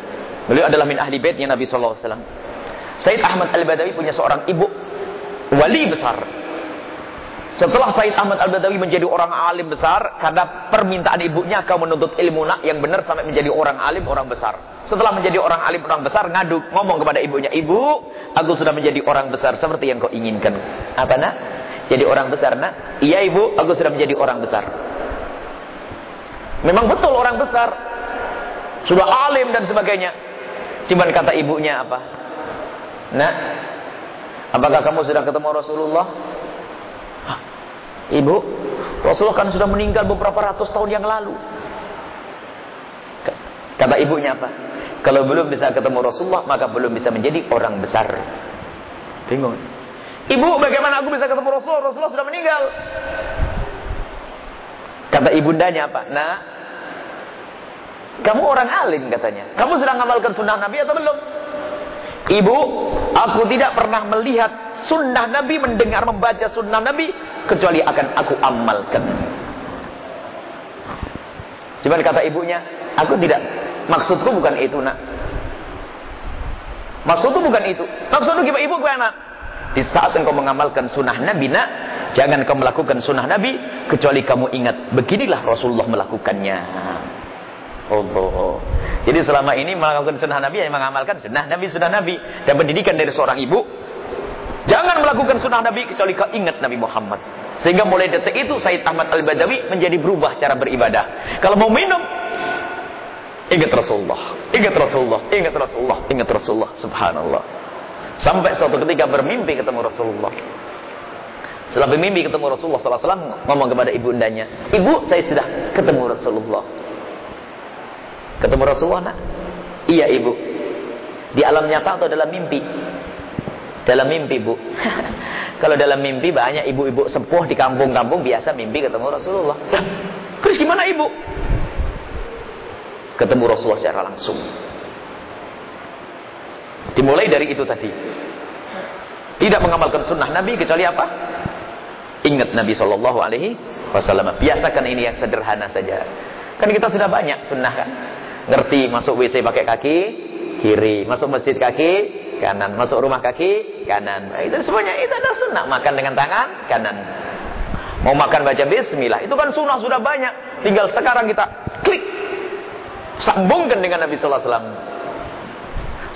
Beliau adalah min ahli baitnya Nabi sallallahu alaihi wasallam. Sayyid Ahmad Al-Badawi punya seorang ibu wali besar setelah Said Ahmad Al-Badawi menjadi orang alim besar, karena permintaan ibunya kau menuntut ilmu nak yang benar sampai menjadi orang alim, orang besar. Setelah menjadi orang alim, orang besar, ngadu, ngomong kepada ibunya, Ibu, aku sudah menjadi orang besar seperti yang kau inginkan. Apa nak? Jadi orang besar nak? Iya ibu, aku sudah menjadi orang besar. Memang betul orang besar. Sudah alim dan sebagainya. Cuman kata ibunya apa? Nak, apakah kamu sudah ketemu Rasulullah? Ibu, Rasulullah kan sudah meninggal beberapa ratus tahun yang lalu. Kata ibunya apa? Kalau belum bisa ketemu Rasulullah, maka belum bisa menjadi orang besar. Bingung. Ibu, bagaimana aku bisa ketemu Rasulullah? Rasulullah sudah meninggal. Kata ibundanya apa? Nah, kamu orang alim katanya. Kamu sudah ngamalkan sunnah Nabi atau belum? Ibu, aku tidak pernah melihat sunnah Nabi, mendengar, membaca sunnah Nabi, kecuali akan aku amalkan. Cuman kata ibunya, aku tidak, maksudku bukan itu nak. Maksudku bukan itu. Maksudku gimana ibu gimana? Di saat engkau mengamalkan sunnah Nabi nak, jangan kau melakukan sunnah Nabi, kecuali kamu ingat, beginilah Rasulullah melakukannya. Allah. Jadi selama ini melakukan sunnah Nabi yang mengamalkan sunnah Nabi, sunnah Nabi. Dan pendidikan dari seorang ibu, jangan melakukan sunnah Nabi kecuali kau ingat Nabi Muhammad. Sehingga mulai detik itu Said Ahmad Al-Badawi menjadi berubah cara beribadah. Kalau mau minum, ingat Rasulullah, ingat Rasulullah, ingat Rasulullah, ingat Rasulullah, subhanallah. Sampai suatu ketika bermimpi ketemu Rasulullah. Setelah bermimpi ketemu Rasulullah SAW, ngomong kepada ibu undanya, Ibu, saya sudah ketemu Rasulullah. Ketemu Rasulullah nak? Iya ibu. Di alam nyata atau dalam mimpi? Dalam mimpi bu. <laughs> Kalau dalam mimpi banyak ibu-ibu sepuh di kampung-kampung biasa mimpi ketemu Rasulullah. Terus gimana ibu? Ketemu Rasulullah secara langsung. Dimulai dari itu tadi. Tidak mengamalkan sunnah Nabi kecuali apa? Ingat Nabi Shallallahu Alaihi Wasallam. Biasakan ini yang sederhana saja. Kan kita sudah banyak sunnah kan. Ngerti masuk WC pakai kaki kiri, masuk masjid kaki kanan, masuk rumah kaki kanan. Nah, itu semuanya itu adalah sunnah. Makan dengan tangan kanan. Mau makan baca bismillah. Itu kan sunnah sudah banyak. Tinggal sekarang kita klik. Sambungkan dengan Nabi sallallahu alaihi wasallam.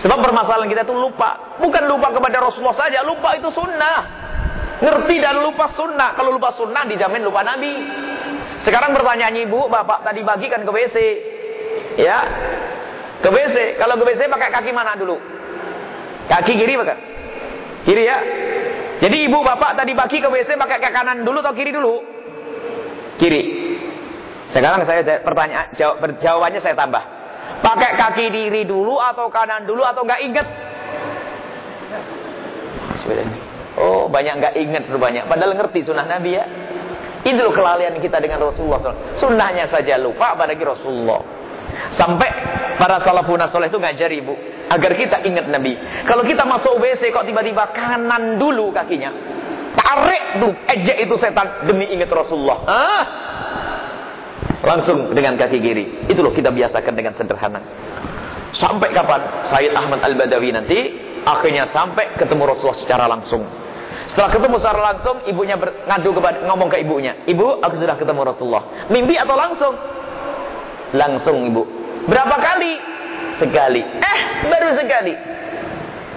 Sebab permasalahan kita itu lupa. Bukan lupa kepada Rasulullah saja, lupa itu sunnah. Ngerti dan lupa sunnah. Kalau lupa sunnah dijamin lupa Nabi. Sekarang pertanyaan ibu, bapak tadi bagikan ke WC. Ya. Ke WC. Kalau ke WC pakai kaki mana dulu? Kaki kiri pakai. Kiri ya. Jadi ibu bapak tadi pagi ke WC pakai kaki kanan dulu atau kiri dulu? Kiri. Sekarang saya pertanyaan jawab, jawabannya saya tambah. Pakai kaki kiri dulu atau kanan dulu atau enggak ingat? Oh, banyak enggak ingat banyak. Padahal ngerti sunnah Nabi ya. Itu kelalaian kita dengan Rasulullah. Sunnahnya saja lupa, apalagi Rasulullah. Sampai para salafun soleh itu ngajari ibu agar kita ingat Nabi. Kalau kita masuk WC kok tiba-tiba kanan dulu kakinya. Tarik tuh ejek itu setan demi ingat Rasulullah. Ah. Langsung dengan kaki kiri. Itu loh kita biasakan dengan sederhana. Sampai kapan Sayyid Ahmad Al-Badawi nanti akhirnya sampai ketemu Rasulullah secara langsung. Setelah ketemu secara langsung, ibunya ngadu kepada ngomong ke ibunya, "Ibu, aku sudah ketemu Rasulullah." Mimpi atau langsung? Langsung, Ibu. Berapa kali? Sekali. Eh, baru sekali.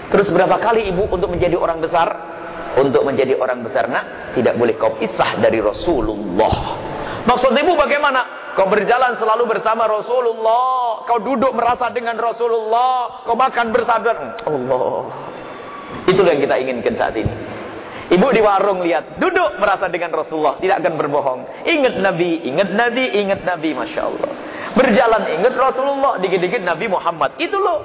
Terus berapa kali Ibu untuk menjadi orang besar? Untuk menjadi orang besar, nak, tidak boleh kau pisah dari Rasulullah. Maksud Ibu bagaimana? Kau berjalan selalu bersama Rasulullah. Kau duduk merasa dengan Rasulullah. Kau makan bersabar. Allah. Itulah yang kita inginkan saat ini. Ibu di warung lihat, duduk merasa dengan Rasulullah, tidak akan berbohong. Ingat Nabi, ingat Nabi, ingat Nabi, Masya Allah. Berjalan ingat Rasulullah, dikit-dikit Nabi Muhammad. Itu loh.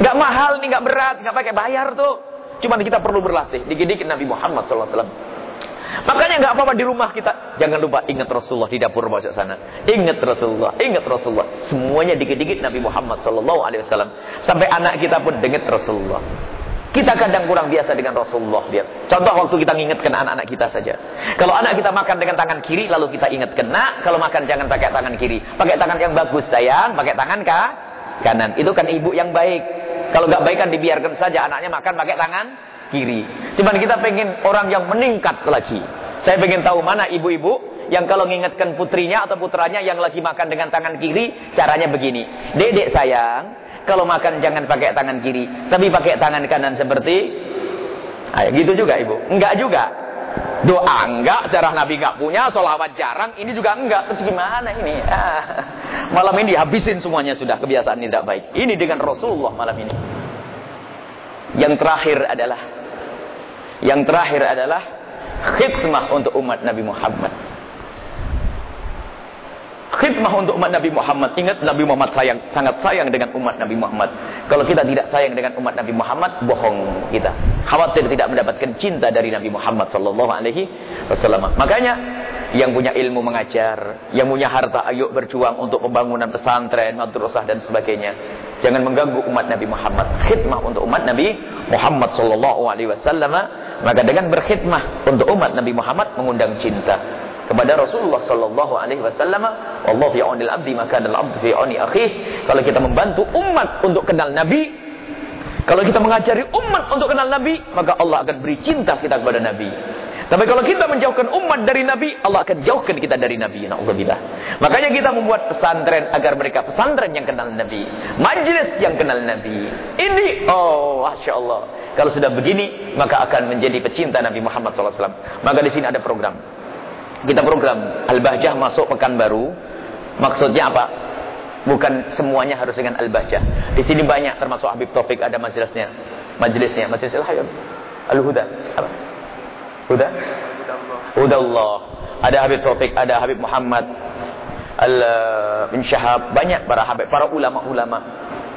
Gak mahal nih, gak berat, gak pakai bayar tuh. Cuma kita perlu berlatih, dikit-dikit Nabi Muhammad SAW. Makanya nggak apa-apa di rumah kita. Jangan lupa ingat Rasulullah di dapur masuk sana. Ingat Rasulullah, ingat Rasulullah. Semuanya dikit-dikit Nabi Muhammad Wasallam. Sampai anak kita pun dengar Rasulullah. Kita kadang kurang biasa dengan Rasulullah dia. Contoh waktu kita ingatkan anak-anak kita saja. Kalau anak kita makan dengan tangan kiri, lalu kita ingatkan, nak, kalau makan jangan pakai tangan kiri. Pakai tangan yang bagus sayang, pakai tangan kah? kanan. Itu kan ibu yang baik. Kalau nggak baik kan dibiarkan saja anaknya makan pakai tangan kiri. Cuman kita pengen orang yang meningkat lagi. Saya pengen tahu mana ibu-ibu yang kalau mengingatkan putrinya atau putranya yang lagi makan dengan tangan kiri, caranya begini. Dedek sayang, kalau makan jangan pakai tangan kiri, tapi pakai tangan kanan seperti Ayo, gitu juga ibu. Enggak juga. Doa enggak, cara Nabi enggak punya, solawat jarang, ini juga enggak. Terus gimana ini? Ah, malam ini habisin semuanya sudah kebiasaan tidak baik. Ini dengan Rasulullah malam ini. Yang terakhir adalah yang terakhir adalah khidmah untuk umat Nabi Muhammad. Khidmah untuk umat Nabi Muhammad. Ingat Nabi Muhammad sayang, sangat sayang dengan umat Nabi Muhammad. Kalau kita tidak sayang dengan umat Nabi Muhammad, bohong kita. Khawatir tidak mendapatkan cinta dari Nabi Muhammad sallallahu alaihi wasallam. Makanya yang punya ilmu mengajar, yang punya harta ayo berjuang untuk pembangunan pesantren, madrasah dan sebagainya. Jangan mengganggu umat Nabi Muhammad. Khidmah untuk umat Nabi Muhammad sallallahu alaihi wasallam maka dengan berkhidmah untuk umat Nabi Muhammad mengundang cinta kepada Rasulullah sallallahu alaihi wasallam, wallahu fi aunil abdi maka al abdu fi auni akhih. Kalau kita membantu umat untuk kenal Nabi, kalau kita mengajari umat untuk kenal Nabi, maka Allah akan beri cinta kita kepada Nabi. Tapi kalau kita menjauhkan umat dari Nabi, Allah akan jauhkan kita dari Nabi. Na'udzubillah. Makanya kita membuat pesantren agar mereka pesantren yang kenal Nabi. Majlis yang kenal Nabi. Ini, oh, Masya Allah. Kalau sudah begini, maka akan menjadi pecinta Nabi Muhammad SAW. Maka di sini ada program. Kita program Al-Bahjah masuk pekan baru. Maksudnya apa? Bukan semuanya harus dengan Al-Bahjah. Di sini banyak termasuk Habib Taufik ada majelisnya. Majelisnya, majelis Al-Hayat. Al-Huda. Apa? Huda? Huda Allah. Ada Habib Taufik, ada Habib Muhammad Al-Bin Syahab. Banyak para habib, para ulama-ulama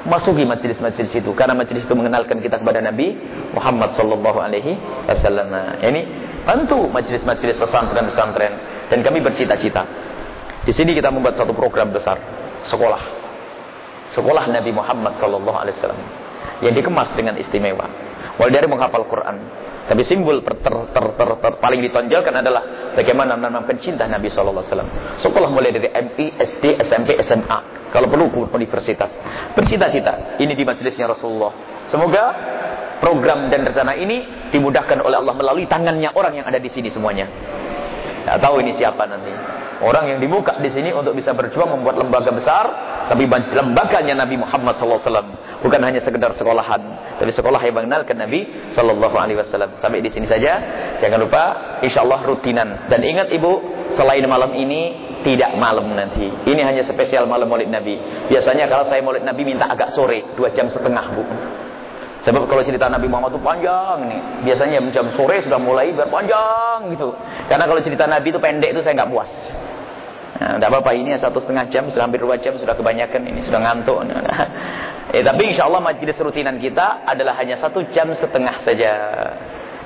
masuki majlis-majlis itu karena majlis itu mengenalkan kita kepada Nabi Muhammad sallallahu alaihi wasallam. Ini bantu majlis-majlis pesantren-pesantren dan kami bercita-cita. Di sini kita membuat satu program besar, sekolah. Sekolah Nabi Muhammad sallallahu alaihi wasallam yang dikemas dengan istimewa. Mulai dari menghafal Quran, tapi simbol ter, ter, ter, ter, ter, paling ditonjolkan adalah bagaimana memang pencinta Nabi Alaihi Wasallam. Sekolah mulai dari MI, SD, SMP, SMA. Kalau perlu universitas. Bercita-cita. Ini di majelisnya Rasulullah. Semoga program dan rencana ini dimudahkan oleh Allah melalui tangannya orang yang ada di sini semuanya. Tidak tahu ini siapa nanti. Orang yang dibuka di sini untuk bisa berjuang membuat lembaga besar, tapi lembaganya Nabi Muhammad SAW bukan hanya sekedar sekolahan, tapi sekolah yang mengenalkan Nabi Wasallam. Sampai di sini saja. Jangan lupa, insya Allah rutinan. Dan ingat ibu, selain malam ini tidak malam nanti. Ini hanya spesial malam Maulid Nabi. Biasanya kalau saya Maulid Nabi minta agak sore, dua jam setengah bu. Sebab kalau cerita Nabi Muhammad itu panjang nih. Biasanya jam sore sudah mulai berpanjang gitu. Karena kalau cerita Nabi itu pendek itu saya nggak puas. Nah, tidak apa-apa ini satu setengah jam, sudah hampir dua jam, sudah kebanyakan ini, sudah ngantuk. <laughs> eh, tapi insya Allah majelis rutinan kita adalah hanya satu jam setengah saja.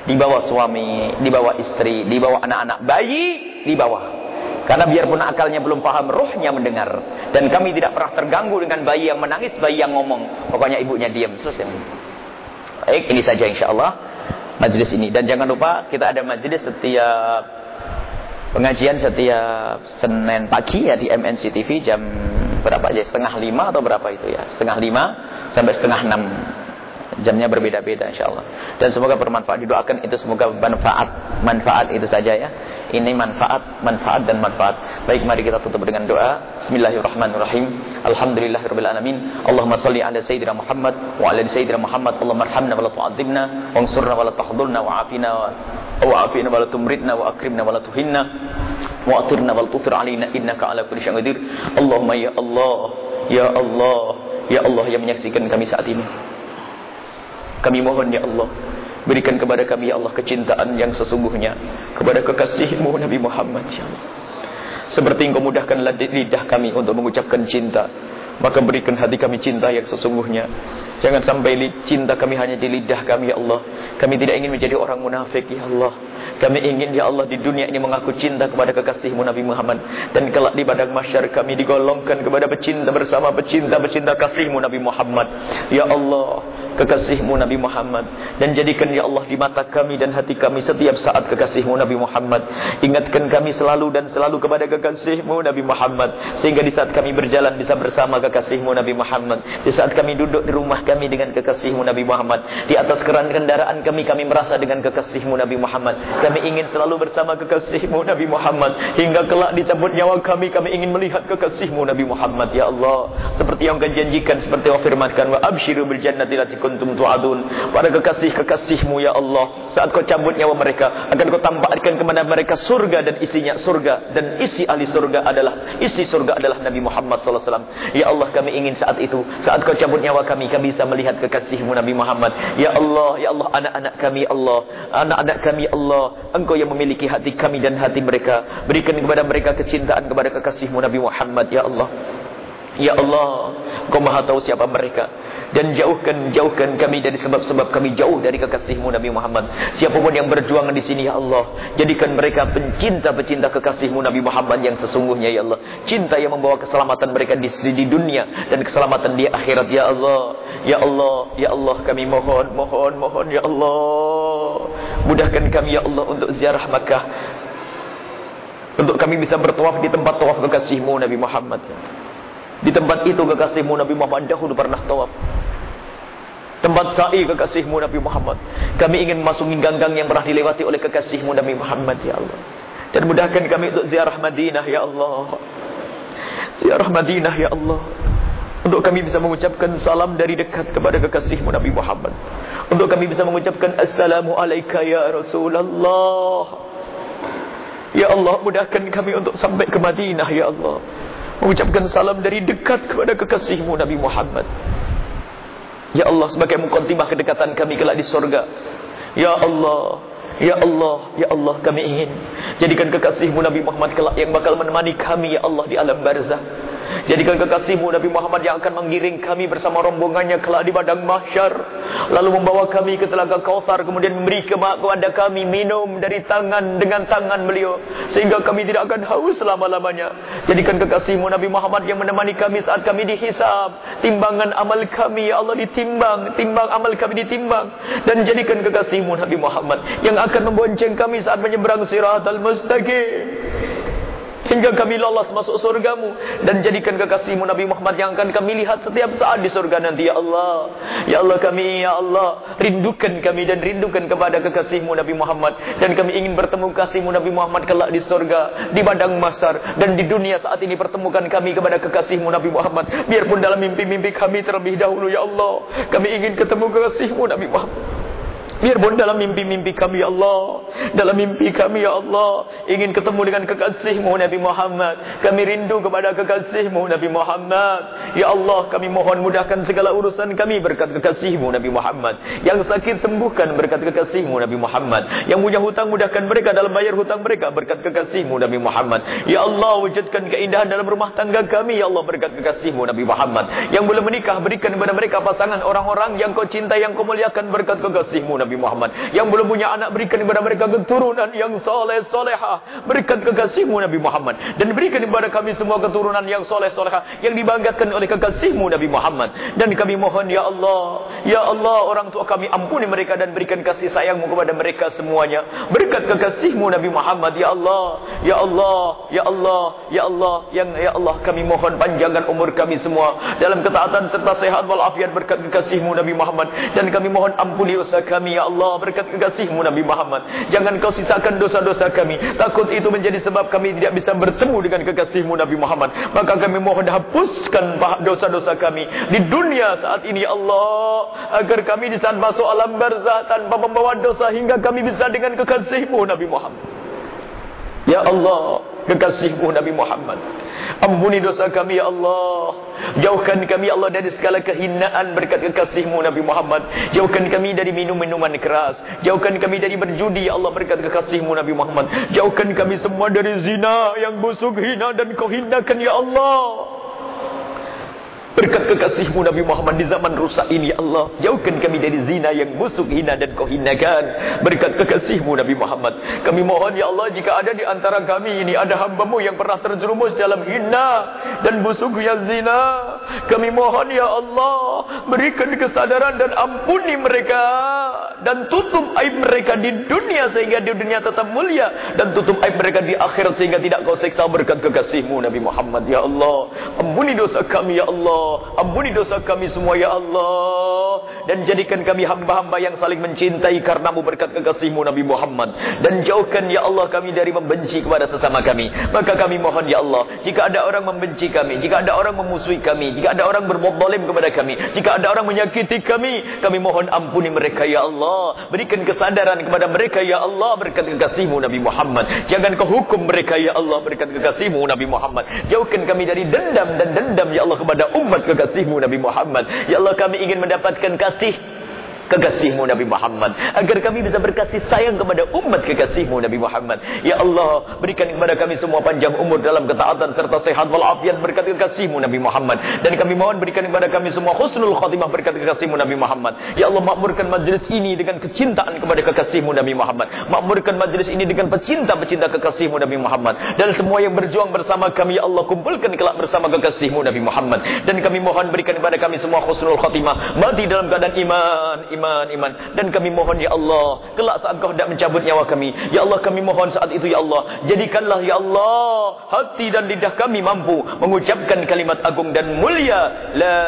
Di bawah suami, di bawah istri, di bawah anak-anak bayi, di bawah. Karena biarpun akalnya belum paham, rohnya mendengar. Dan kami tidak pernah terganggu dengan bayi yang menangis, bayi yang ngomong. Pokoknya ibunya diam. Selesai. Baik, ini saja insya Allah. Majlis ini. Dan jangan lupa, kita ada majlis setiap Pengajian setiap Senin pagi ya di MNC TV jam berapa aja? Setengah lima atau berapa itu ya? Setengah lima sampai setengah enam jamnya berbeda-beda insyaallah. Dan semoga bermanfaat. Didoakan itu semoga manfaat manfaat itu saja ya. Ini manfaat manfaat dan manfaat. Baik mari kita tutup dengan doa. Bismillahirrahmanirrahim. Alhamdulillahirabbil alamin Allahumma shalli ala sayyidina Muhammad wa ala sayyidina Muhammad. Allahumma arhamna wa la tu'adzibna wansurna wa la tahdhurna wa afina wa afina wa la tumritna wa akrimna wa la tuhinna wa atirna wa la tufir alaina innaka ala kulli syai'in Allahumma ya Allah ya Allah ya Allah yang menyaksikan kami saat ini kami mohon ya Allah Berikan kepada kami ya Allah kecintaan yang sesungguhnya Kepada kekasihmu Nabi Muhammad ya Allah. Seperti engkau mudahkanlah lidah kami untuk mengucapkan cinta Maka berikan hati kami cinta yang sesungguhnya Jangan sampai cinta kami hanya di lidah kami ya Allah. Kami tidak ingin menjadi orang munafik ya Allah. Kami ingin ya Allah di dunia ini mengaku cinta kepada kekasihmu Nabi Muhammad. Dan kelak di badang masyar kami digolongkan kepada pecinta bersama pecinta-pecinta kasihmu Nabi Muhammad. Ya Allah kekasihmu Nabi Muhammad. Dan jadikan ya Allah di mata kami dan hati kami setiap saat kekasihmu Nabi Muhammad. Ingatkan kami selalu dan selalu kepada kekasihmu Nabi Muhammad. Sehingga di saat kami berjalan bisa bersama kekasihmu Nabi Muhammad. Di saat kami duduk di rumah kami dengan kekasihmu Nabi Muhammad. Di atas keran kendaraan kami kami merasa dengan kekasihmu Nabi Muhammad. Kami ingin selalu bersama kekasihmu Nabi Muhammad. Hingga kelak dicabut nyawa kami kami ingin melihat kekasihmu Nabi Muhammad. Ya Allah seperti yang kau janjikan seperti yang firmankan wa abshiru bil jannati kuntum tu'adun. Pada kekasih-kekasihmu ya Allah saat kau cabut nyawa mereka akan kau tampakkan kepada mereka surga dan isinya surga. Dan isi ahli surga adalah isi surga adalah Nabi Muhammad SAW ya Allah kami ingin saat itu saat kau cabut nyawa kami kami bisa melihat kekasihmu Nabi Muhammad. Ya Allah ya Allah anak-anak kami ya Allah. Anak-anak kami ya Allah. Engkau yang memiliki hati kami dan hati mereka. Berikan kepada mereka kecintaan kepada kekasihmu Nabi Muhammad ya Allah. Ya Allah, Kau maha tahu siapa mereka dan jauhkan jauhkan kami dari sebab-sebab kami jauh dari kekasihmu Nabi Muhammad. Siapa pun yang berjuang di sini ya Allah, jadikan mereka pencinta-pencinta kekasihmu Nabi Muhammad yang sesungguhnya ya Allah. Cinta yang membawa keselamatan mereka di, di dunia dan keselamatan di akhirat ya Allah. Ya Allah, ya Allah kami mohon, mohon, mohon ya Allah. Mudahkan kami ya Allah untuk ziarah Makkah. Untuk kami bisa bertawaf di tempat tawaf kekasihmu Nabi Muhammad. Di tempat itu kekasihmu Nabi Muhammad dahulu pernah tawaf. Tempat sa'i kekasihmu Nabi Muhammad. Kami ingin masuk ganggang yang pernah dilewati oleh kekasihmu Nabi Muhammad ya Allah. Dan mudahkan kami untuk ziarah Madinah ya Allah. Ziarah Madinah ya Allah. Untuk kami bisa mengucapkan salam dari dekat kepada kekasihmu Nabi Muhammad. Untuk kami bisa mengucapkan Assalamu alaika ya Rasulullah. Ya Allah mudahkan kami untuk sampai ke Madinah ya Allah mengucapkan salam dari dekat kepada kekasihmu Nabi Muhammad. Ya Allah sebagai mukaddimah kedekatan kami kelak di surga. Ya Allah, Ya Allah, Ya Allah kami ingin jadikan kekasihmu Nabi Muhammad kelak yang bakal menemani kami Ya Allah di alam barzah. Jadikan kekasihmu Nabi Muhammad yang akan mengiring kami bersama rombongannya kelak di padang mahsyar. Lalu membawa kami ke telaga Kautsar kemudian memberi kepada kami minum dari tangan dengan tangan beliau sehingga kami tidak akan haus selama-lamanya. Jadikan kekasihmu Nabi Muhammad yang menemani kami saat kami dihisab. Timbangan amal kami ya Allah ditimbang, timbang amal kami ditimbang dan jadikan kekasihmu Nabi Muhammad yang akan membonceng kami saat menyeberang siratal mustaqim. Hingga kami lolos masuk surgamu. Dan jadikan kekasihmu Nabi Muhammad yang akan kami lihat setiap saat di surga nanti. Ya Allah. Ya Allah kami, Ya Allah. Rindukan kami dan rindukan kepada kekasihmu Nabi Muhammad. Dan kami ingin bertemu kekasihmu Nabi Muhammad kelak di surga. Di badang masar. Dan di dunia saat ini pertemukan kami kepada kekasihmu Nabi Muhammad. Biarpun dalam mimpi-mimpi kami terlebih dahulu. Ya Allah. Kami ingin ketemu kekasihmu Nabi Muhammad. Biarpun dalam mimpi-mimpi kami ya Allah. Dalam mimpi kami ya Allah. Ingin ketemu dengan kekasihmu Nabi Muhammad. Kami rindu kepada kekasihmu Nabi Muhammad. Ya Allah kami mohon mudahkan segala urusan kami Berkat kekasihmu Nabi Muhammad. Yang sakit sembuhkan berkat kekasihmu Nabi Muhammad. Yang punya hutang mudahkan mereka. Dalam bayar hutang mereka Berkat kekasihmu Nabi Muhammad. Ya Allah wujudkan keindahan dalam rumah tangga kami. Ya Allah berkat kekasihmu Nabi Muhammad. Yang belum menikah berikan kepada mereka pasangan orang-orang Yang kau cinta yang kau muliakan berkat kekasihmu Nabi Nabi Muhammad. Yang belum punya anak berikan kepada mereka keturunan yang soleh solehah. Berikan kekasihmu Nabi Muhammad. Dan berikan kepada kami semua keturunan yang soleh solehah. Yang dibanggakan oleh kekasihmu Nabi Muhammad. Dan kami mohon ya Allah. Ya Allah orang tua kami ampuni mereka dan berikan kasih sayangmu kepada mereka semuanya. Berkat kekasihmu Nabi Muhammad. Ya Allah. Ya Allah. Ya Allah. Ya Allah. Yang ya Allah kami mohon panjangkan umur kami semua. Dalam ketaatan serta sehat walafiat berkat kekasihmu Nabi Muhammad. Dan kami mohon ampuni dosa kami ya Allah berkat kekasihmu Nabi Muhammad. Jangan kau sisakan dosa-dosa kami. Takut itu menjadi sebab kami tidak bisa bertemu dengan kekasihmu Nabi Muhammad. Maka kami mohon hapuskan dosa-dosa kami di dunia saat ini ya Allah. Agar kami di saat masuk alam barzah tanpa membawa dosa hingga kami bisa dengan kekasihmu Nabi Muhammad. Ya Allah, kekasihmu Nabi Muhammad. Ampuni dosa kami ya Allah. Jauhkan kami ya Allah dari segala kehinaan berkat kekasihmu Nabi Muhammad. Jauhkan kami dari minum-minuman keras. Jauhkan kami dari berjudi ya Allah berkat kekasihmu Nabi Muhammad. Jauhkan kami semua dari zina yang busuk hina dan kau hinakan ya Allah. Berkat kekasihmu Nabi Muhammad di zaman rusak ini ya Allah. Jauhkan kami dari zina yang busuk, hina dan kau hinakan. Berkat kekasihmu Nabi Muhammad. Kami mohon ya Allah jika ada di antara kami ini ada hambamu yang pernah terjerumus dalam hina dan busuk yang zina. Kami mohon ya Allah berikan kesadaran dan ampuni mereka. Dan tutup aib mereka di dunia sehingga di dunia tetap mulia. Dan tutup aib mereka di akhirat sehingga tidak kau seksa berkat kekasihmu Nabi Muhammad. Ya Allah ampuni dosa kami ya Allah. Ampuni dosa kami semua ya Allah dan jadikan kami hamba-hamba yang saling mencintai karenamu berkat kekasihmu Nabi Muhammad dan jauhkan ya Allah kami dari membenci kepada sesama kami. Maka kami mohon ya Allah, jika ada orang membenci kami, jika ada orang memusuhi kami, jika ada orang berbuat zalim kepada kami, jika ada orang menyakiti kami, kami mohon ampuni mereka ya Allah. Berikan kesadaran kepada mereka ya Allah berkat kekasihmu Nabi Muhammad. Jangan kau hukum mereka ya Allah berkat kekasihmu Nabi Muhammad. Jauhkan kami dari dendam dan dendam ya Allah kepada umat umat kekasihmu Nabi Muhammad. Ya Allah kami ingin mendapatkan kasih kekasihmu Nabi Muhammad. Agar kami bisa berkasih sayang kepada umat kekasihmu Nabi Muhammad. Ya Allah berikan kepada kami semua panjang umur dalam ketaatan serta sehat walafiat berkat kekasihmu Nabi Muhammad. Dan kami mohon berikan kepada kami semua husnul khatimah berkat kekasihmu Nabi Muhammad. Ya Allah makmurkan majlis ini dengan kecintaan kepada kekasihmu Nabi Muhammad. Makmurkan majlis ini dengan pecinta-pecinta kekasihmu Nabi Muhammad. Dan semua yang berjuang bersama kami ya Allah kumpulkan kelak bersama kekasihmu Nabi Muhammad. Dan kami mohon berikan kepada kami semua husnul khatimah mati dalam keadaan iman iman iman. Dan kami mohon ya Allah kelak saat kau hendak mencabut nyawa kami. Ya Allah kami mohon saat itu ya Allah. Jadikanlah ya Allah hati dan lidah kami mampu mengucapkan kalimat agung dan mulia. La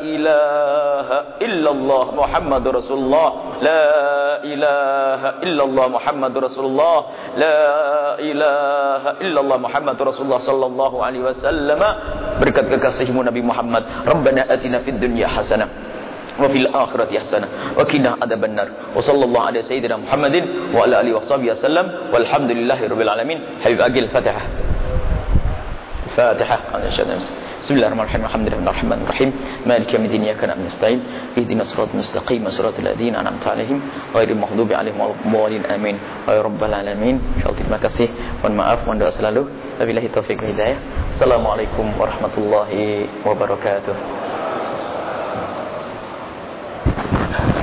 ilaha illallah Muhammadur Rasulullah. La ilaha illallah Muhammadur Rasulullah. La ilaha illallah Muhammadur Rasulullah sallallahu alaihi wasallam. Berkat kekasihmu Nabi Muhammad Rabbana atina fid dunya hasanah وفي الآخرة حسنة وكنا عذاب النار. وصلى الله على سيدنا محمد وعلى آله وصحبه وسلم. والحمد لله رب العالمين. حبيب أجل الفاتحة الفاتحة بسم الله الرحمن الرحيم. الحمد لله الرحمن الرحيم. مالك يوم الدين. إياك نعبد ونستعين. اهدنا الصراط المستقيم. صراط الذين أنعمت عليهم غير المغضوب عليهم ولا الضالين. آمين. يا رب العالمين. terima kasih mohon maaf mohon doa selalu wabillahi taufik hidayah assalamualaikum warahmatullahi wabarakatuh Obrigado.